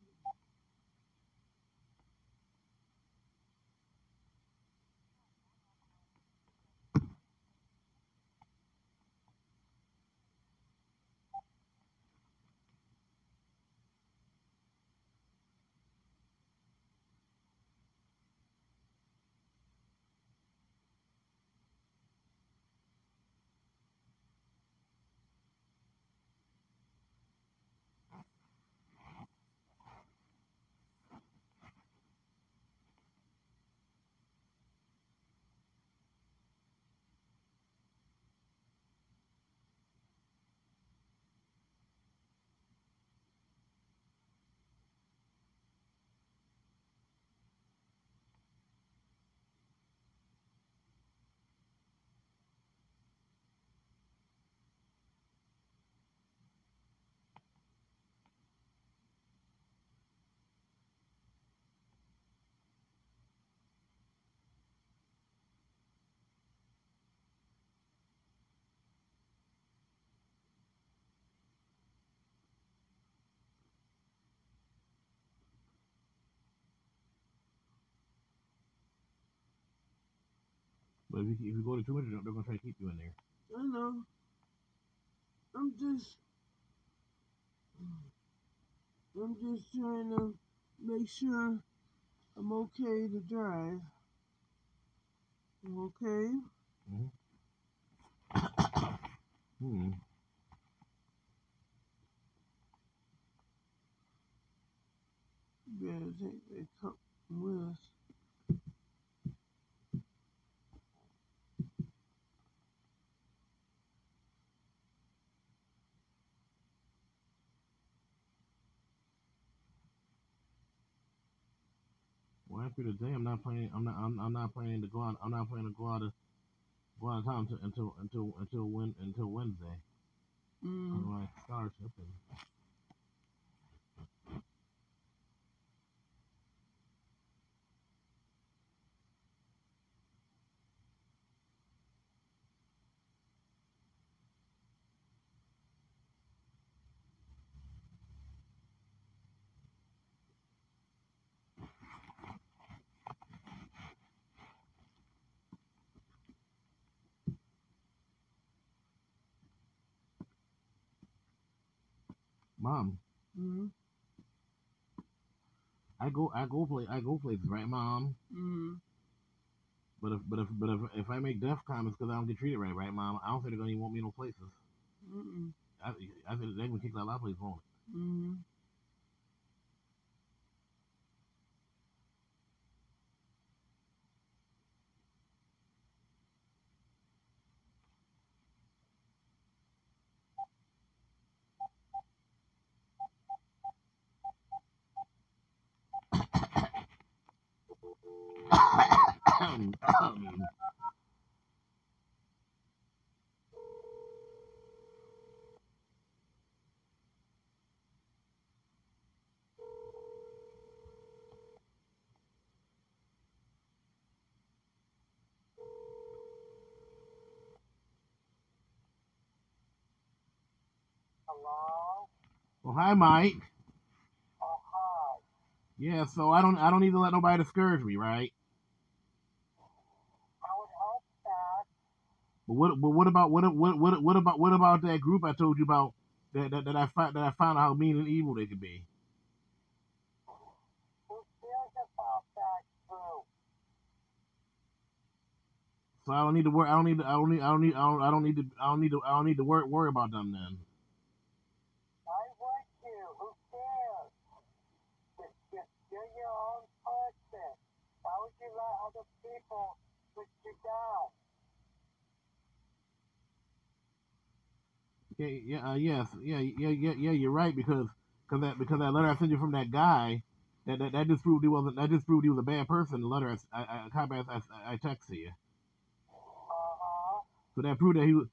Speaker 8: But if you, if you go to too much, they're gonna try to keep you in there.
Speaker 7: I know. I'm just I'm just trying to make sure I'm okay to drive. I'm okay.
Speaker 8: Hmm.
Speaker 7: Better take that cup with us.
Speaker 8: After today, I'm not planning. I'm not. I'm, I'm not planning to go out. I'm not planning to go out of go out of town until until until until when until Wednesday.
Speaker 7: Mm.
Speaker 8: My scholarship. And, Mom,
Speaker 7: Mm.
Speaker 8: I go I go play I go places, right, Mom?
Speaker 7: Mm.
Speaker 8: But if but if but if if I make deaf comments because I don't get treated right, right, Mom? I don't think they're gonna even want me no places.
Speaker 7: Mm.
Speaker 8: I I think they're gonna kick out a lot of places, won't it?
Speaker 7: Mm.
Speaker 10: Hello?
Speaker 8: Well, hi, Mike.
Speaker 10: Oh, hi.
Speaker 8: Yeah, so I don't I don't need to let nobody discourage me, right?
Speaker 10: I would hope that.
Speaker 8: But what but what about what what what what about what about that group I told you about that that, that I found that I found out how mean and evil they could be?
Speaker 10: Who cares about that group?
Speaker 8: So I don't need to worry. I don't need. To, I don't need. I don't need. I don't, I don't need to. I don't need to. I don't need to worry worry about them then.
Speaker 10: Why would you? Who cares? Just, just you're your own person. Why would you let other people put you down?
Speaker 8: Yeah. Yeah. Uh, yes. Yeah. Yeah. Yeah. Yeah. You're right because because that because that letter I sent you from that guy that that, that just proved he wasn't. That just proved he was a bad person. The letter I I I, I, I, I texted you.
Speaker 10: Uh-huh.
Speaker 8: So that proved that he was.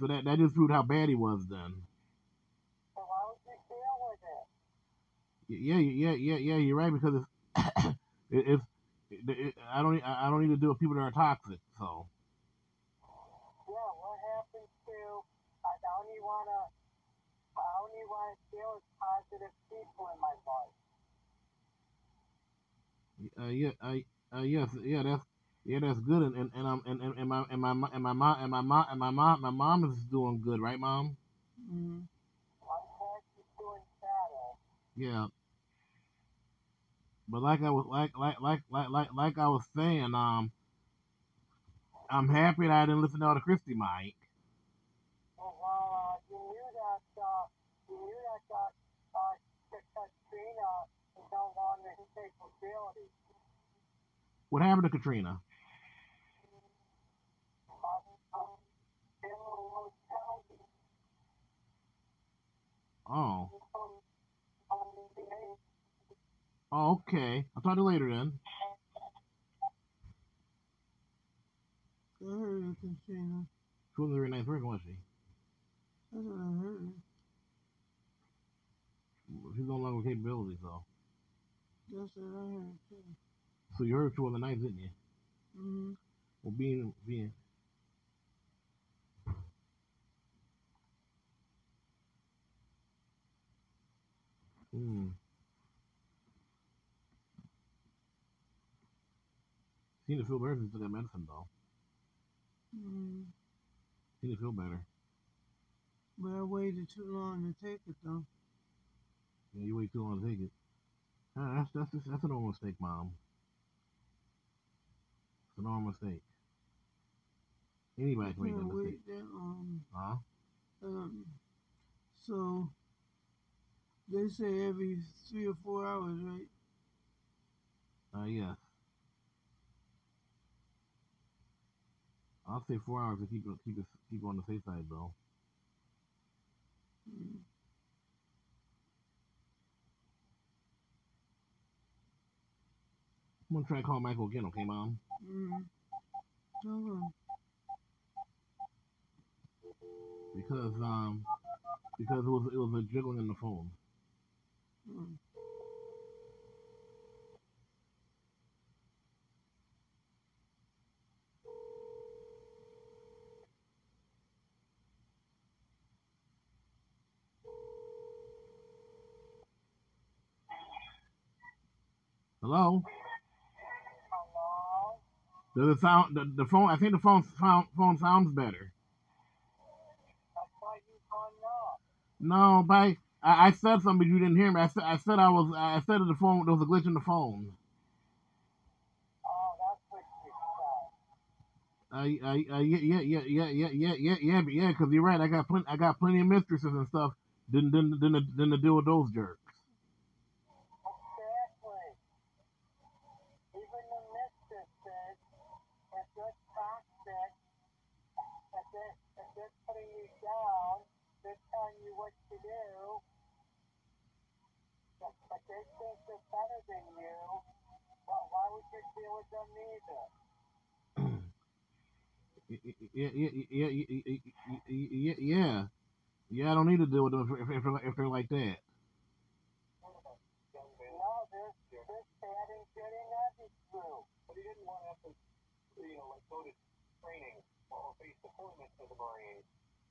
Speaker 8: So that that just proved how bad he was then.
Speaker 10: So why would you deal with it?
Speaker 8: Yeah. Yeah. Yeah. Yeah. You're right because it's it, it's. It, it, I don't. I don't need to deal with people that are toxic. So.
Speaker 10: Yeah, what happens to, I only want to, I only want to deal with positive people in my life.
Speaker 8: Uh, yeah, uh, uh, yes, yeah, that's yeah, that's good, and and, and um and, and, and my and my and my mom and my mom and my mom my mom is doing good, right, mom?
Speaker 7: Mm-hmm.
Speaker 10: I'm glad doing better.
Speaker 8: Yeah. But like I was like like like like like like I was saying, um, I'm happy that I didn't listen to all the Christy Mike.
Speaker 10: Well, uh, you knew that, uh, you knew that, uh, uh, Katrina is no longer his capability.
Speaker 8: What happened to Katrina?
Speaker 10: They will tell you,
Speaker 8: Oh,
Speaker 10: um, um, they-
Speaker 8: oh, okay. I'll talk to you later then.
Speaker 7: I heard of Katrina.
Speaker 8: She wasn't very nice person, was she?
Speaker 7: That's what I heard.
Speaker 8: She's no longer with capabilities, though.
Speaker 7: That's what I heard too.
Speaker 8: So you heard she wasn't nice, didn't you?
Speaker 7: Mm-hmm.
Speaker 8: Well, being being Hmm. To feel better since I got medicine, though.
Speaker 7: Mm-hmm.
Speaker 8: Seemed to feel better.
Speaker 7: But I waited too long to take it though.
Speaker 8: Yeah, you wait too long to take it. That's that's just, that's a normal mistake, mom. It's a normal mistake. Anybody can make that mistake.
Speaker 7: that long.
Speaker 8: Huh?
Speaker 7: Um, so they say every three or four hours, right?
Speaker 8: Uh, yes. I'll say four hours to keep keep keep on the safe side, though.
Speaker 7: Mm.
Speaker 8: I'm gonna try to call Michael again, okay, mom?
Speaker 7: Mm. Okay.
Speaker 8: Because um because it was it was a jiggling in the phone.
Speaker 7: Mm.
Speaker 8: Hello?
Speaker 10: Hello?
Speaker 8: Does it sound the, the phone? I think the phone sound, phone sounds better.
Speaker 10: That's why you hung up.
Speaker 8: No, but I, I said something, but you didn't hear me. I said I said I was I said the phone there was a glitch in the phone.
Speaker 10: Oh, that's what you said.
Speaker 8: Uh, uh, uh, yeah, yeah, yeah, yeah, yeah, yeah, yeah, but yeah, because you're right. I got plenty, I got plenty of mistresses and stuff. Didn't, didn't, didn't, didn't deal with those jerks.
Speaker 10: down, they're telling you what to do, but, they think they're better than you. Well, why would you deal with them either?
Speaker 8: yeah, yeah, yeah, yeah, yeah, yeah. I don't need to deal with them if, if, if, if they're like that.
Speaker 10: Marines.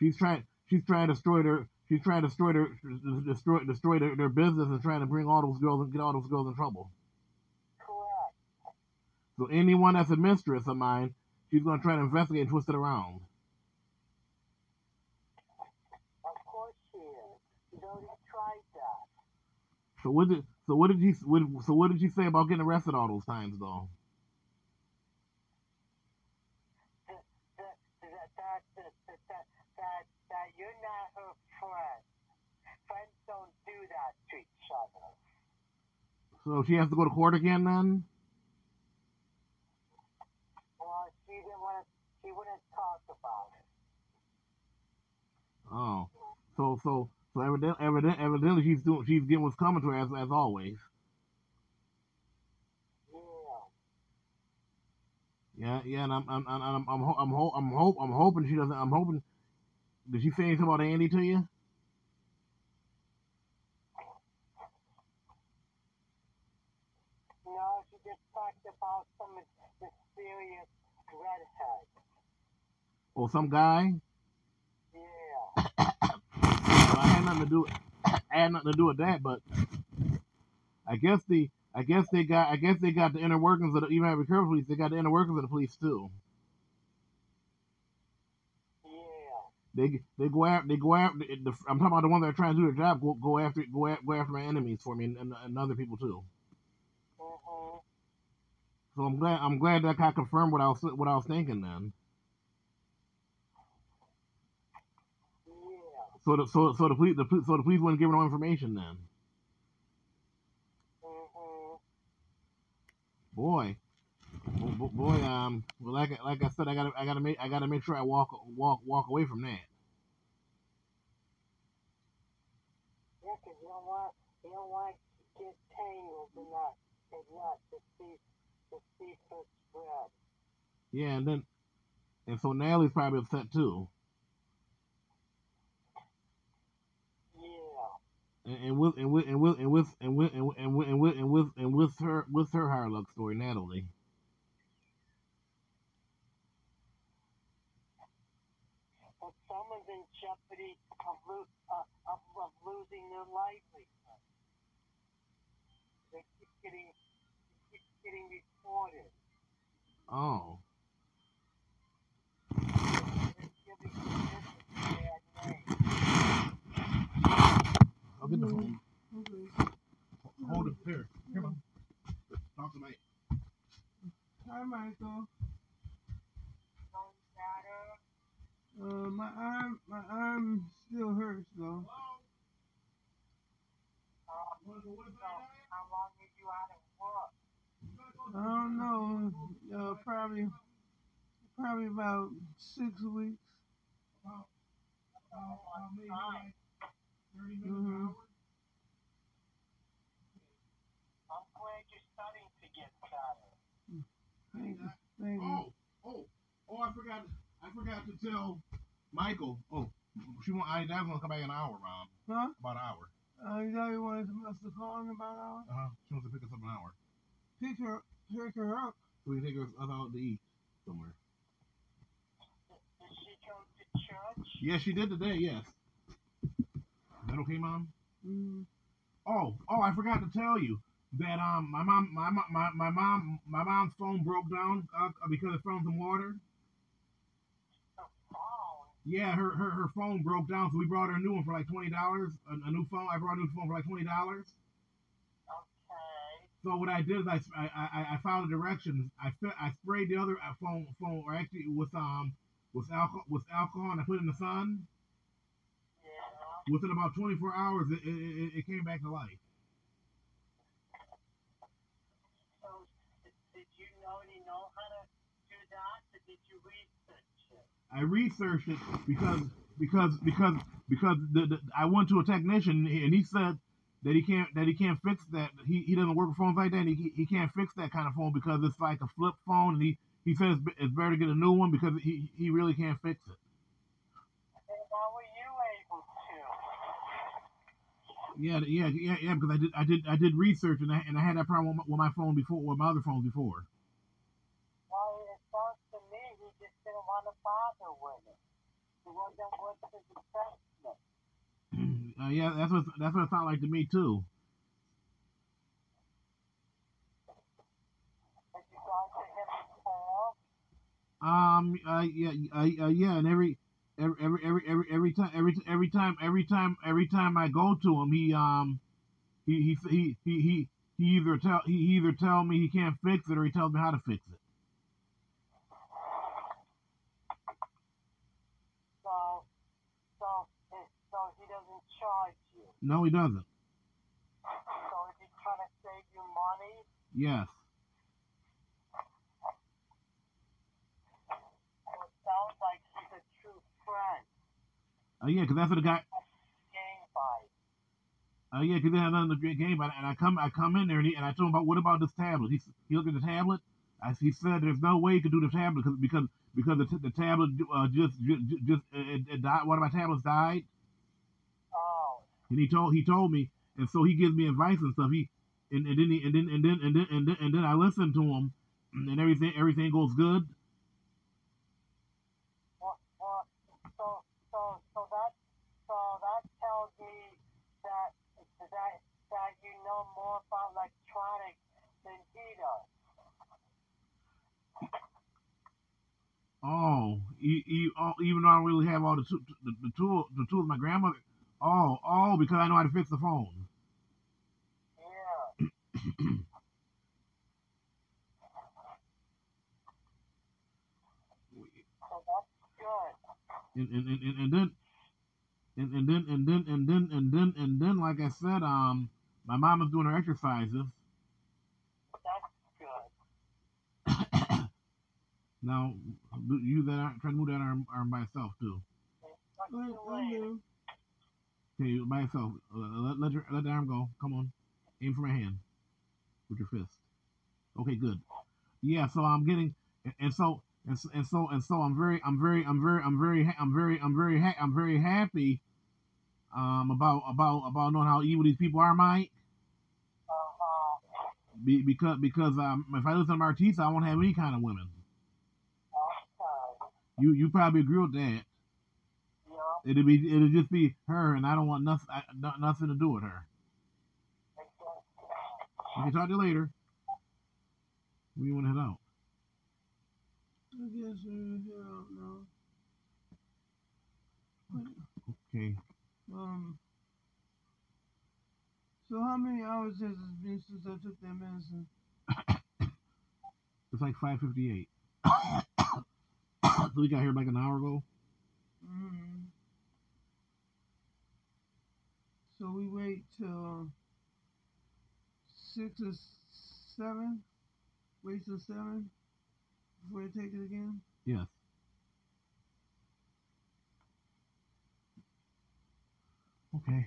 Speaker 8: She's trying. She's trying to destroy their. She's trying to destroy their. Destroy. Destroy their, their business and trying to bring all those girls and get all those girls in trouble.
Speaker 10: Correct.
Speaker 8: So anyone that's a mistress of mine, she's gonna try to investigate and twist it around.
Speaker 10: Of course she is. Tried that.
Speaker 8: So what did. So what did you? What, so what did you say about getting arrested all those times though?
Speaker 10: That, that, that, that, that, that, that, that you're not her friend. Friends don't do that to each other.
Speaker 8: So she has to go to court again then?
Speaker 10: Well, she didn't want to, she wouldn't talk about it.
Speaker 8: Oh, so so so evidently, evidently, evidently she's doing she's getting what's coming to her as as always.
Speaker 10: Yeah.
Speaker 8: Yeah, yeah, and I'm I'm I'm I'm I'm I'm, ho- I'm hope I'm hoping she doesn't. I'm hoping. Did she say anything about Andy to you?
Speaker 10: No, she just talked about some mysterious redhead.
Speaker 8: Or oh, some guy?
Speaker 10: Yeah.
Speaker 8: I had nothing to do. I had nothing to do with that, but I guess the I guess they got I guess they got the inner workings of the even Havre Curve police. They got the inner workings of the police too.
Speaker 10: Yeah.
Speaker 8: They they go after they go after the, the, I'm talking about the ones that are trying to do their job. Go go after go after, go after my enemies for me and, and, and other people too.
Speaker 10: Mm-hmm.
Speaker 8: So I'm glad I'm glad that I confirmed what I was what I was thinking then.
Speaker 10: Yeah.
Speaker 8: So the so so the police the, so the police wouldn't give no information then.
Speaker 10: Mm-hmm.
Speaker 8: Boy, Bo- bo- boy, um, well, like I- like I said, I gotta I gotta make I gotta make sure I walk walk walk away from that.
Speaker 10: Yeah, 'cause you don't want you don't want to get tangled in that in that to see to see her spread.
Speaker 8: Yeah, and then and so Natalie's probably upset too.
Speaker 10: Yeah.
Speaker 8: And, and with and with and with and with and with and with and with and with and with, and with her with her hard luck story, Natalie.
Speaker 10: But someone's in jeopardy of, lo- uh, of, of losing their livelihood. They keep getting they keep getting reported.
Speaker 8: Oh,
Speaker 10: They're giving the business a bad name.
Speaker 8: I'll get the phone. Hold it here. Come on. Talk to Mike.
Speaker 7: Hi, Michael.
Speaker 10: No matter
Speaker 7: Uh, my arm, my arm still hurts though.
Speaker 10: uh,
Speaker 7: I don't know. Uh, probably, probably about six weeks.
Speaker 10: Fine.
Speaker 7: hmm
Speaker 10: I'm glad you're starting to get better.
Speaker 7: Thank you. Thank you.
Speaker 8: Oh, oh, oh! I forgot. I forgot to tell Michael. Oh, she want. I gonna come back in an hour, Ron.
Speaker 7: Huh?
Speaker 8: About an hour.
Speaker 7: Uh, you know you wanted us to call in about hour?
Speaker 8: Uh huh. She wants to pick us up an hour,
Speaker 7: Pick her, pick her up.
Speaker 8: so we can take us out to eat somewhere.
Speaker 10: Did she go to church?
Speaker 8: Yes, she did today. Yes. Is that okay, Mom?
Speaker 7: Mm.
Speaker 8: Oh, oh! I forgot to tell you that um, my mom, my mo- my my mom, my mom's phone broke down uh, because it fell in some water. Yeah, her, her her phone broke down, so we brought her a new one for like twenty dollars. A, a new phone. I brought a new phone for like twenty dollars.
Speaker 10: Okay.
Speaker 8: so what I did is I I, I, I followed the directions. I I sprayed the other uh, phone phone or actually with um with alcohol with alcohol and I put it in the sun.
Speaker 10: Yeah.
Speaker 8: Within about 24 hours, it, it, it, it came back to life.
Speaker 10: So, did, did you already know how to do that, or did you research it?
Speaker 8: I researched it because because because because the, the, I went to a technician and he said that he can't that he can't fix that he, he doesn't work with phones like that and he, he can't fix that kind of phone because it's like a flip phone and he he says it's, it's better to get a new one because he he really can't fix it.
Speaker 10: And how were you able to?
Speaker 8: Yeah yeah yeah yeah because I did I did I did research and I and I had that problem with my, with my phone before with my other phones before.
Speaker 10: Well, it sounds to me he just didn't want to bother with it. He wasn't worth his investment.
Speaker 8: uh, yeah that's what that's what it sounded like to me too.
Speaker 10: Have you gone to him before?
Speaker 8: Um. Uh. Yeah. Uh, uh, yeah. And every, every, every, every, every, every time, every, every time, every time, every time I go to him, he um, he he he he he, he either tell he either tell me he can't fix it or he tells me how to fix it.
Speaker 10: So, so, it, so he doesn't charge you.
Speaker 8: No, he doesn't.
Speaker 10: So is he trying to save you money?
Speaker 8: Yes.
Speaker 10: So it sounds like he's a true friend.
Speaker 8: Uh, yeah, 'cause that's what the guy.
Speaker 10: Game by.
Speaker 8: Uh, yeah, 'cause they nothing to drink game. And I come, I come in there and, he, and I told him about what about this tablet? He he looked at the tablet. I he said there's no way he could do the tablet because because because the, the tablet uh, just just, just it, it died. One of my tablets died. And he told he told me, and so he gives me advice and stuff. He and, and then he, and then and then and then and then and then I listen to him, and everything everything goes good.
Speaker 10: well, well, so, so, so that, so that tells me that, that, that you know more about electronics than he does.
Speaker 8: Oh, he, he, oh, even though I don't really have all the the, the tool the tools my grandmother. Oh, oh, because I know how to fix the phone.
Speaker 10: Yeah. That's good.
Speaker 8: And and, and, and, then. And, and then and then and then and then and then like I said, um, my mom is doing her exercises.
Speaker 10: That's good.
Speaker 8: Now, you that aren't trying to move that arm, arm by itself too.
Speaker 10: What's
Speaker 7: I,
Speaker 10: the
Speaker 7: I
Speaker 10: way?
Speaker 7: know.
Speaker 8: Okay, by itself. Uh, let let, your, let the arm go. Come on, aim for my hand with your fist. Okay, good. Yeah, so I'm getting, and, so and, s- and so and so I'm very I'm very I'm very I'm very I'm very I'm very ha- I'm very happy um about about about knowing how evil these people are, Mike.
Speaker 10: Uh-huh.
Speaker 8: Be, because because um if I listen to Martisa, I won't have any kind of women. You you probably agree with that. It'll be it'll just be her, and I don't want nothing I, nothing to do with her.
Speaker 10: Exactly.
Speaker 8: can talk to you later. You want to head out?
Speaker 7: I guess we're here out now.
Speaker 8: Okay.
Speaker 7: Um. So how many hours has it been since I took that medicine?
Speaker 8: It's like five fifty eight. so we got here like an hour ago.
Speaker 7: Mm. So we wait till um, six or seven. Wait till seven before you take it again.
Speaker 8: Yes. Okay.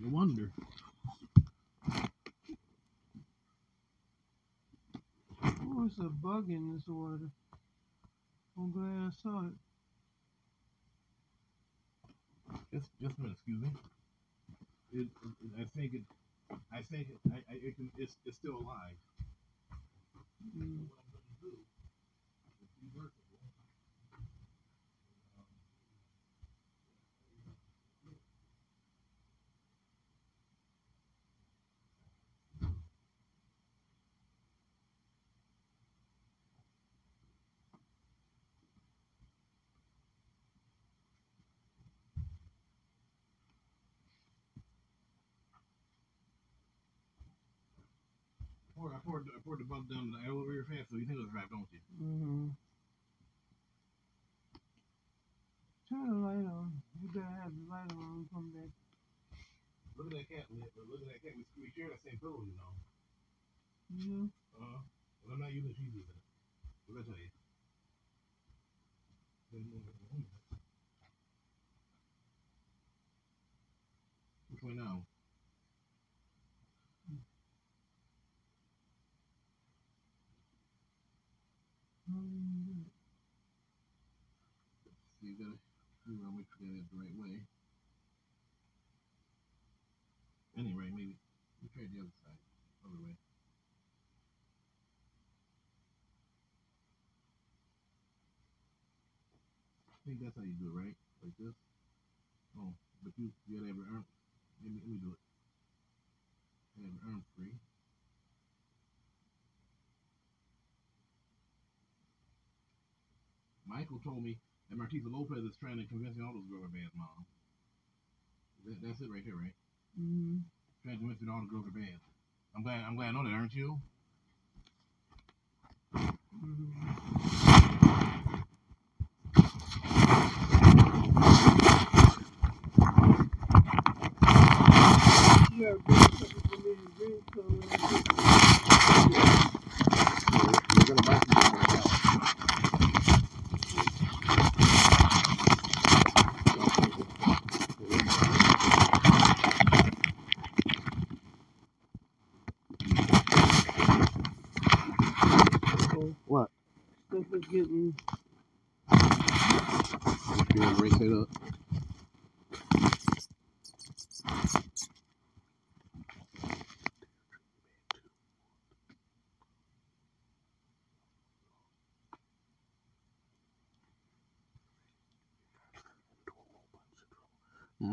Speaker 8: No wonder.
Speaker 7: Oh, it's a bug in this water. I'm glad I saw it.
Speaker 8: Just just a minute, excuse me. It, it, I think it. I think it. I, I, it can, it's it's still alive.
Speaker 7: Mm.
Speaker 8: Poured, I poured the bug down the elevator fan, so you think it was right, don't you?
Speaker 7: Mm-hmm. Turn the light on. You better have the light on come back.
Speaker 8: Look at that cat, man. Look at that cat. We, we share that same pillow, you know.
Speaker 7: Yeah.
Speaker 8: Uh, well, I'm not using she's using it. What did I tell you? Which way now?
Speaker 7: Mm,
Speaker 8: So you gotta, you gotta make sure that the right way. Anyway, maybe we try the other side, other way. I think that's how you do it, right? Like this. Oh, but you you gotta have your arm. Let me let me do it. Have your arm free. Michael told me that Martisa Lopez is trying to convince all those girls are bad, mom. That, that's it right there, right?
Speaker 7: Mm-hmm.
Speaker 8: Trying to convince all the girls are bad. I'm glad. I'm glad I know that, aren't you?
Speaker 7: Mm-hmm.
Speaker 8: You're gonna buy some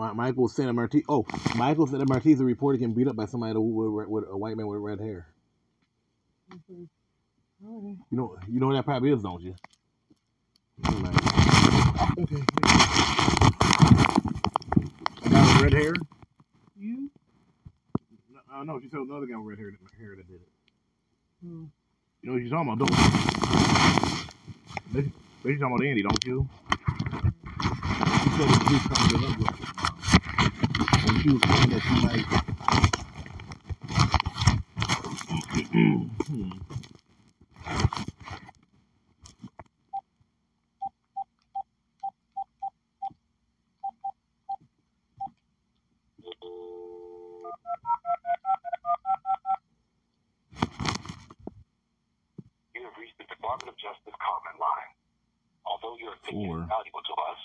Speaker 8: Mi- Michael said that Marti. Oh, Michael said that Martiza reported getting beat up by somebody with, with, a white man with red hair.
Speaker 7: All right.
Speaker 8: You know, you know who that probably is, don't you? Okay. A guy with red hair?
Speaker 7: You?
Speaker 8: No, uh, no, she said another guy with red hair, hair that did it.
Speaker 7: Hmm.
Speaker 8: You know what you're talking about, don't you? You- you're talking about Andy, don't you? She said was trying to get up with her. And she was saying that she might. Hmm.
Speaker 11: You have reached the Department of Justice comment line. Although your opinion
Speaker 8: Four.
Speaker 11: is valuable to us,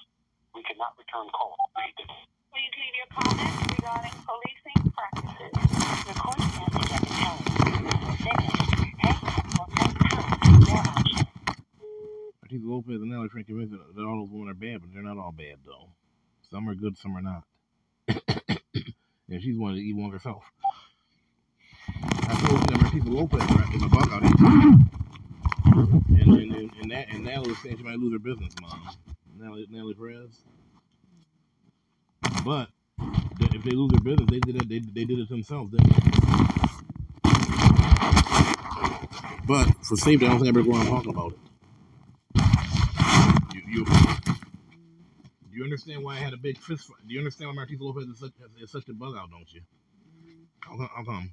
Speaker 11: we cannot return calls made to
Speaker 10: Please leave your comments regarding policing practices. Recording message at the tone. When finished, hang up or press pound for more options.
Speaker 8: Ortiz Lopez and Nelly Frank convinced that all those women are bad, but they're not all bad though. Some are good, some are not. and she's one of the evil ones herself. I told that Martisa Lopez right, is a bug out here. And, and, and, and that and Natalie was saying she might lose her business, mom. Natalie, Natalie Perez. But if they lose their business, they did it. They, they did it themselves, didn't they? But for safety, I don't think I better go around talking about it. You, you, you understand why I had a big fist fight? Do you understand why Martisa Lopez is such, is such a bug out, don't you? How come? How come?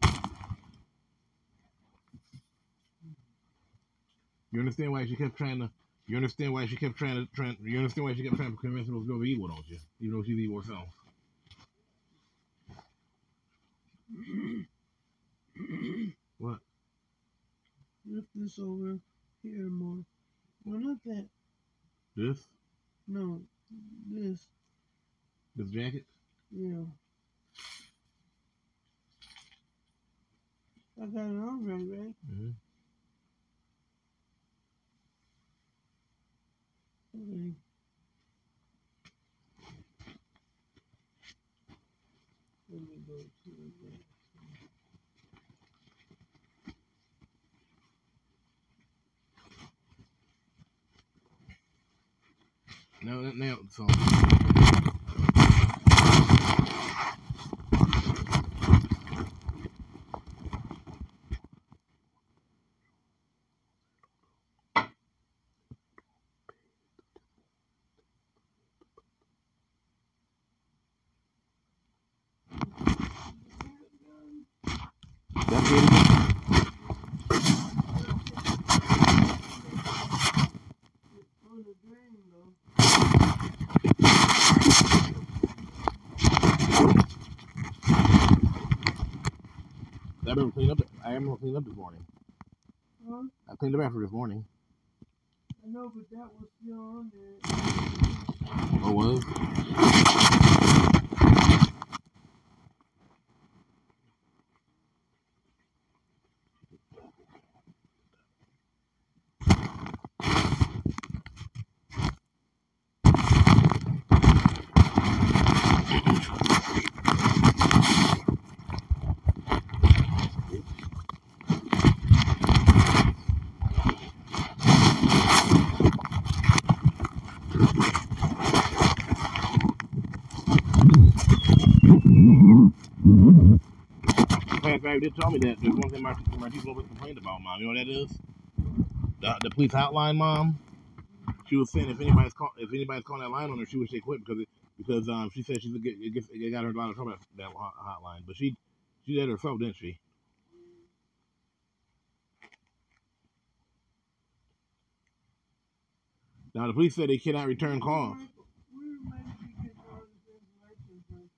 Speaker 8: You understand why she kept trying to. You understand why she kept trying to. Trying, you understand why she kept trying to convince those girls are evil, don't you? Even though she's evil herself. What?
Speaker 7: Lift this over here more. No, not that.
Speaker 8: This?
Speaker 7: No, this.
Speaker 8: This jacket?
Speaker 7: Yeah. I got it on right, right?
Speaker 8: Mm-hmm.
Speaker 7: Okay. Let me go to the
Speaker 8: Now, now, so. I've been cleaned up. I am gonna clean up this morning.
Speaker 7: Huh?
Speaker 8: I cleaned the bathroom this morning.
Speaker 7: I know, but that was still on there.
Speaker 8: Oh, was? Barry did tell me that there's one thing my my people always complained about, mom. You know what that is? The, the police hotline, mom. She was saying if anybody's call, if anybody's calling that line on her, she wish they quit because it, because um she said she's it, gets, it got her a lot of trouble that hotline. But she she did herself, didn't she? Now the police said they cannot return calls.
Speaker 7: Where might be getting all this information from?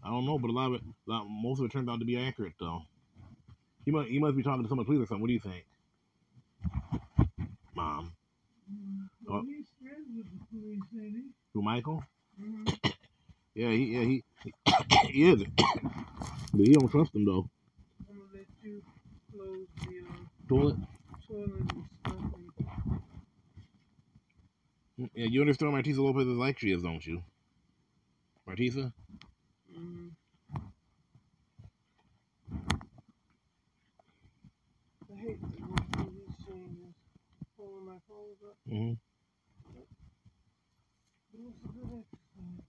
Speaker 8: I don't know, but a lot of it, lot, most of it turned out to be accurate though. He must he must be talking to some of the police or something. What do you think, mom?
Speaker 7: Well,
Speaker 8: Oh.
Speaker 7: friends with the police, ain't he?
Speaker 8: Who Michael?
Speaker 7: Mm-hmm.
Speaker 8: Yeah, he yeah he he, he is, but he don't trust him though.
Speaker 7: I'm gonna let you close the uh,
Speaker 8: Toilet.
Speaker 7: toilet and
Speaker 8: Yeah, you understand Martisa Lopez is like she is, don't you? Martisa?
Speaker 7: mm-hmm. I hate to go through these changes. Pulling my clothes up.
Speaker 8: Mm-hmm.
Speaker 7: It was a good exercise.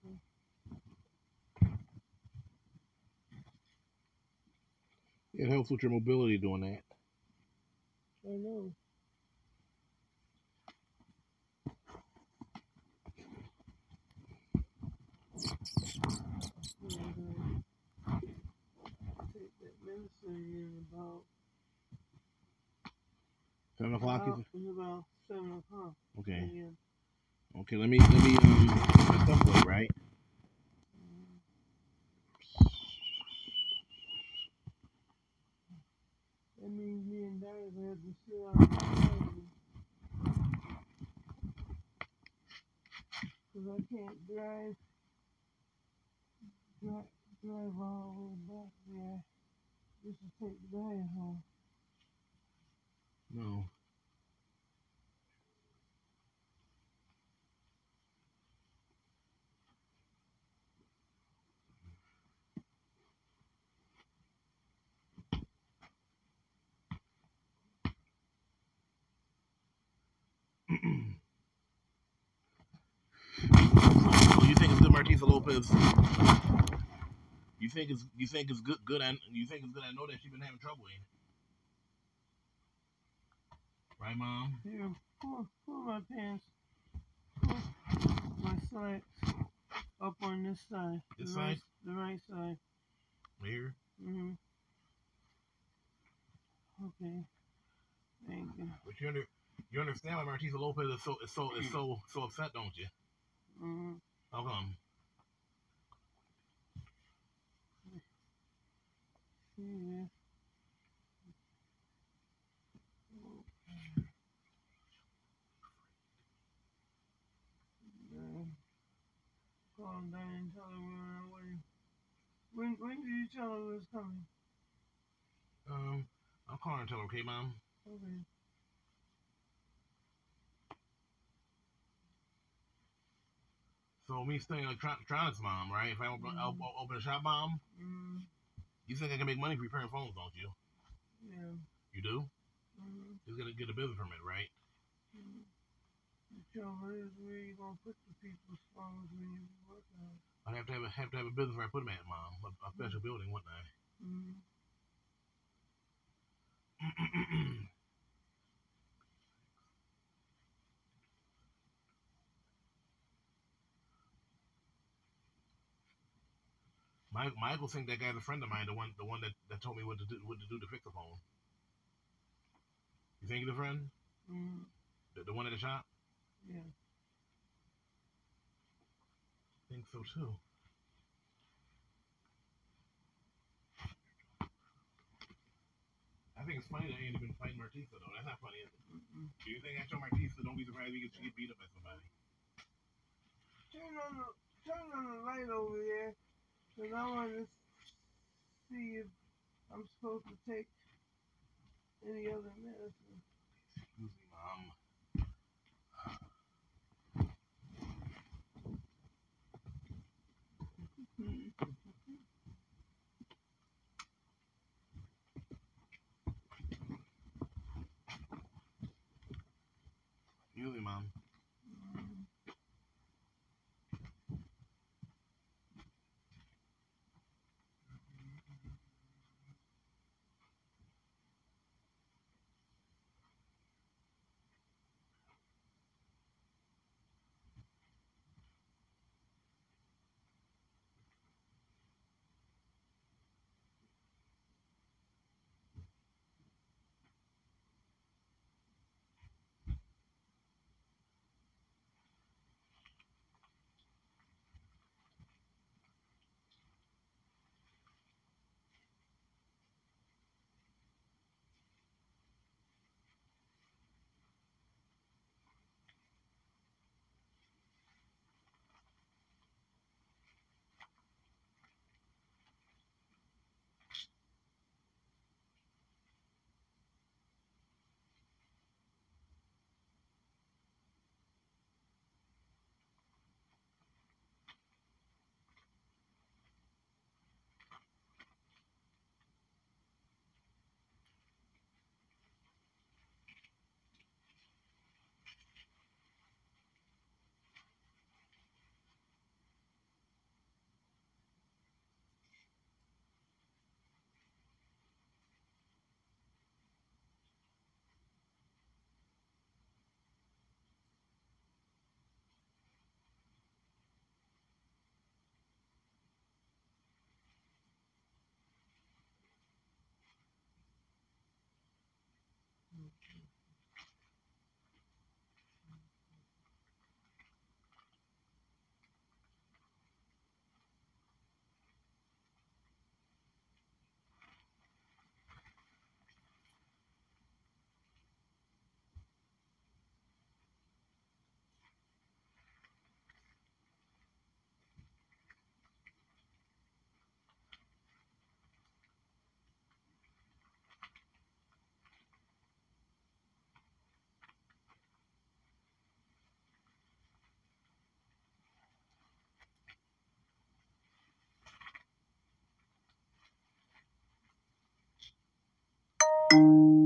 Speaker 7: Huh?
Speaker 8: It helps with your mobility doing that.
Speaker 7: I know. And, take that medicine in about
Speaker 8: Seven o'clock.
Speaker 7: about,
Speaker 8: said?
Speaker 7: in about seven o'clock.
Speaker 8: Okay.
Speaker 7: a.m.
Speaker 8: Okay. Let me let me um my stuff away, right?
Speaker 7: That means me and Daddy gonna have to sit outside. Cause I can't drive, drive, drive all the way back there. Just to take the home.
Speaker 8: No. So you think it's good, Martisa Lopez? You think it's you think it's good? Good, and you think it's good. I know that she's been having trouble, ain't it? Right, mom?
Speaker 7: Here, pull, pull my pants. Pull my slacks up on this side.
Speaker 8: This
Speaker 7: the right,
Speaker 8: side?
Speaker 7: The right side.
Speaker 8: Here.
Speaker 7: Mm-hmm. Okay. Thank you.
Speaker 8: But you under you understand why Martisa Lopez is so is so is so so upset, don't you?
Speaker 7: Mm-hmm.
Speaker 8: How come?
Speaker 7: Call him down and tell him we're on our way. When when did you tell her we was coming?
Speaker 8: Um, I'll call her and tell her, okay, mom.
Speaker 7: Okay.
Speaker 8: So me studying electronics, mom, right? If I open, I'll open a shop, mom,
Speaker 7: Mm,
Speaker 8: you think I can make money repairing phones, don't you?
Speaker 7: yeah.
Speaker 8: You do?
Speaker 7: Mm,
Speaker 8: Just gotta get a business permit, right?
Speaker 7: mm. The trouble is where you gonna put the people's phones when you work on.
Speaker 8: I'd have to have a, have to have a business where I put them at, mom. A, a special building, wouldn't I?
Speaker 7: Mm.
Speaker 8: My Michael think that guy's a friend of mine, the one the one that, that told me what to do what to do to fix the phone. You think he's a friend?
Speaker 7: Mm,
Speaker 8: The, the one at the shop?
Speaker 7: yeah.
Speaker 8: think so too. I think it's funny that he ain't been fighting Martisa though. That's not funny, is it?
Speaker 7: Mm-mm.
Speaker 8: Do you think after Martisa, don't be surprised if gets get beat up by somebody?
Speaker 7: Turn on the turn on the light over there, cause I want to see if I'm supposed to take any other medicine.
Speaker 8: Excuse me, mom. Excuse me, mom.
Speaker 7: What's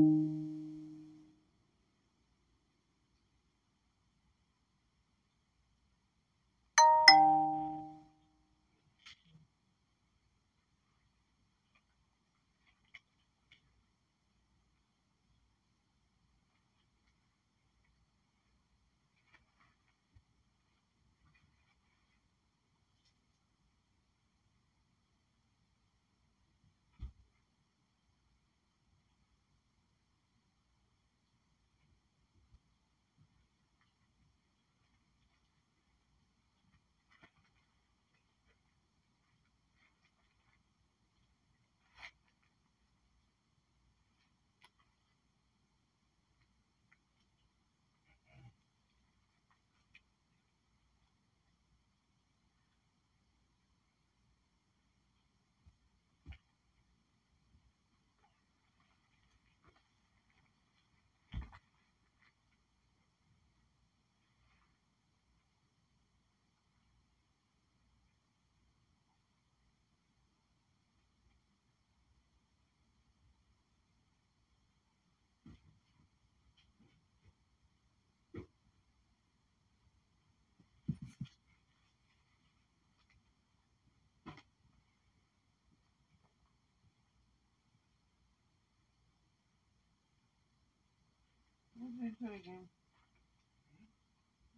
Speaker 7: he taking?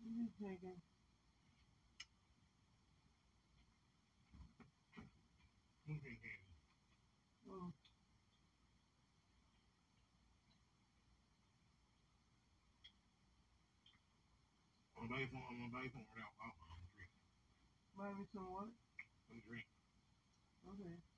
Speaker 7: What's he taking?
Speaker 8: ice cream candy.
Speaker 7: Oh,
Speaker 8: I'm gonna buy you some. I'm gonna buy you some. Drink.
Speaker 7: buy me some what?
Speaker 8: Some drink.
Speaker 7: Okay.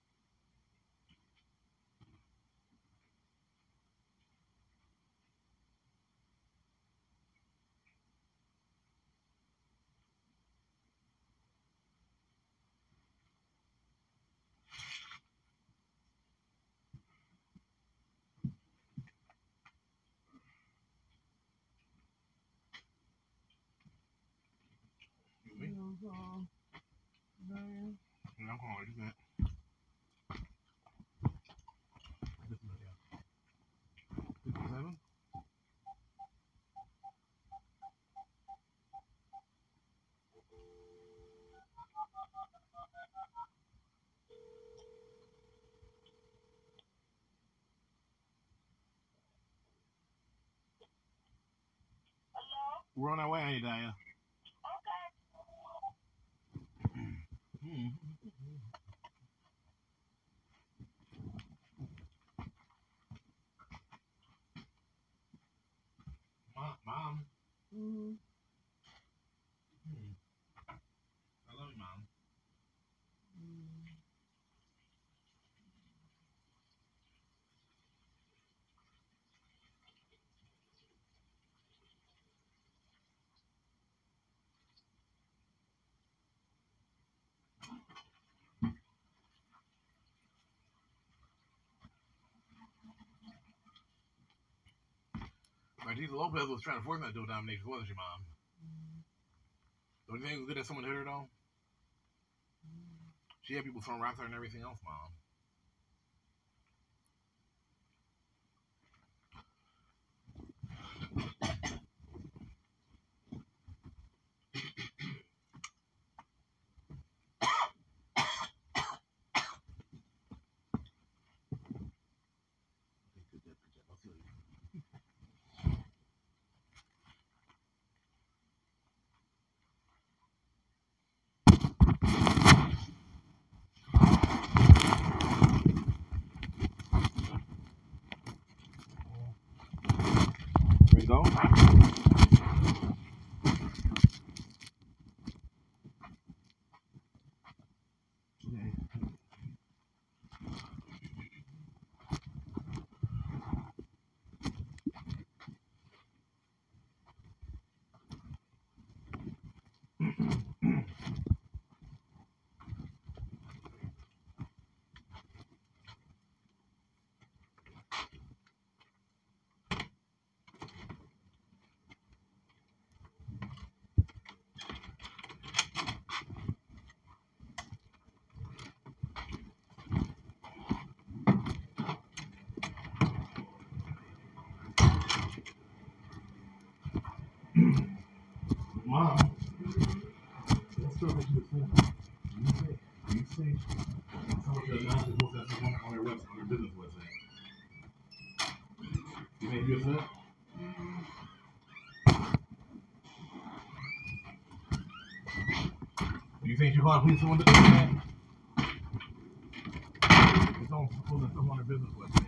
Speaker 8: We're on our way, Daya? Hmm. Mom, mom.
Speaker 7: mm-hmm.
Speaker 8: Hmm. I love you, mom. Martisa Lopez was trying to force me to do a domination, wasn't she, mom? Don't you think it was good that someone hit her though? She had people throwing rocks at her and everything else, mom. Good job, good job. I'll see you. There you go. Okay. Mom, let's with this thing. You say, you say, some of the announcers post that on their website, on their business website. You think you upset? You think you're going to please someone to do that? It's on, that on their business website.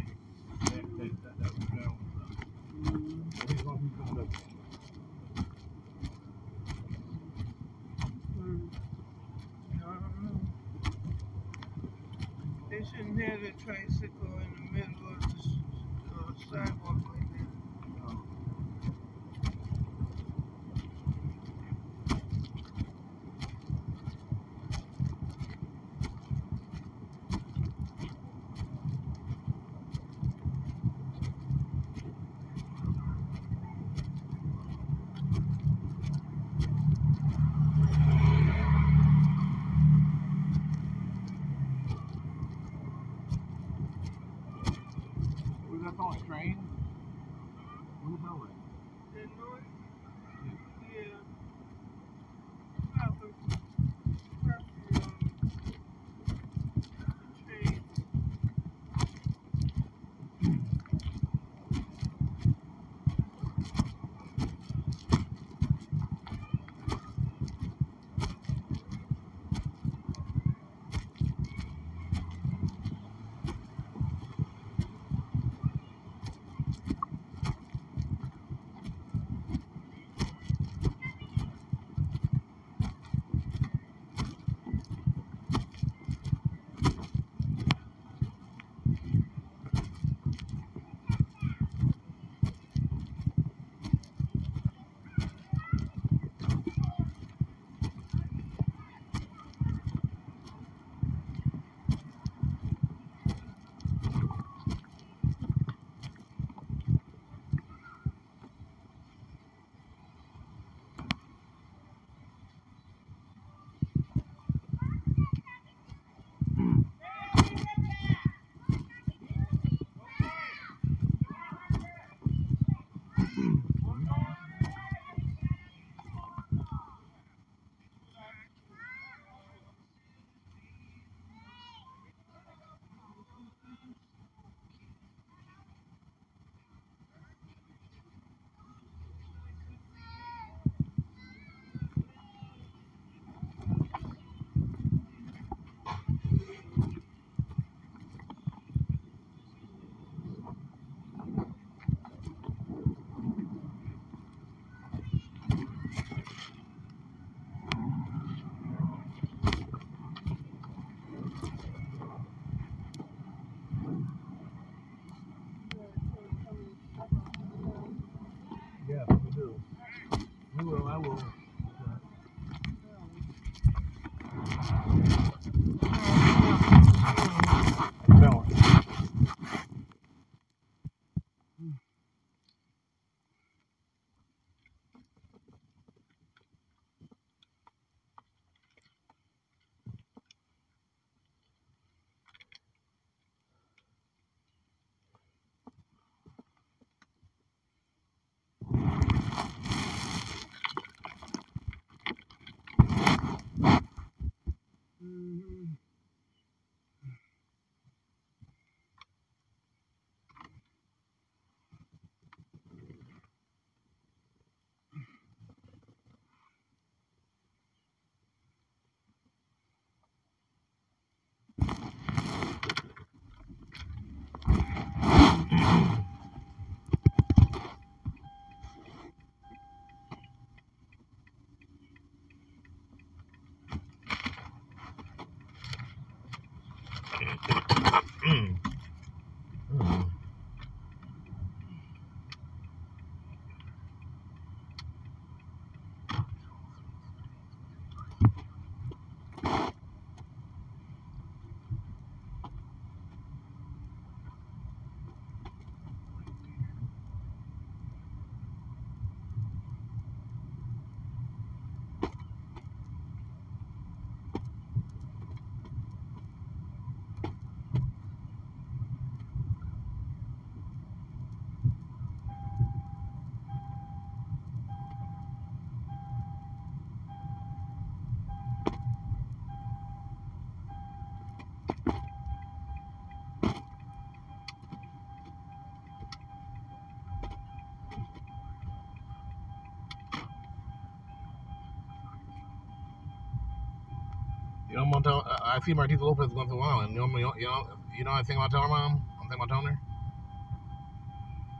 Speaker 8: Gonna tell. Uh, I see Martita Lopez once in a while, and you know, you know, you know, you know what I think about telling her mom. I'm thinking about telling her.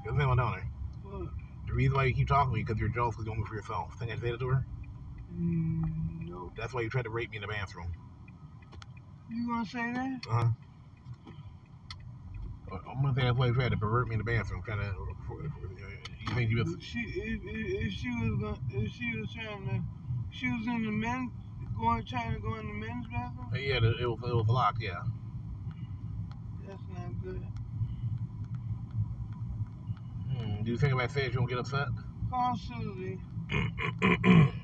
Speaker 8: You know what I'm thinking about telling her. The reason why you keep talking to me because you're jealous because you want me for yourself. Think I said it to her?
Speaker 7: Mm, no.
Speaker 8: That's why you tried to rape me in the bathroom.
Speaker 7: You gonna say that?
Speaker 8: Uh huh. I'm gonna say that's why you tried to pervert me in the bathroom. Kind of. You think you was?
Speaker 7: She if, if, if she was gonna, if she was trying to, she was in the men going trying to go in the men's bathroom.
Speaker 8: Yeah, it was, it was locked. Yeah.
Speaker 7: That's not good.
Speaker 8: Hmm. Do you think if I say it, you won't get upset?
Speaker 7: Call Susie.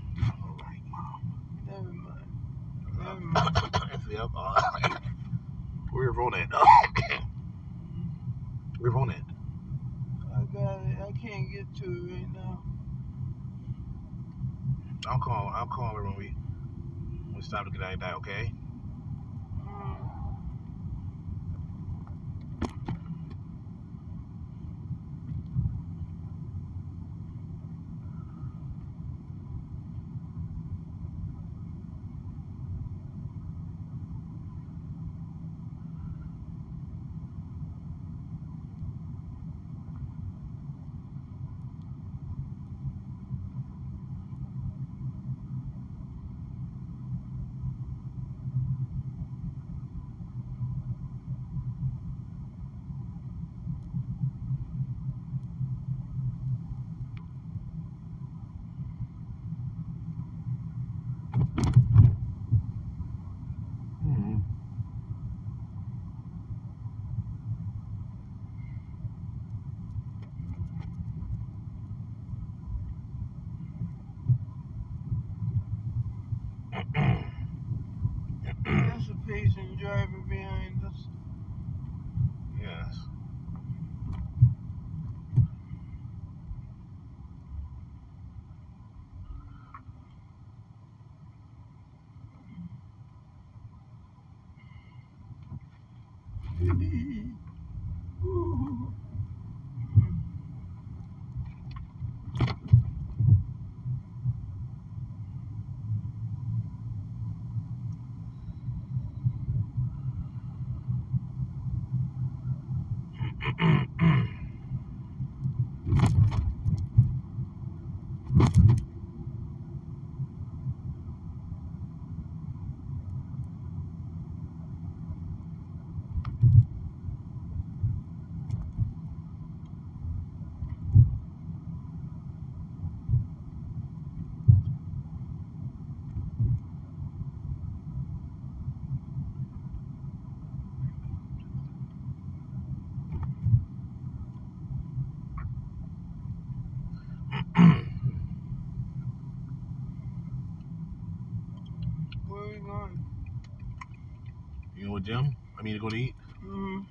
Speaker 8: You know what, Jim? I mean to go to eat.
Speaker 7: Mm.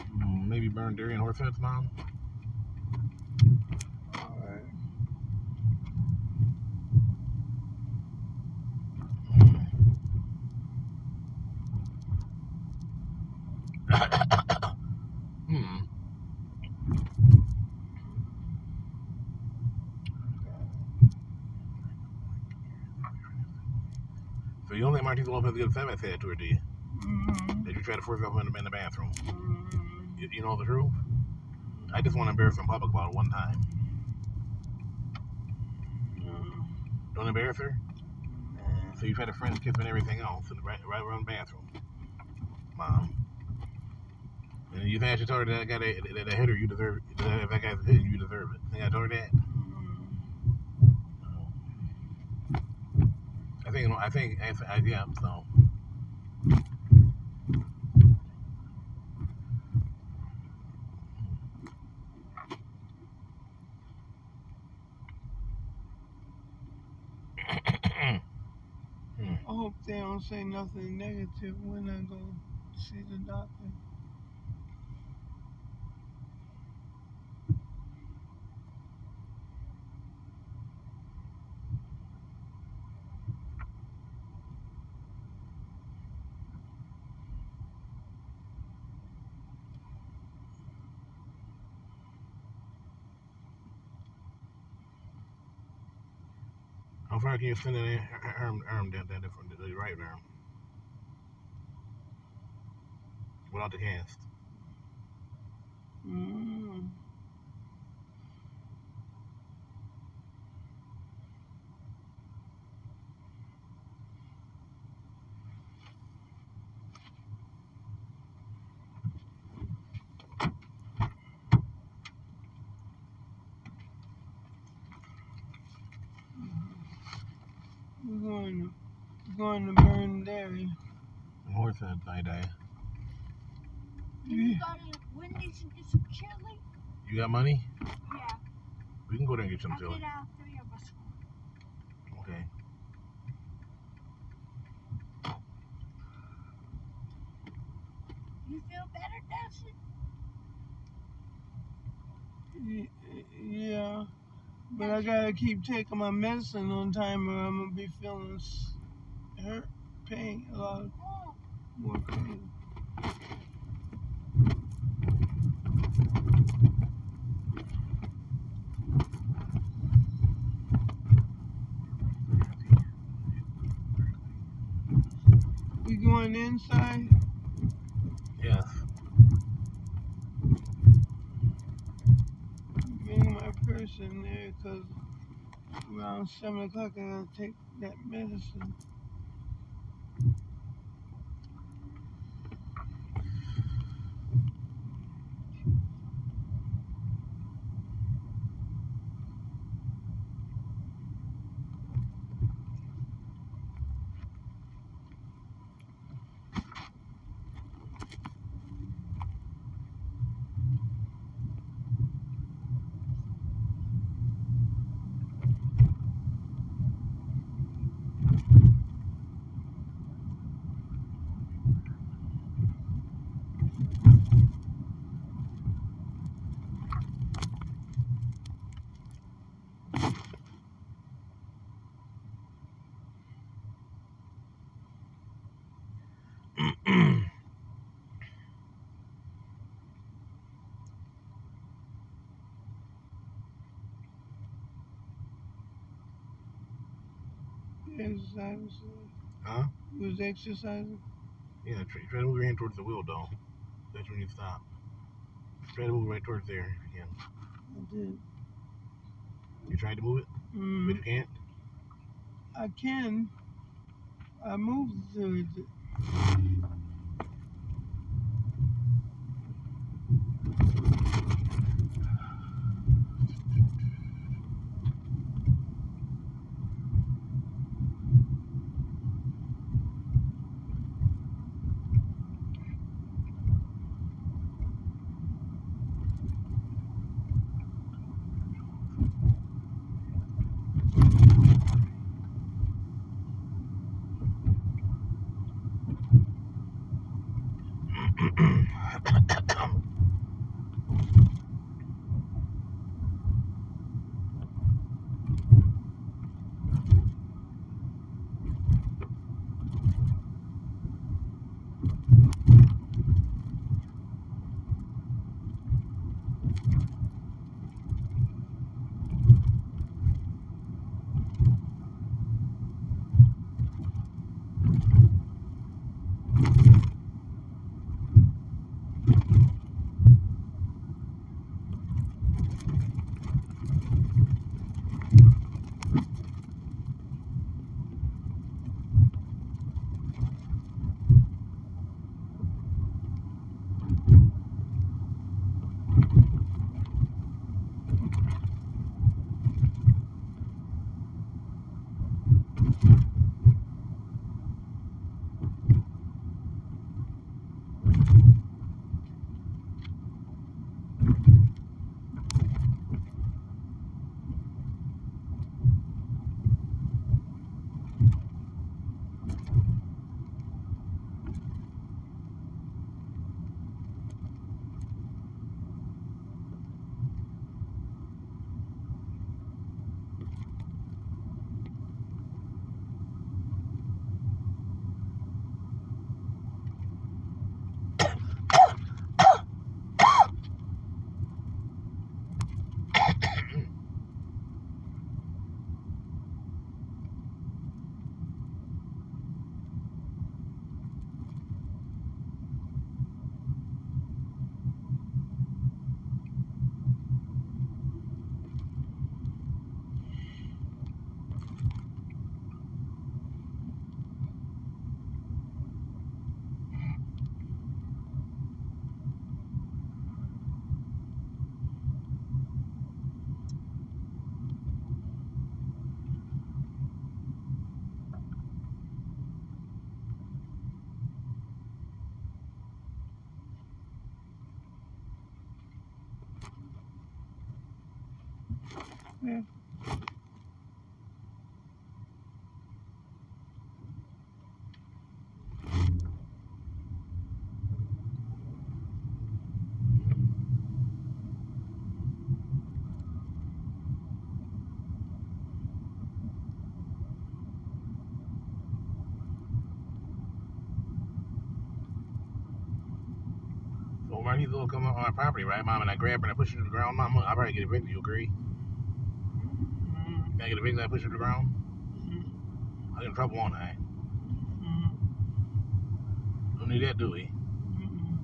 Speaker 8: Hmm, maybe burn dairy and horse heads, mom.
Speaker 7: Alright.
Speaker 8: Hmm. So you don't think Martisa Lopez is upset if I say that to her, do you?
Speaker 7: Mm.
Speaker 8: That you try to force yourself in the, in the bathroom.
Speaker 7: Mm.
Speaker 8: You, you know the truth? I just want to embarrass her in public about it one time.
Speaker 7: Mm.
Speaker 8: Don't embarrass her? So you've had a friend kiss and everything else in the right, right around the bathroom. Mom. And you've I should tell her that I got a, that I hit her, you deserve it. That if that guy's hit you, you deserve it. Think I told her that?
Speaker 7: Mm.
Speaker 8: I think, I think, uh, I, I, yeah, so.
Speaker 7: I hope they don't say nothing negative when I go see the doctor.
Speaker 8: Far can you extend an arm, arm down, down from the, right arm? Without the cast.
Speaker 7: Mm. We're going to, going to burn dairy.
Speaker 8: Horse head tie dye.
Speaker 12: Can you go to Wendy's and get some chili?
Speaker 8: You got money?
Speaker 12: Yeah.
Speaker 8: We can go there and get some
Speaker 12: I'll
Speaker 8: chili.
Speaker 12: get all three of us.
Speaker 8: Okay.
Speaker 12: You feel better, Dustin?
Speaker 7: Y- Yeah, but I gotta keep taking my medicine on time, or I'm gonna be feeling hurt, pain, a lot of
Speaker 12: Oh,
Speaker 7: more pain. We going inside?
Speaker 8: Yes.
Speaker 7: Bring my purse in there, cause around seven o'clock I gotta take that medicine. Exercise.
Speaker 8: Huh?
Speaker 7: You was exercising?
Speaker 8: Yeah, try, try to move your hand towards the wheel, though. That's when you stop. Try to move right towards there again.
Speaker 7: I did.
Speaker 8: You tried to move it, but
Speaker 7: Mm,
Speaker 8: you can't?
Speaker 7: I can. I moved to it. Yeah.
Speaker 8: So when these little come on my property, right, mom, and I grab her and I push her to the ground, mom, I probably get evicted. You agree? Can I get evicted? I push her to the ground.
Speaker 7: Mm-hmm.
Speaker 8: I get in trouble, won't I?
Speaker 7: Mm-hmm.
Speaker 8: Don't need that, do we?
Speaker 7: Mm-hmm.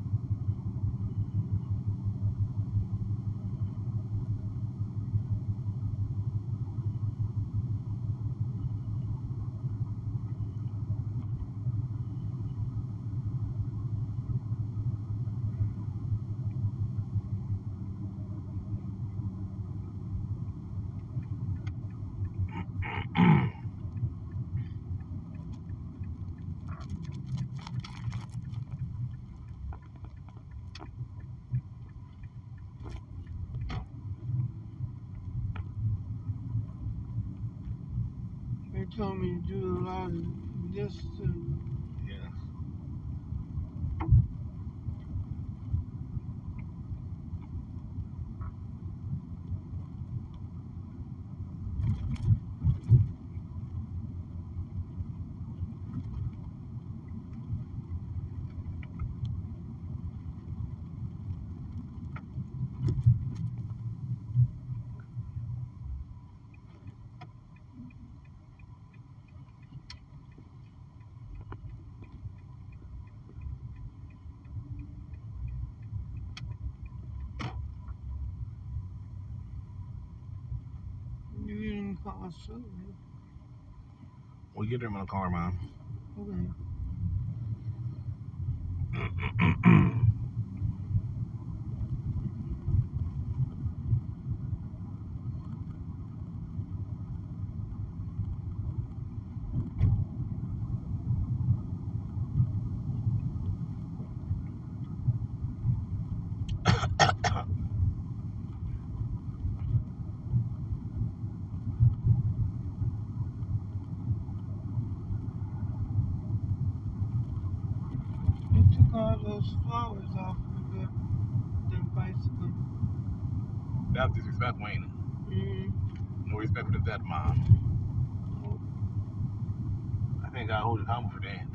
Speaker 7: They told me to do a lot of this too.
Speaker 8: Yeah.
Speaker 7: You call.
Speaker 8: We'll get them in the car, mom.
Speaker 7: Okay. You took all those flowers off of the, the bicycle.
Speaker 8: That's disrespectful, ain't it?
Speaker 7: Mm-hmm.
Speaker 8: No respect for the dead, mom. I think I hold it accountable for that.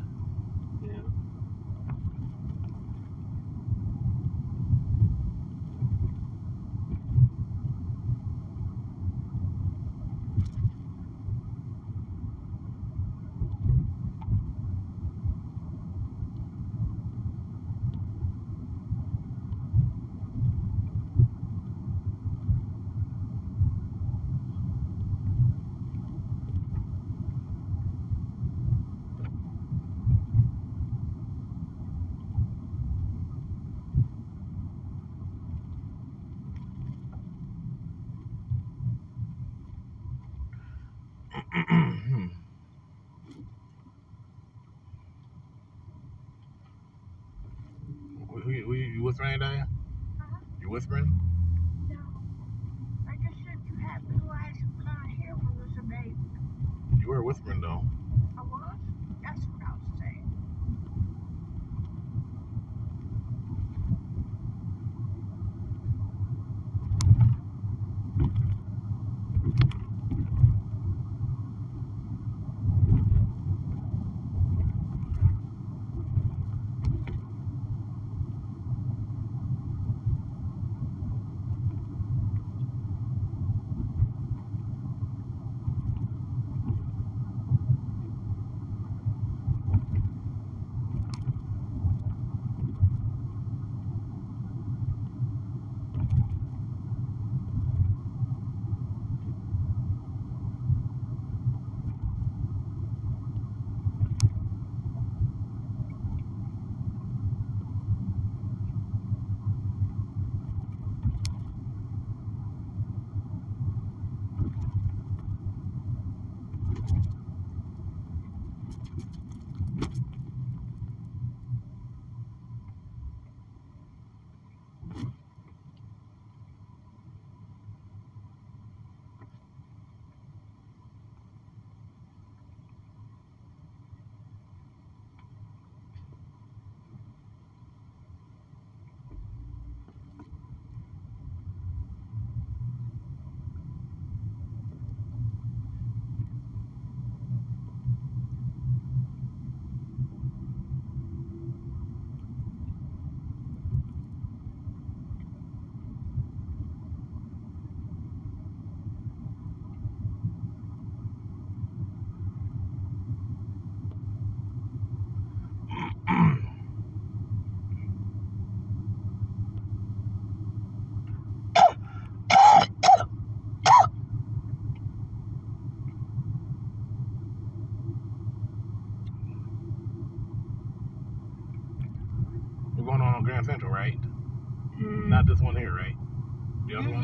Speaker 7: Yeah.
Speaker 8: who, who, who, you whispering, Diane?
Speaker 13: Huh?
Speaker 8: You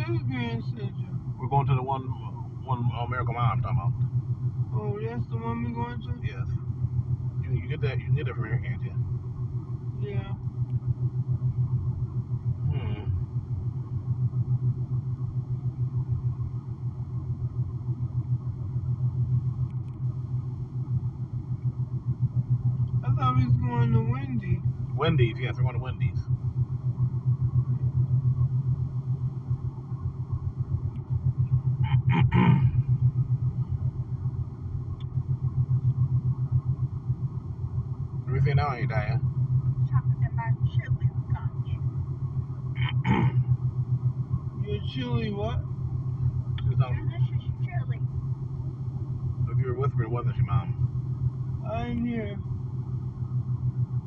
Speaker 8: Grand Central. We're going to the one, one uh, Miracle Mile I'm talking about.
Speaker 7: Oh, that's the one we're going to?
Speaker 8: Yes. You, you get that? You get that from here, can't you?
Speaker 7: Yeah.
Speaker 8: Hmm.
Speaker 7: I thought we was going to Wendy.
Speaker 8: Wendy's, yes, we're going to Wendy's. Hmm. What are we saying now, ain't Daya?
Speaker 12: Talking about chili punch.
Speaker 7: Your chili what?
Speaker 8: She's not,
Speaker 12: Delicious chili.
Speaker 8: if you were whispering, wasn't she, Mom?
Speaker 7: I ain't here.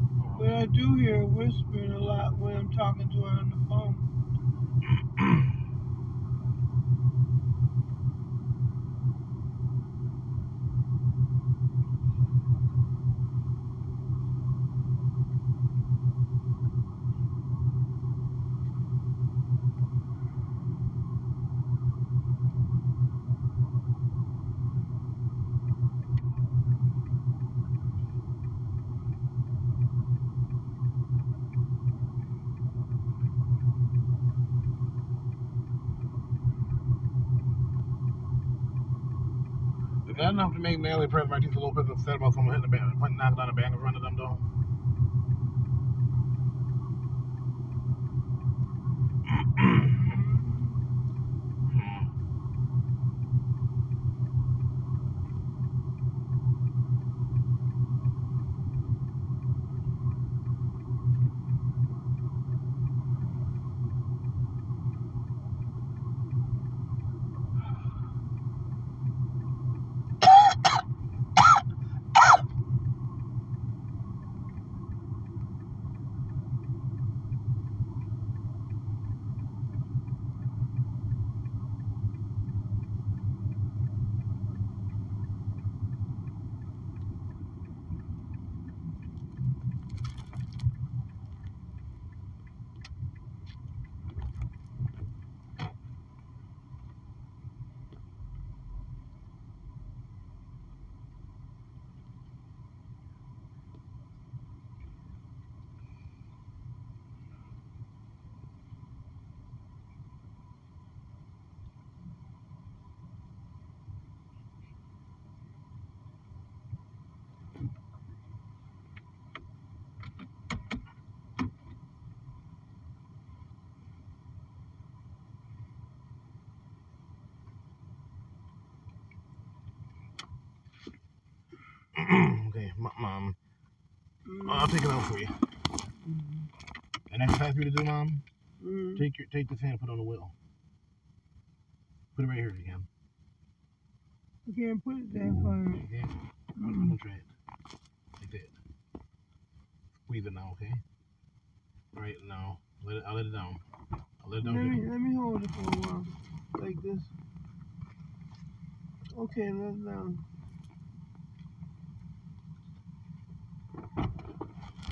Speaker 7: Oh. But I do hear her whispering a lot when I'm talking to her on the phone.
Speaker 8: Is that enough to make Nelly President Martinez Lopez upset about someone hitting the band, knocking down a band in front of them, though? Hmm. okay, m- mom. I'll take it out for you. An exercise for you to do, mom.
Speaker 7: Mm.
Speaker 8: Take your take this hand and put it on the wheel. Put it right here if you can.
Speaker 7: I can't put it that far.
Speaker 8: Okay. I'm, I'm gonna try it. Like that. Squeeze it now, okay? All right, now let it. I'll let it down. I'll let it down.
Speaker 7: Let me let me hold it for a while, like this. Okay, let it down.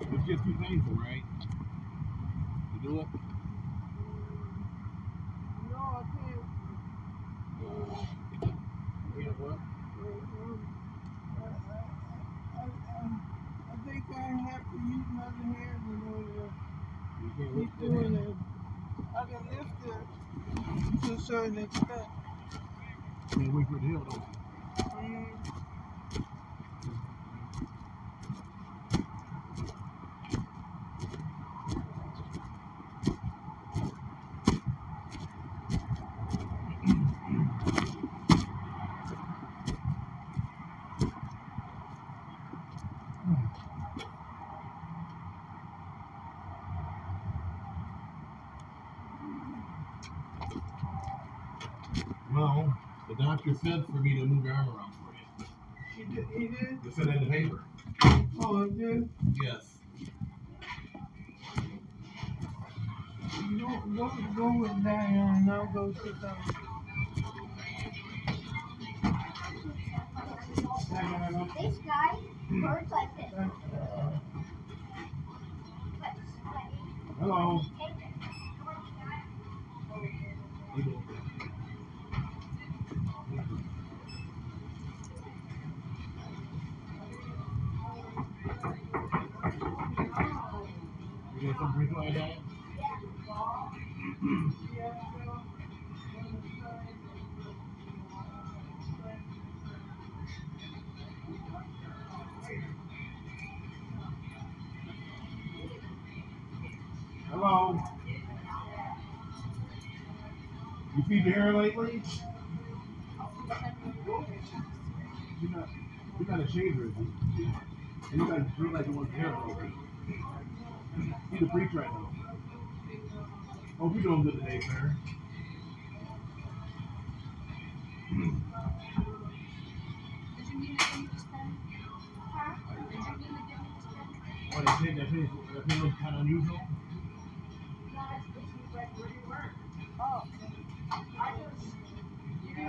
Speaker 8: It's just too painful, right? You do it.
Speaker 7: No, I can't.
Speaker 8: Yeah, what?
Speaker 7: Um, I, I, I, I think I have to use my other hand in order
Speaker 8: You
Speaker 7: to
Speaker 8: can't
Speaker 7: keep
Speaker 8: lift it.
Speaker 7: doing it. I can lift
Speaker 8: for it to heal, don't you?
Speaker 7: Mm,
Speaker 8: Well, the doctor said for me to move your arm around for you.
Speaker 7: he did. He did.
Speaker 8: They said that in the paper.
Speaker 7: Oh, I did.
Speaker 8: Yes.
Speaker 7: go, go with Diane and I'll go sit down.
Speaker 14: This guy works like this.
Speaker 8: Hello. You get some drink like that? Hello. You feed your hair lately? You're not, you're not a shaver, is you? And you guys feel like you want hair over. He's a preach right now. Hope you're doing good today, sir. Oh, they say that thing, that thing looks kind of unusual.
Speaker 14: Oh.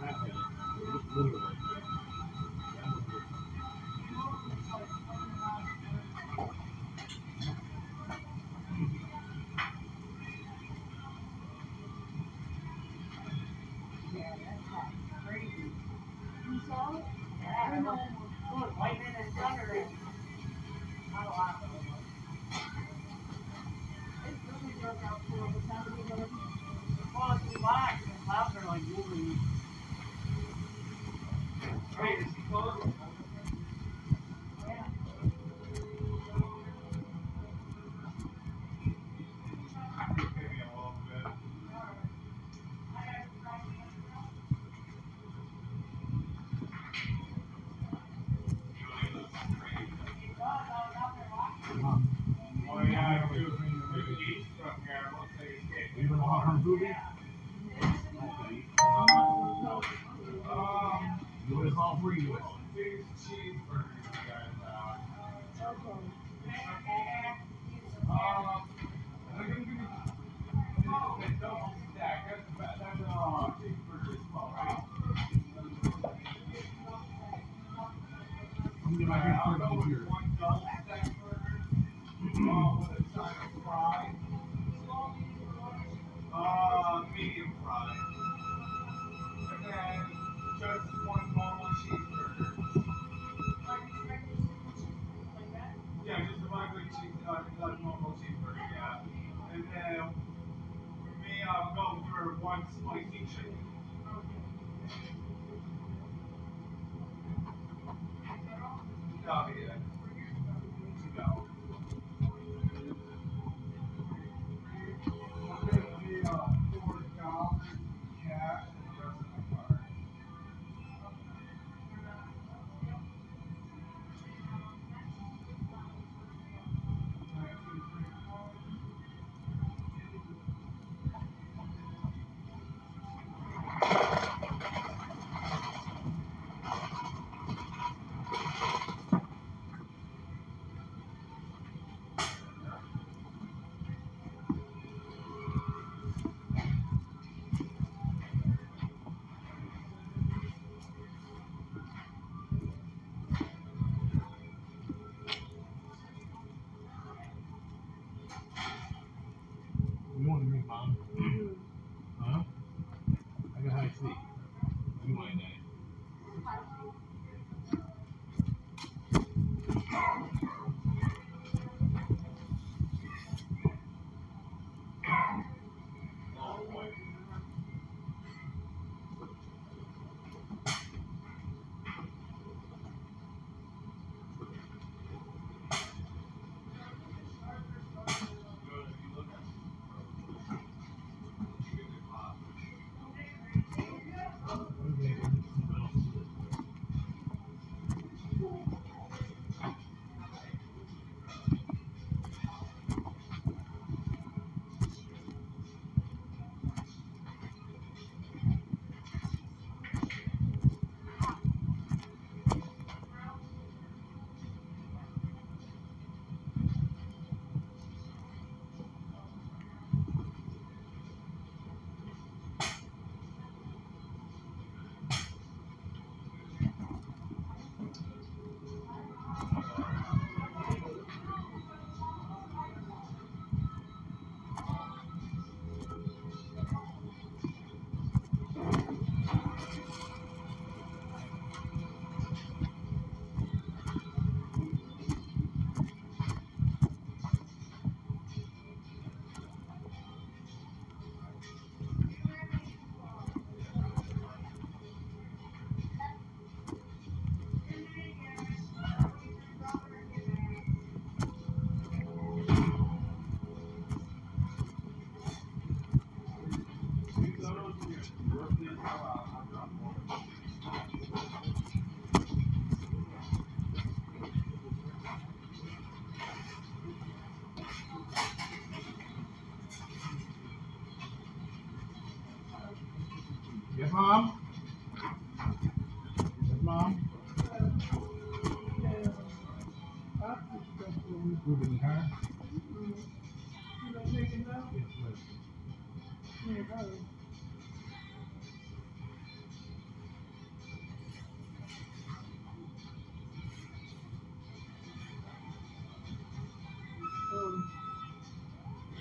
Speaker 7: happen.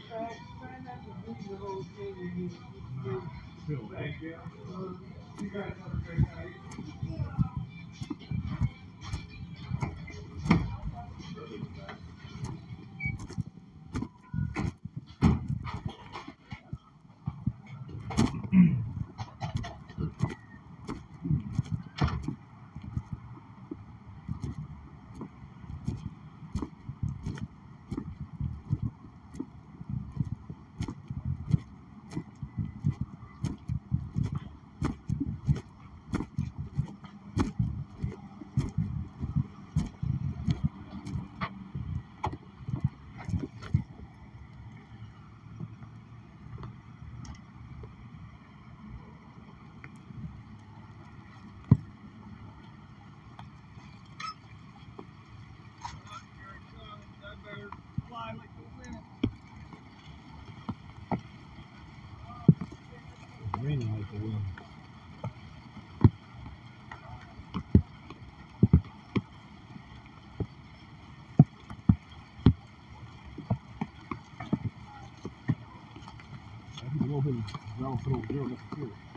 Speaker 7: When you,
Speaker 8: bit of ground throat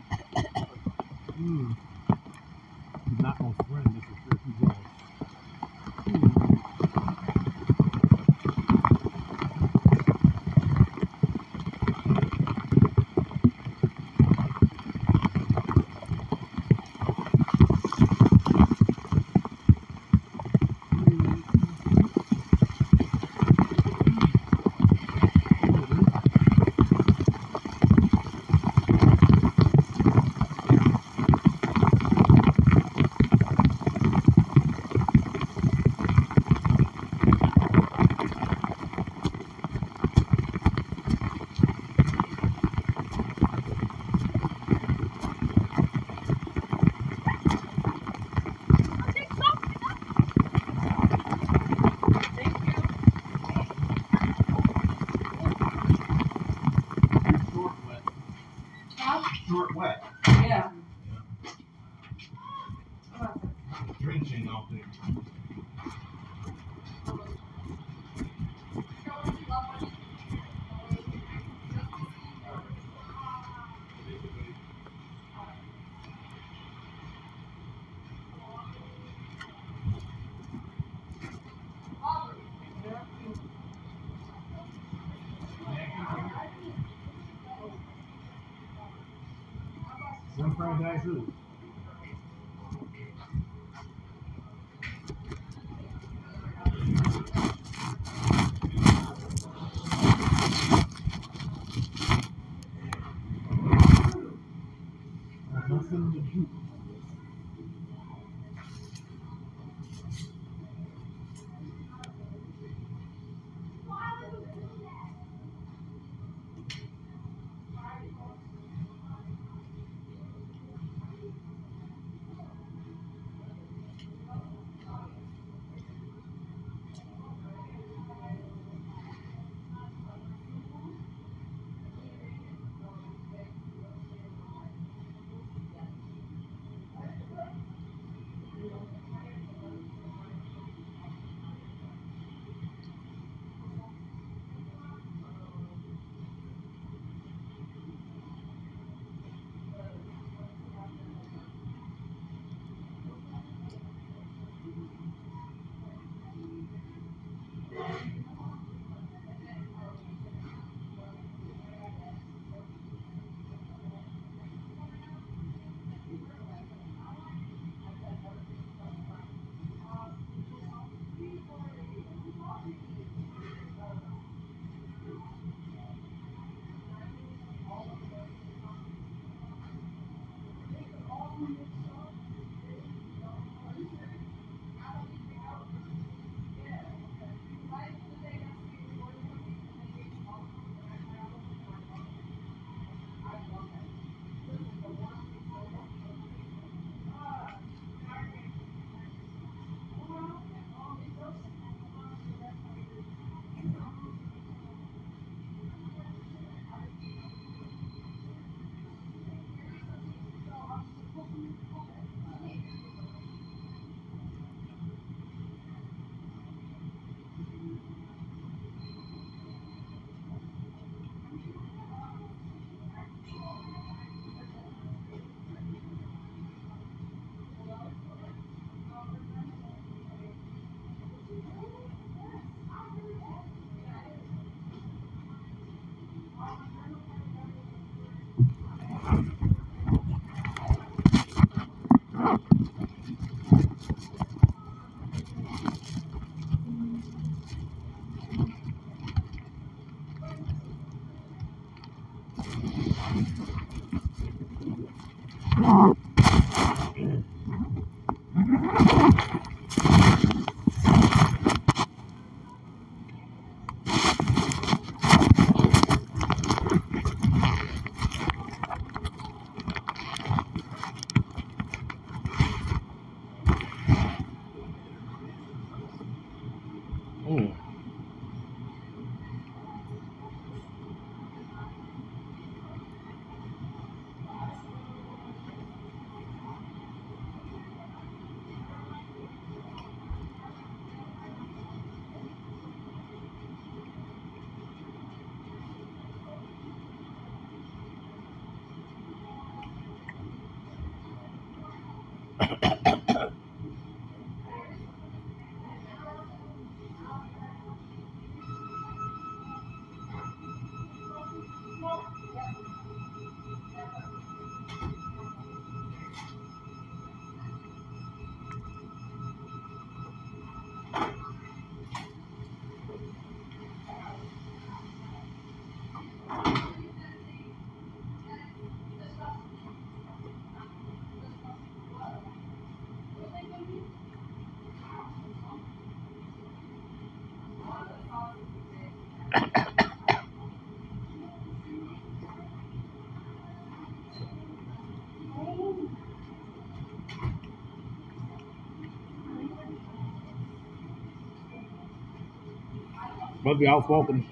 Speaker 3: Must be outspoken.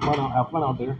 Speaker 3: Fun out, have fun out there.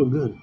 Speaker 3: Feel good.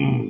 Speaker 7: Mm.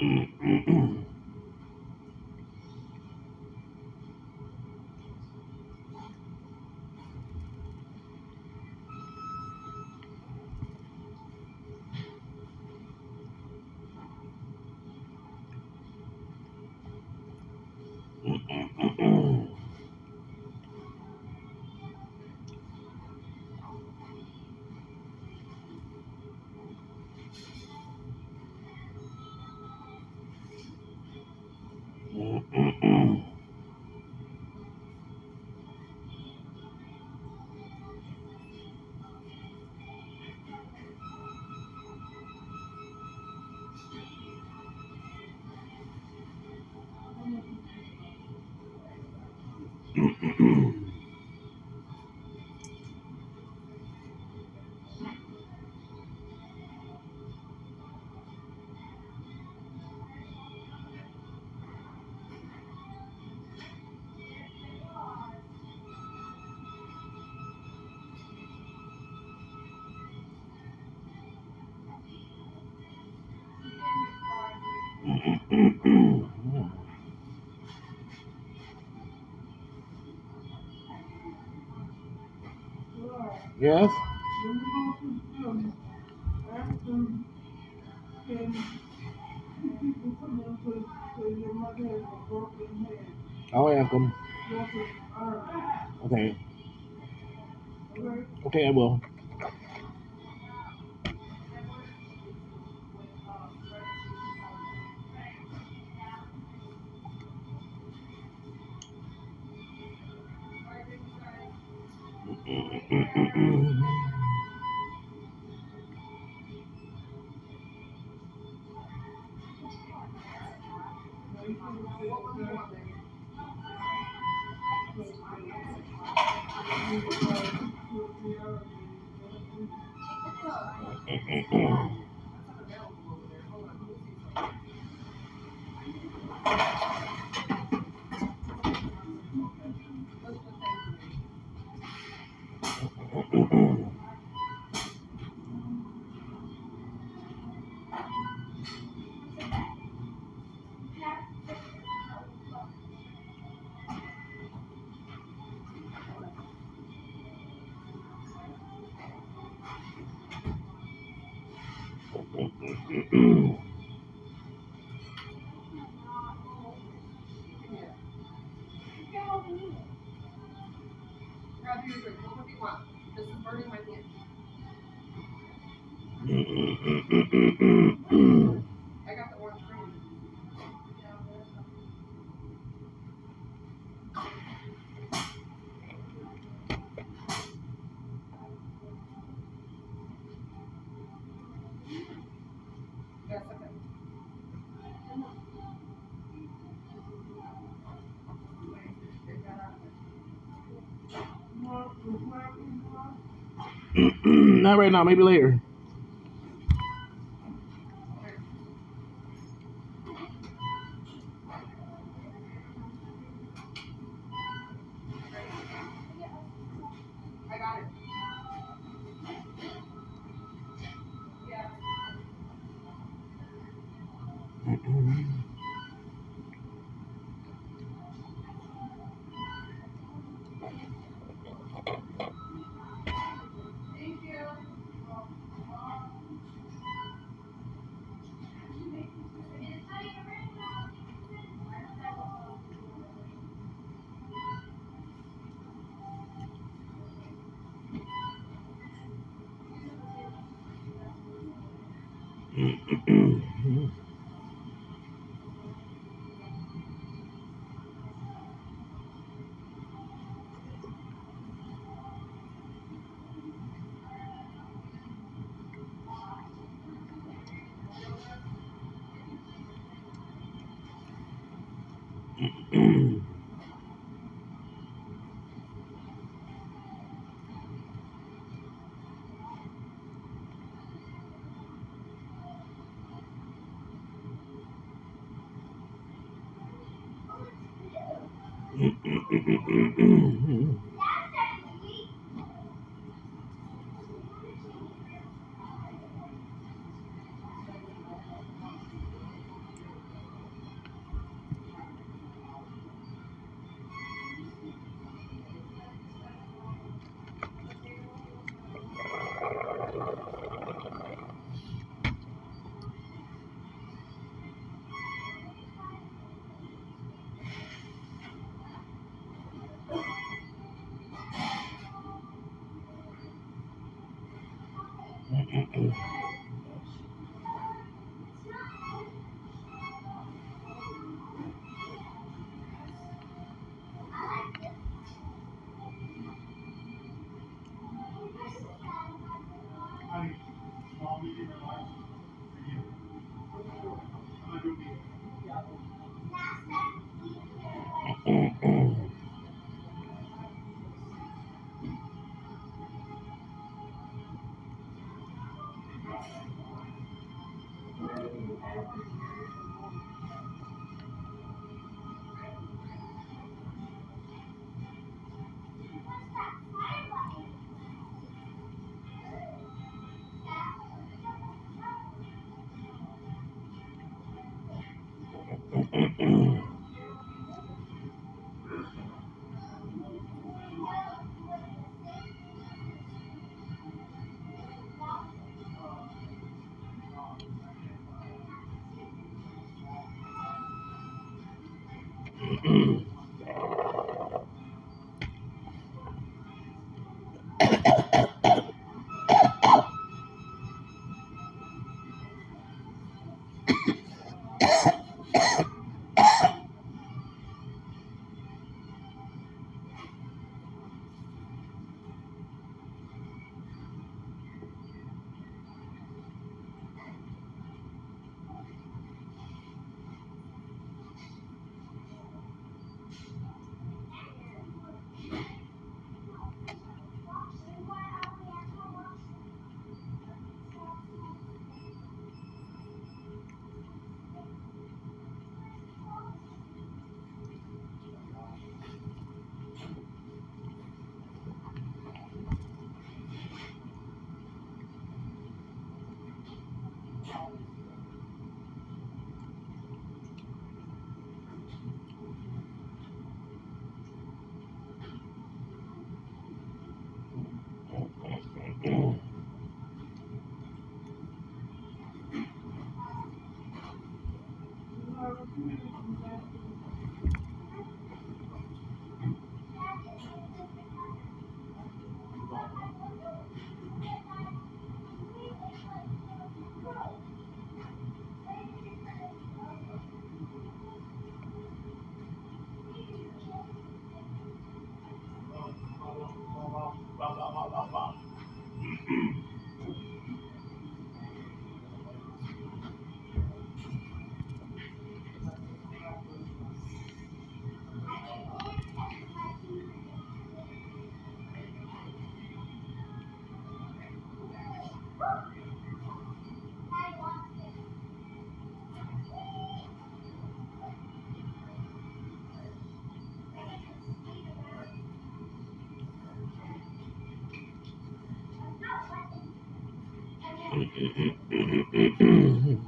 Speaker 7: mm-hmm Oh, ask them.
Speaker 3: okay?
Speaker 7: Okay,
Speaker 3: I will. Not right now, maybe later.
Speaker 15: Mm-hmm.
Speaker 3: Hmm.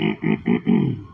Speaker 3: mm-hmm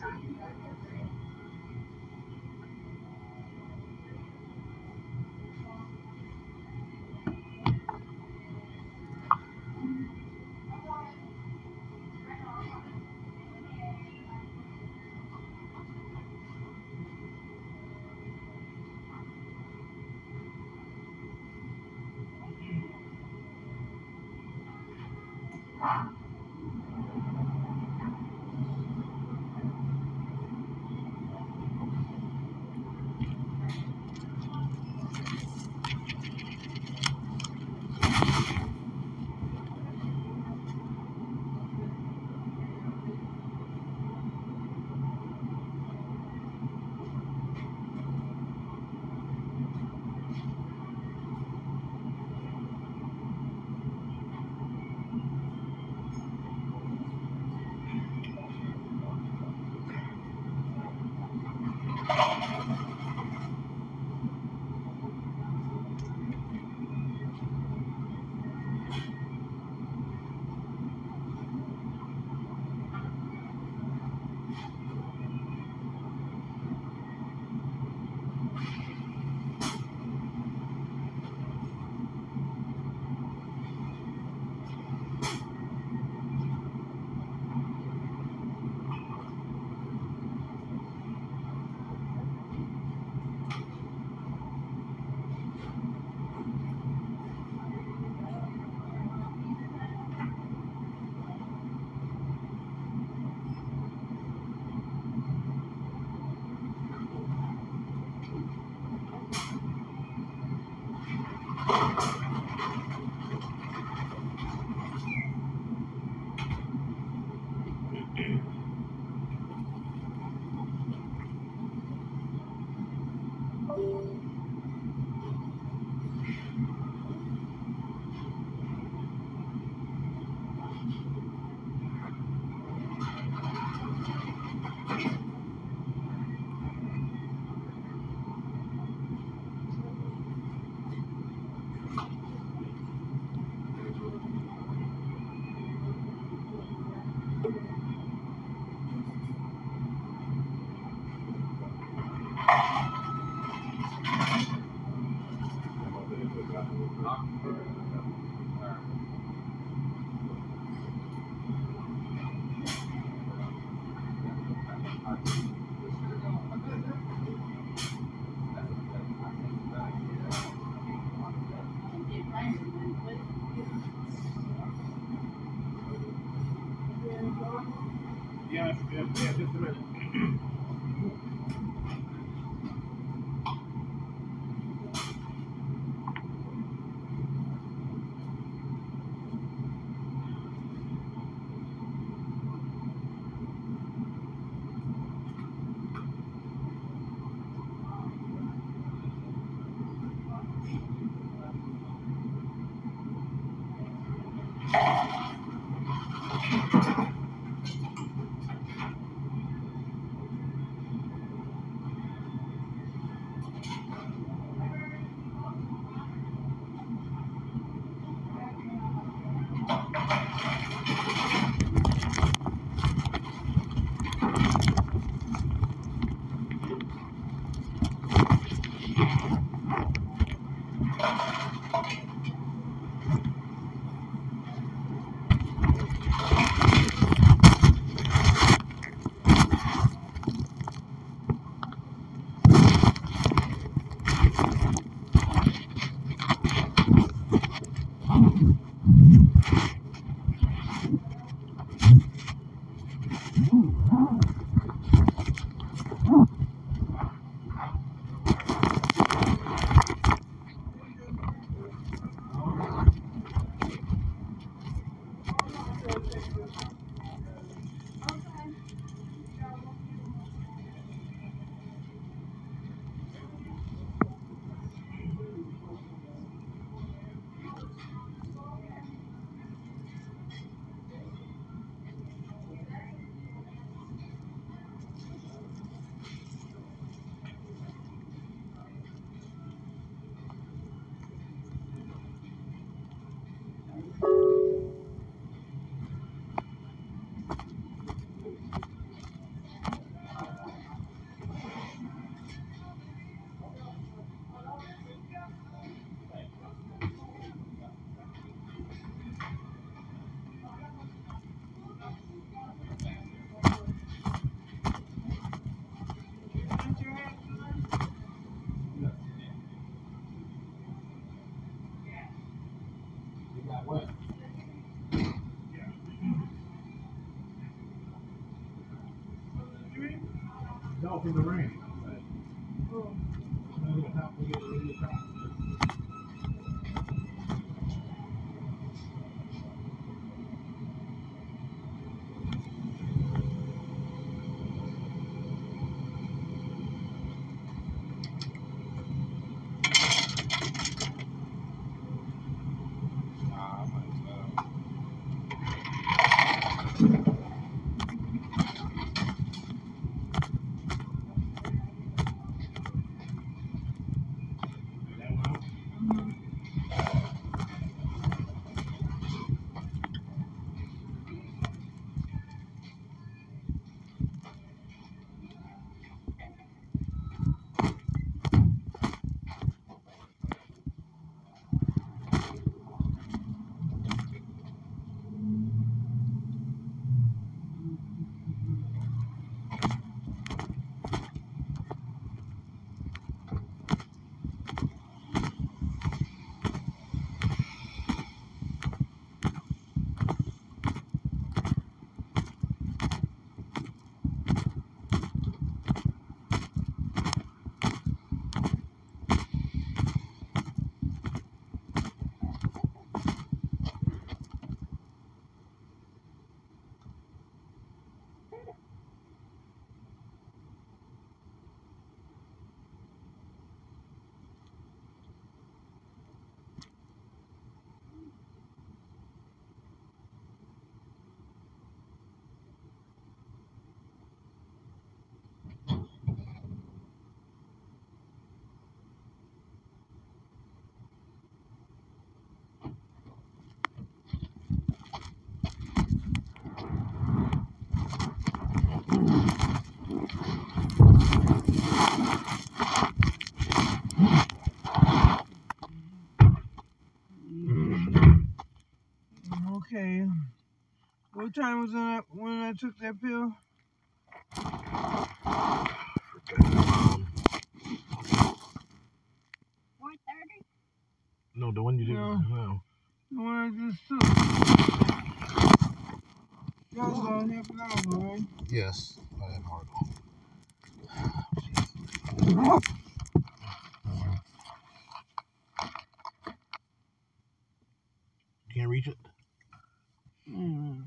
Speaker 3: Thank
Speaker 8: What
Speaker 7: time was that when I took that pill?
Speaker 12: Four thirty?
Speaker 8: No, the one you did.
Speaker 7: No.
Speaker 8: No.
Speaker 7: The one I just took. That was about half an hour ago, right?
Speaker 8: Yes. About an hour ago. Can't reach it.
Speaker 7: Mm.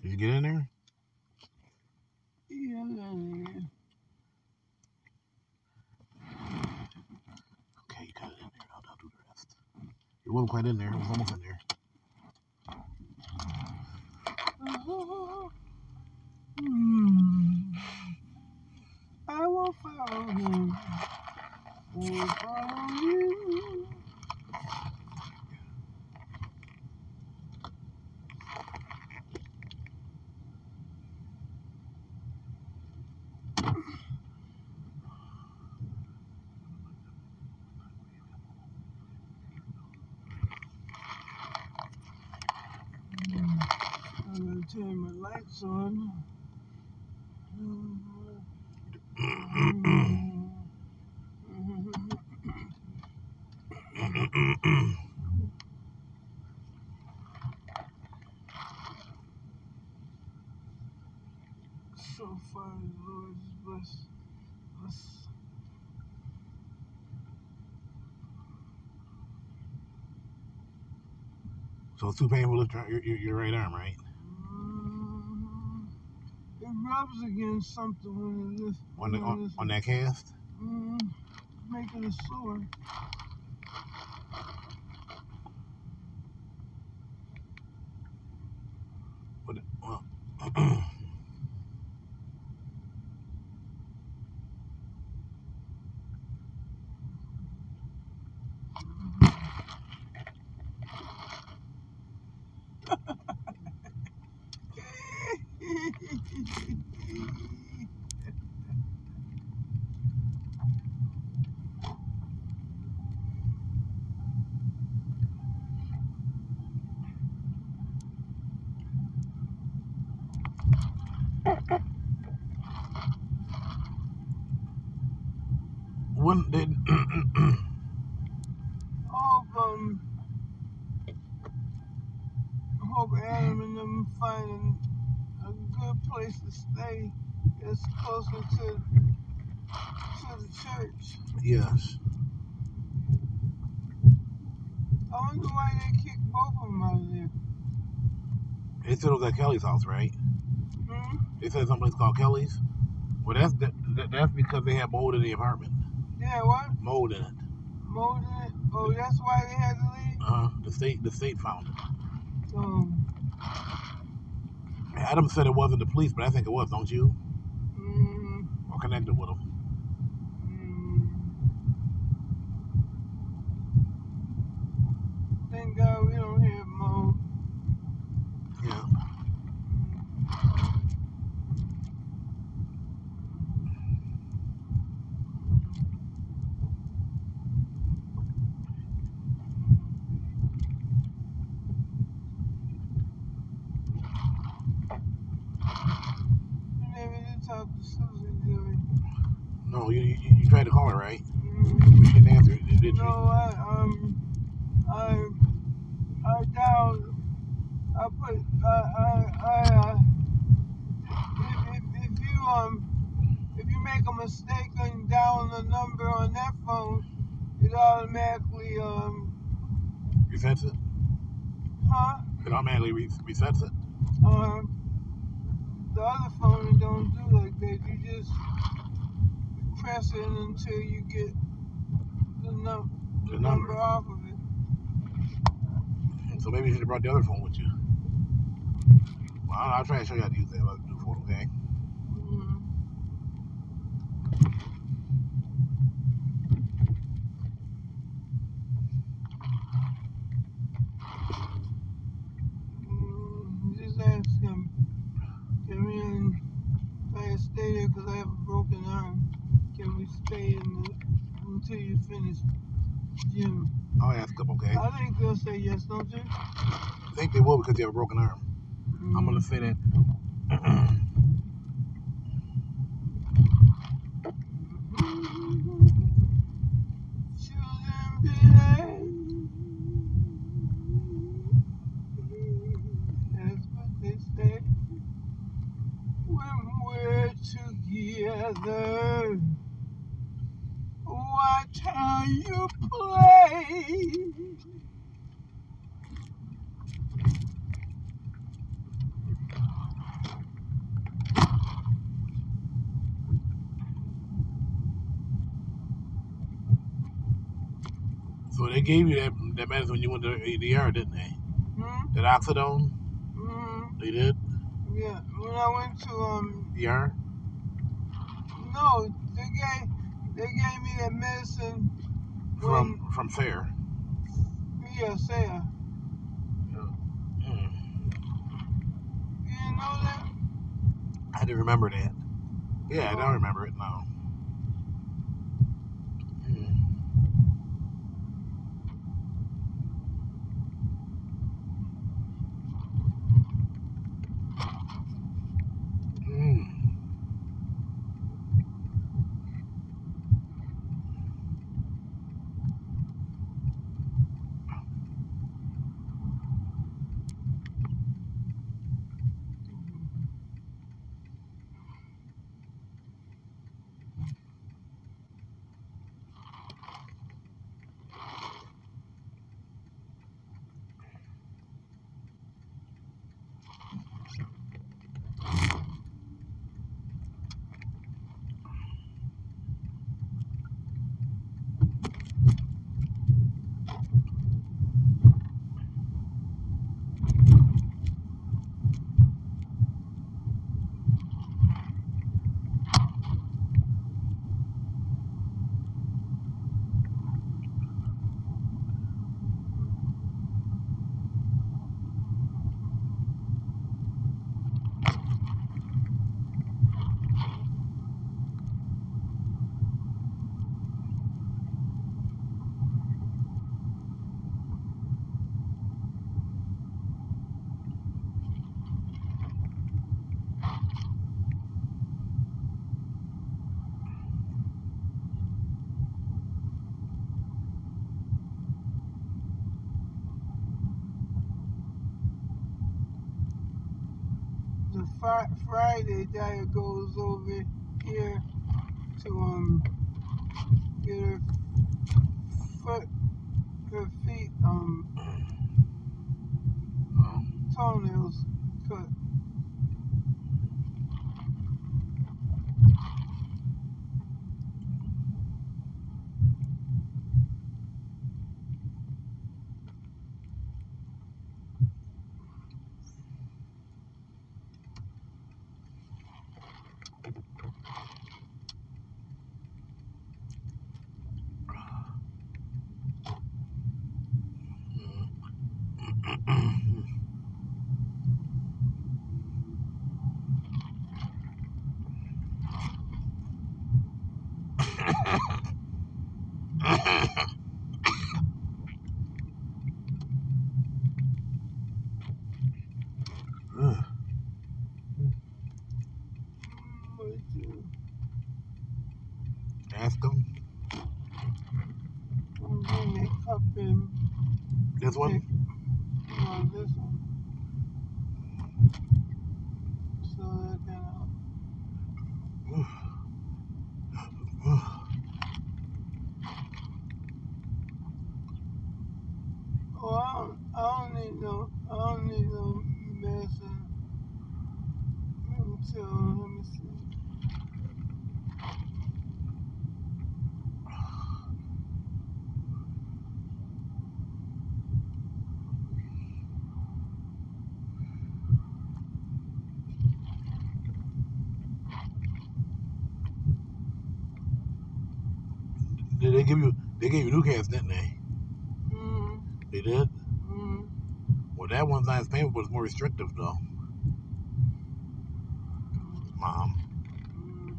Speaker 8: Did you get in there?
Speaker 7: Yeah, yeah.
Speaker 8: Okay, you got it in there. I'll, I'll do the rest. It wasn't quite in there. It was almost in there.
Speaker 7: Hmm. I will follow him. I will follow you. I'm gonna turn my lights on. so far, the Lord has us.
Speaker 8: So painful to lift your, your, your right arm, right?
Speaker 7: It rubs against something when lifts.
Speaker 8: On the,
Speaker 7: when
Speaker 8: on,
Speaker 7: it's
Speaker 8: on that cast?
Speaker 7: mm, making sore.
Speaker 8: What the- well, when did
Speaker 7: hope um hope Adam and them finding a good place to stay that's closer to to the church.
Speaker 8: Yes.
Speaker 7: I wonder why they kicked both of them out of there.
Speaker 8: They said it was at Kelly's house, right?
Speaker 7: Hmm?
Speaker 8: They said someplace called Kelly's. Well, that's that, that, that's because they had mold in the apartment.
Speaker 7: Yeah, what?
Speaker 8: Mold in it.
Speaker 7: Mold in it? Oh, that's why they had to leave?
Speaker 8: Uh. The state the state found it.
Speaker 7: Um,
Speaker 8: Adam said it wasn't the police, but I think it was. Don't you?
Speaker 7: mm,
Speaker 8: Or connected with them.
Speaker 7: mm. Thank God we don't have mold.
Speaker 8: Yeah.
Speaker 7: You never did talk to Susan, did we?
Speaker 8: No, you, you you tried to call her, right?
Speaker 7: Mm.
Speaker 8: She didn't answer, did you?
Speaker 7: No, I um, I, I dialed. I put. I I I. Uh, if, if if you um, if you make a mistake and dial the number on that phone, it automatically um,
Speaker 8: Resets it?
Speaker 7: huh?
Speaker 8: It automatically re- resets it?
Speaker 7: Um, the other phone it don't do like that. You just press it until you get the num the,
Speaker 8: The
Speaker 7: number.
Speaker 8: number.
Speaker 7: off of it.
Speaker 8: So maybe you should have brought the other phone with you. Well, I'll, I'll try to show you how to use that other new phone, okay?
Speaker 7: Mm. Mm, Just ask him. Come in, if I stay there stay in the, until you finish gym?
Speaker 8: I'll ask them, okay?
Speaker 7: I think they'll say yes, don't you?
Speaker 8: I think they will because they have a broken arm. I'm gonna mm. say that.
Speaker 7: Children behave. That's what they say. When we're together, watch how you play.
Speaker 8: So they gave you that that medicine when you went to the ER, didn't they?
Speaker 7: Hmm?
Speaker 8: That oxidone,
Speaker 7: hmm
Speaker 8: they did.
Speaker 7: Yeah. When I went to um,
Speaker 8: ER.
Speaker 7: no, they gave they gave me that medicine when
Speaker 8: from from Fair.
Speaker 7: yeah, Sarah.
Speaker 8: Mm.
Speaker 7: You didn't know that?
Speaker 8: I didn't remember that. Yeah, I don't remember it now. Mm. Mm.
Speaker 7: The fri- Friday diet goes over here to um get her foot, her feet um toenails cut.
Speaker 8: Ugh.
Speaker 7: What you-
Speaker 8: Ask them.
Speaker 7: I'm getting that cup in.
Speaker 8: This one.
Speaker 7: No, this one. So that then I'll Oh, I don't, I don't need no, I don't need no medicine until, let me see.
Speaker 8: Did they give you? They gave you new Newcastle, didn't they?
Speaker 7: Mm,
Speaker 8: They did.
Speaker 7: mm,
Speaker 8: Well, that one size payment was more restrictive, though. Mom.
Speaker 7: mm.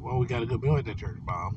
Speaker 8: Well, we got a good meal at that church, Mom.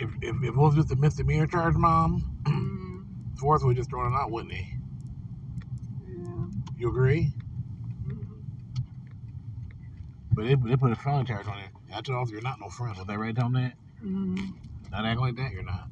Speaker 7: Mm.
Speaker 8: If, it was just a misdemeanor charge, Mom,
Speaker 7: Mm.
Speaker 8: Forrest would just throw it out, wouldn't he?
Speaker 7: Yeah.
Speaker 8: You agree?
Speaker 7: Mm.
Speaker 8: But they, they put a felony charge on it. I told you you're not no friend. Was that right on that?
Speaker 7: Mm.
Speaker 8: Not acting like that, you're not.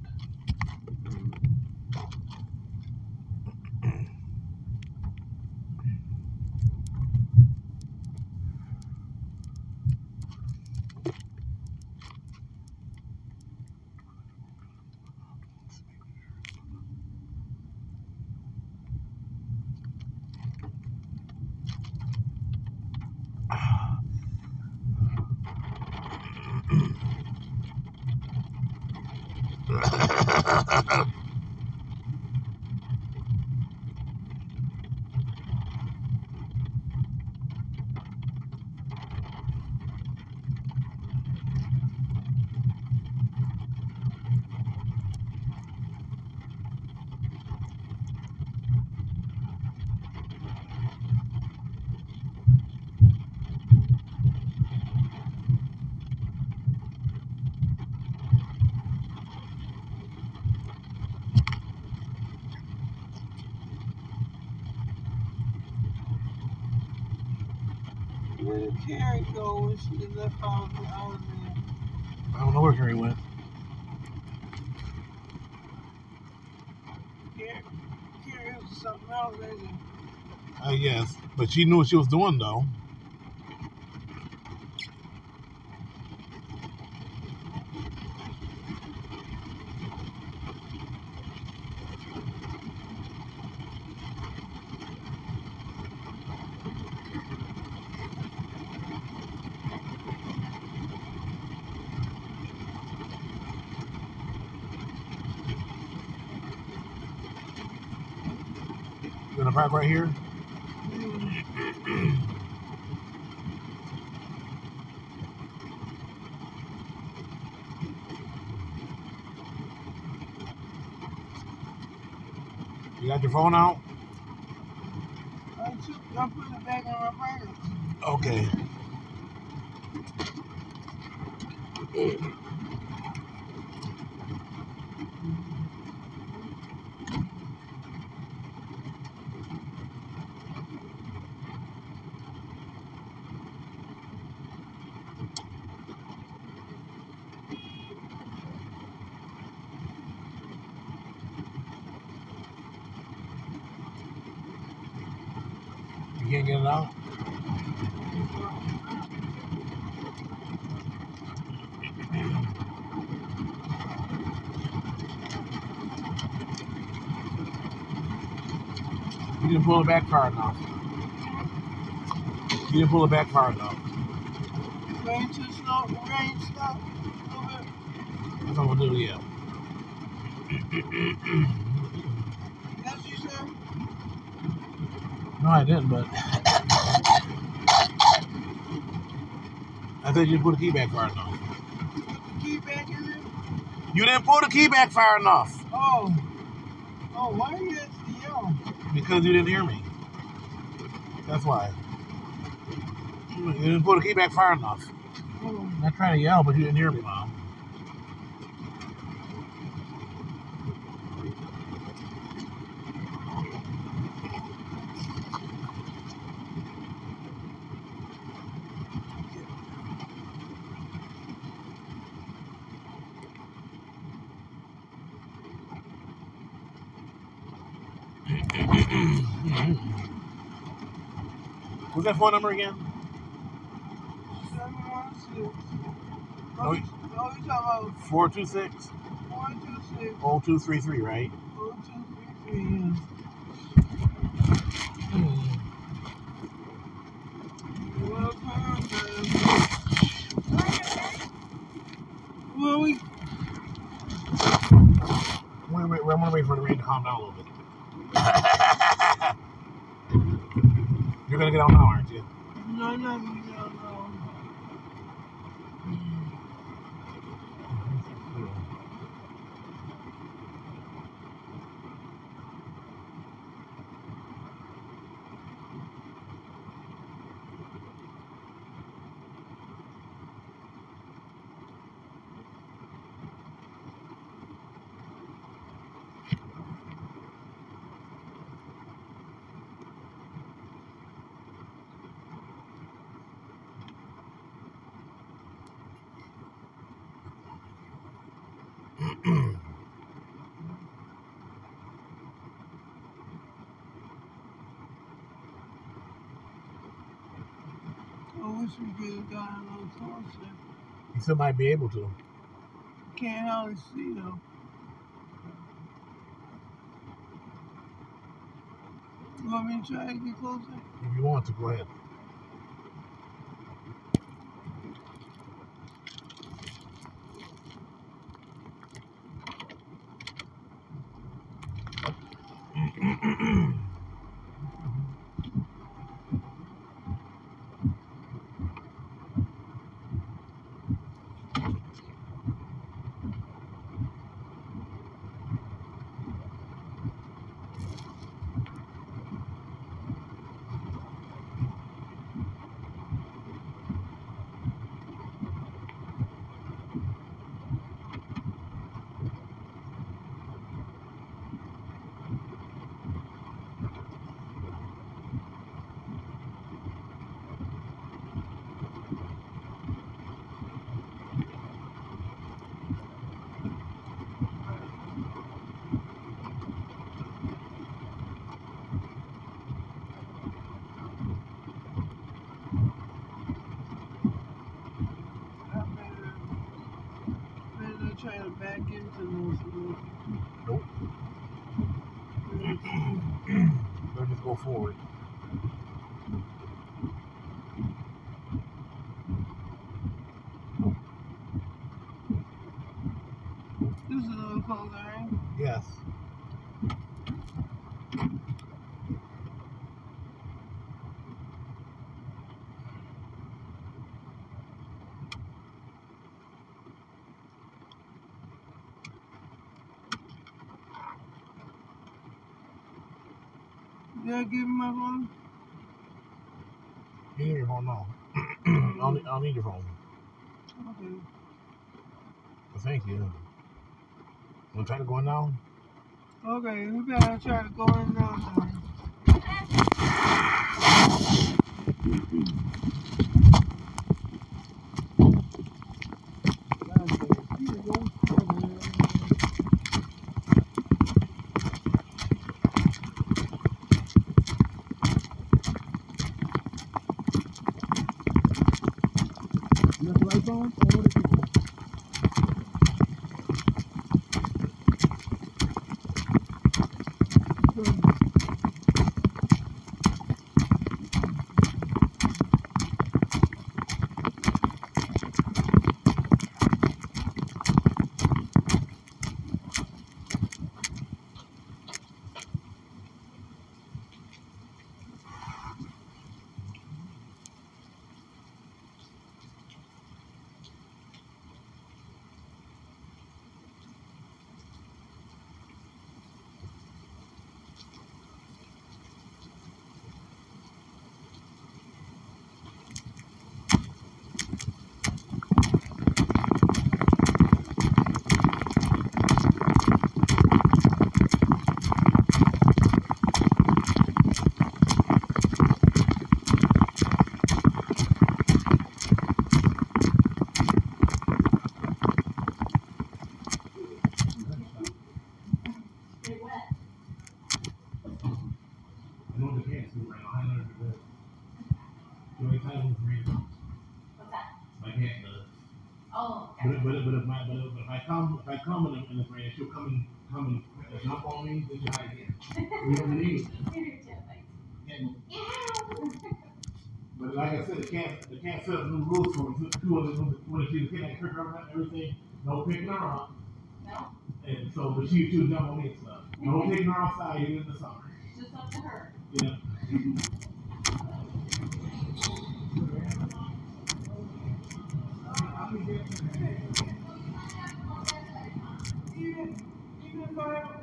Speaker 7: Karen go when she left out the there?
Speaker 8: I don't know where Carrie went.
Speaker 7: Karen, Karen was something else, ain't it?
Speaker 8: I guess. But she knew what she was doing, though. Right here? You got your phone out?
Speaker 7: I took, I put it back in my purse.
Speaker 8: Okay. You can't get it out? You didn't pull it back far enough. You didn't pull it back far enough.
Speaker 7: Rain too slow, rain stop a little bit.
Speaker 8: That's what I'm gonna do, yeah.
Speaker 7: That's what you said?
Speaker 8: No, I didn't, but I think you pull the key back far enough.
Speaker 7: Put the key back in there?
Speaker 8: You didn't pull the key back far enough
Speaker 7: Oh. Oh, why you to yell?
Speaker 8: Because you didn't hear me. That's why. You didn't put the key back far enough.
Speaker 7: Oh.
Speaker 8: I'm not trying to yell, but you didn't hear me, Mom. that phone number again?
Speaker 7: 716.
Speaker 8: Oh,
Speaker 7: oh,
Speaker 8: you
Speaker 7: about
Speaker 8: 426? 426. 0233, right?
Speaker 7: I wish we could have gotten little closer.
Speaker 8: You still might be able to.
Speaker 7: Can't hardly see though. You want me to try to get closer?
Speaker 8: If you want to, go ahead. your phone.
Speaker 7: I
Speaker 8: do. I think. Wanna try to go in now?
Speaker 7: Okay, we better try to go in now.
Speaker 8: For. Two of them when she can't pick her up and everything, no picking her up.
Speaker 15: No,
Speaker 8: And so, but she she'll jump on me and stuff. No mm-hmm. taking her outside even in the summer.
Speaker 15: just up to her.
Speaker 8: Yeah.
Speaker 3: Even, even if I have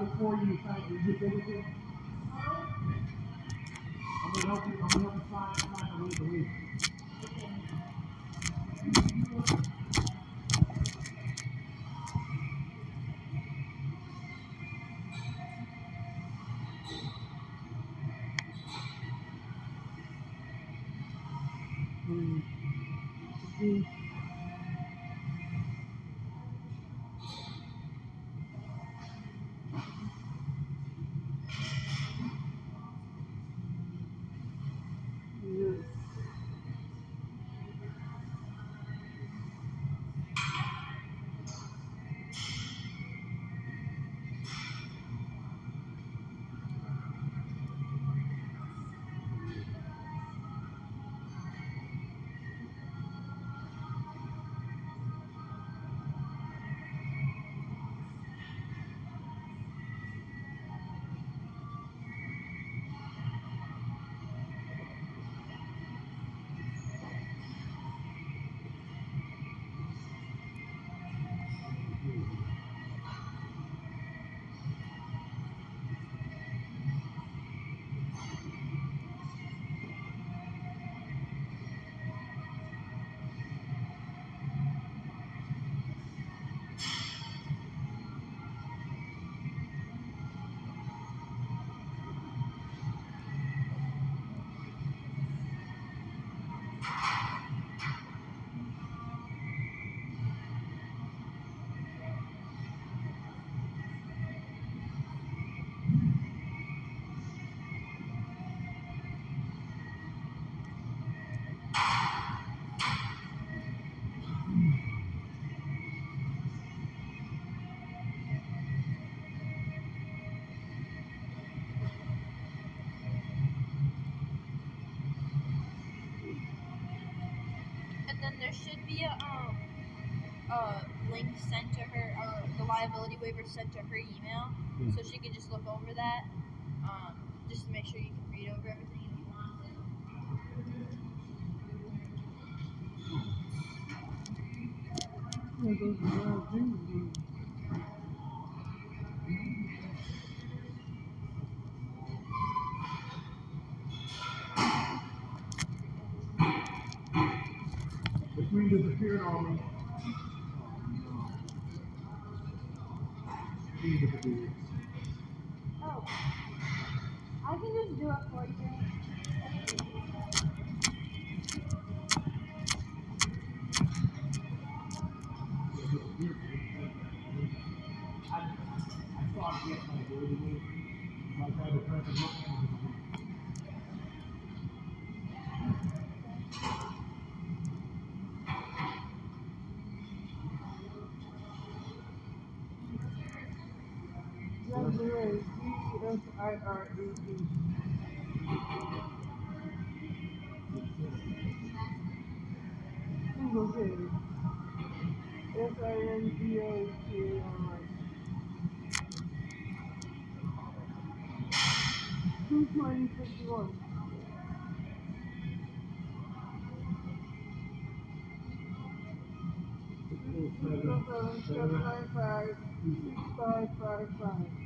Speaker 8: For you. Trying to you finish it?
Speaker 3: then there should be a um, link sent to her, uh, the liability waiver sent to her email,
Speaker 16: hmm.
Speaker 3: so she can just look over that.
Speaker 16: disappeared already. She.
Speaker 3: Oh. I can just do it for you.
Speaker 8: seven five five six five five five.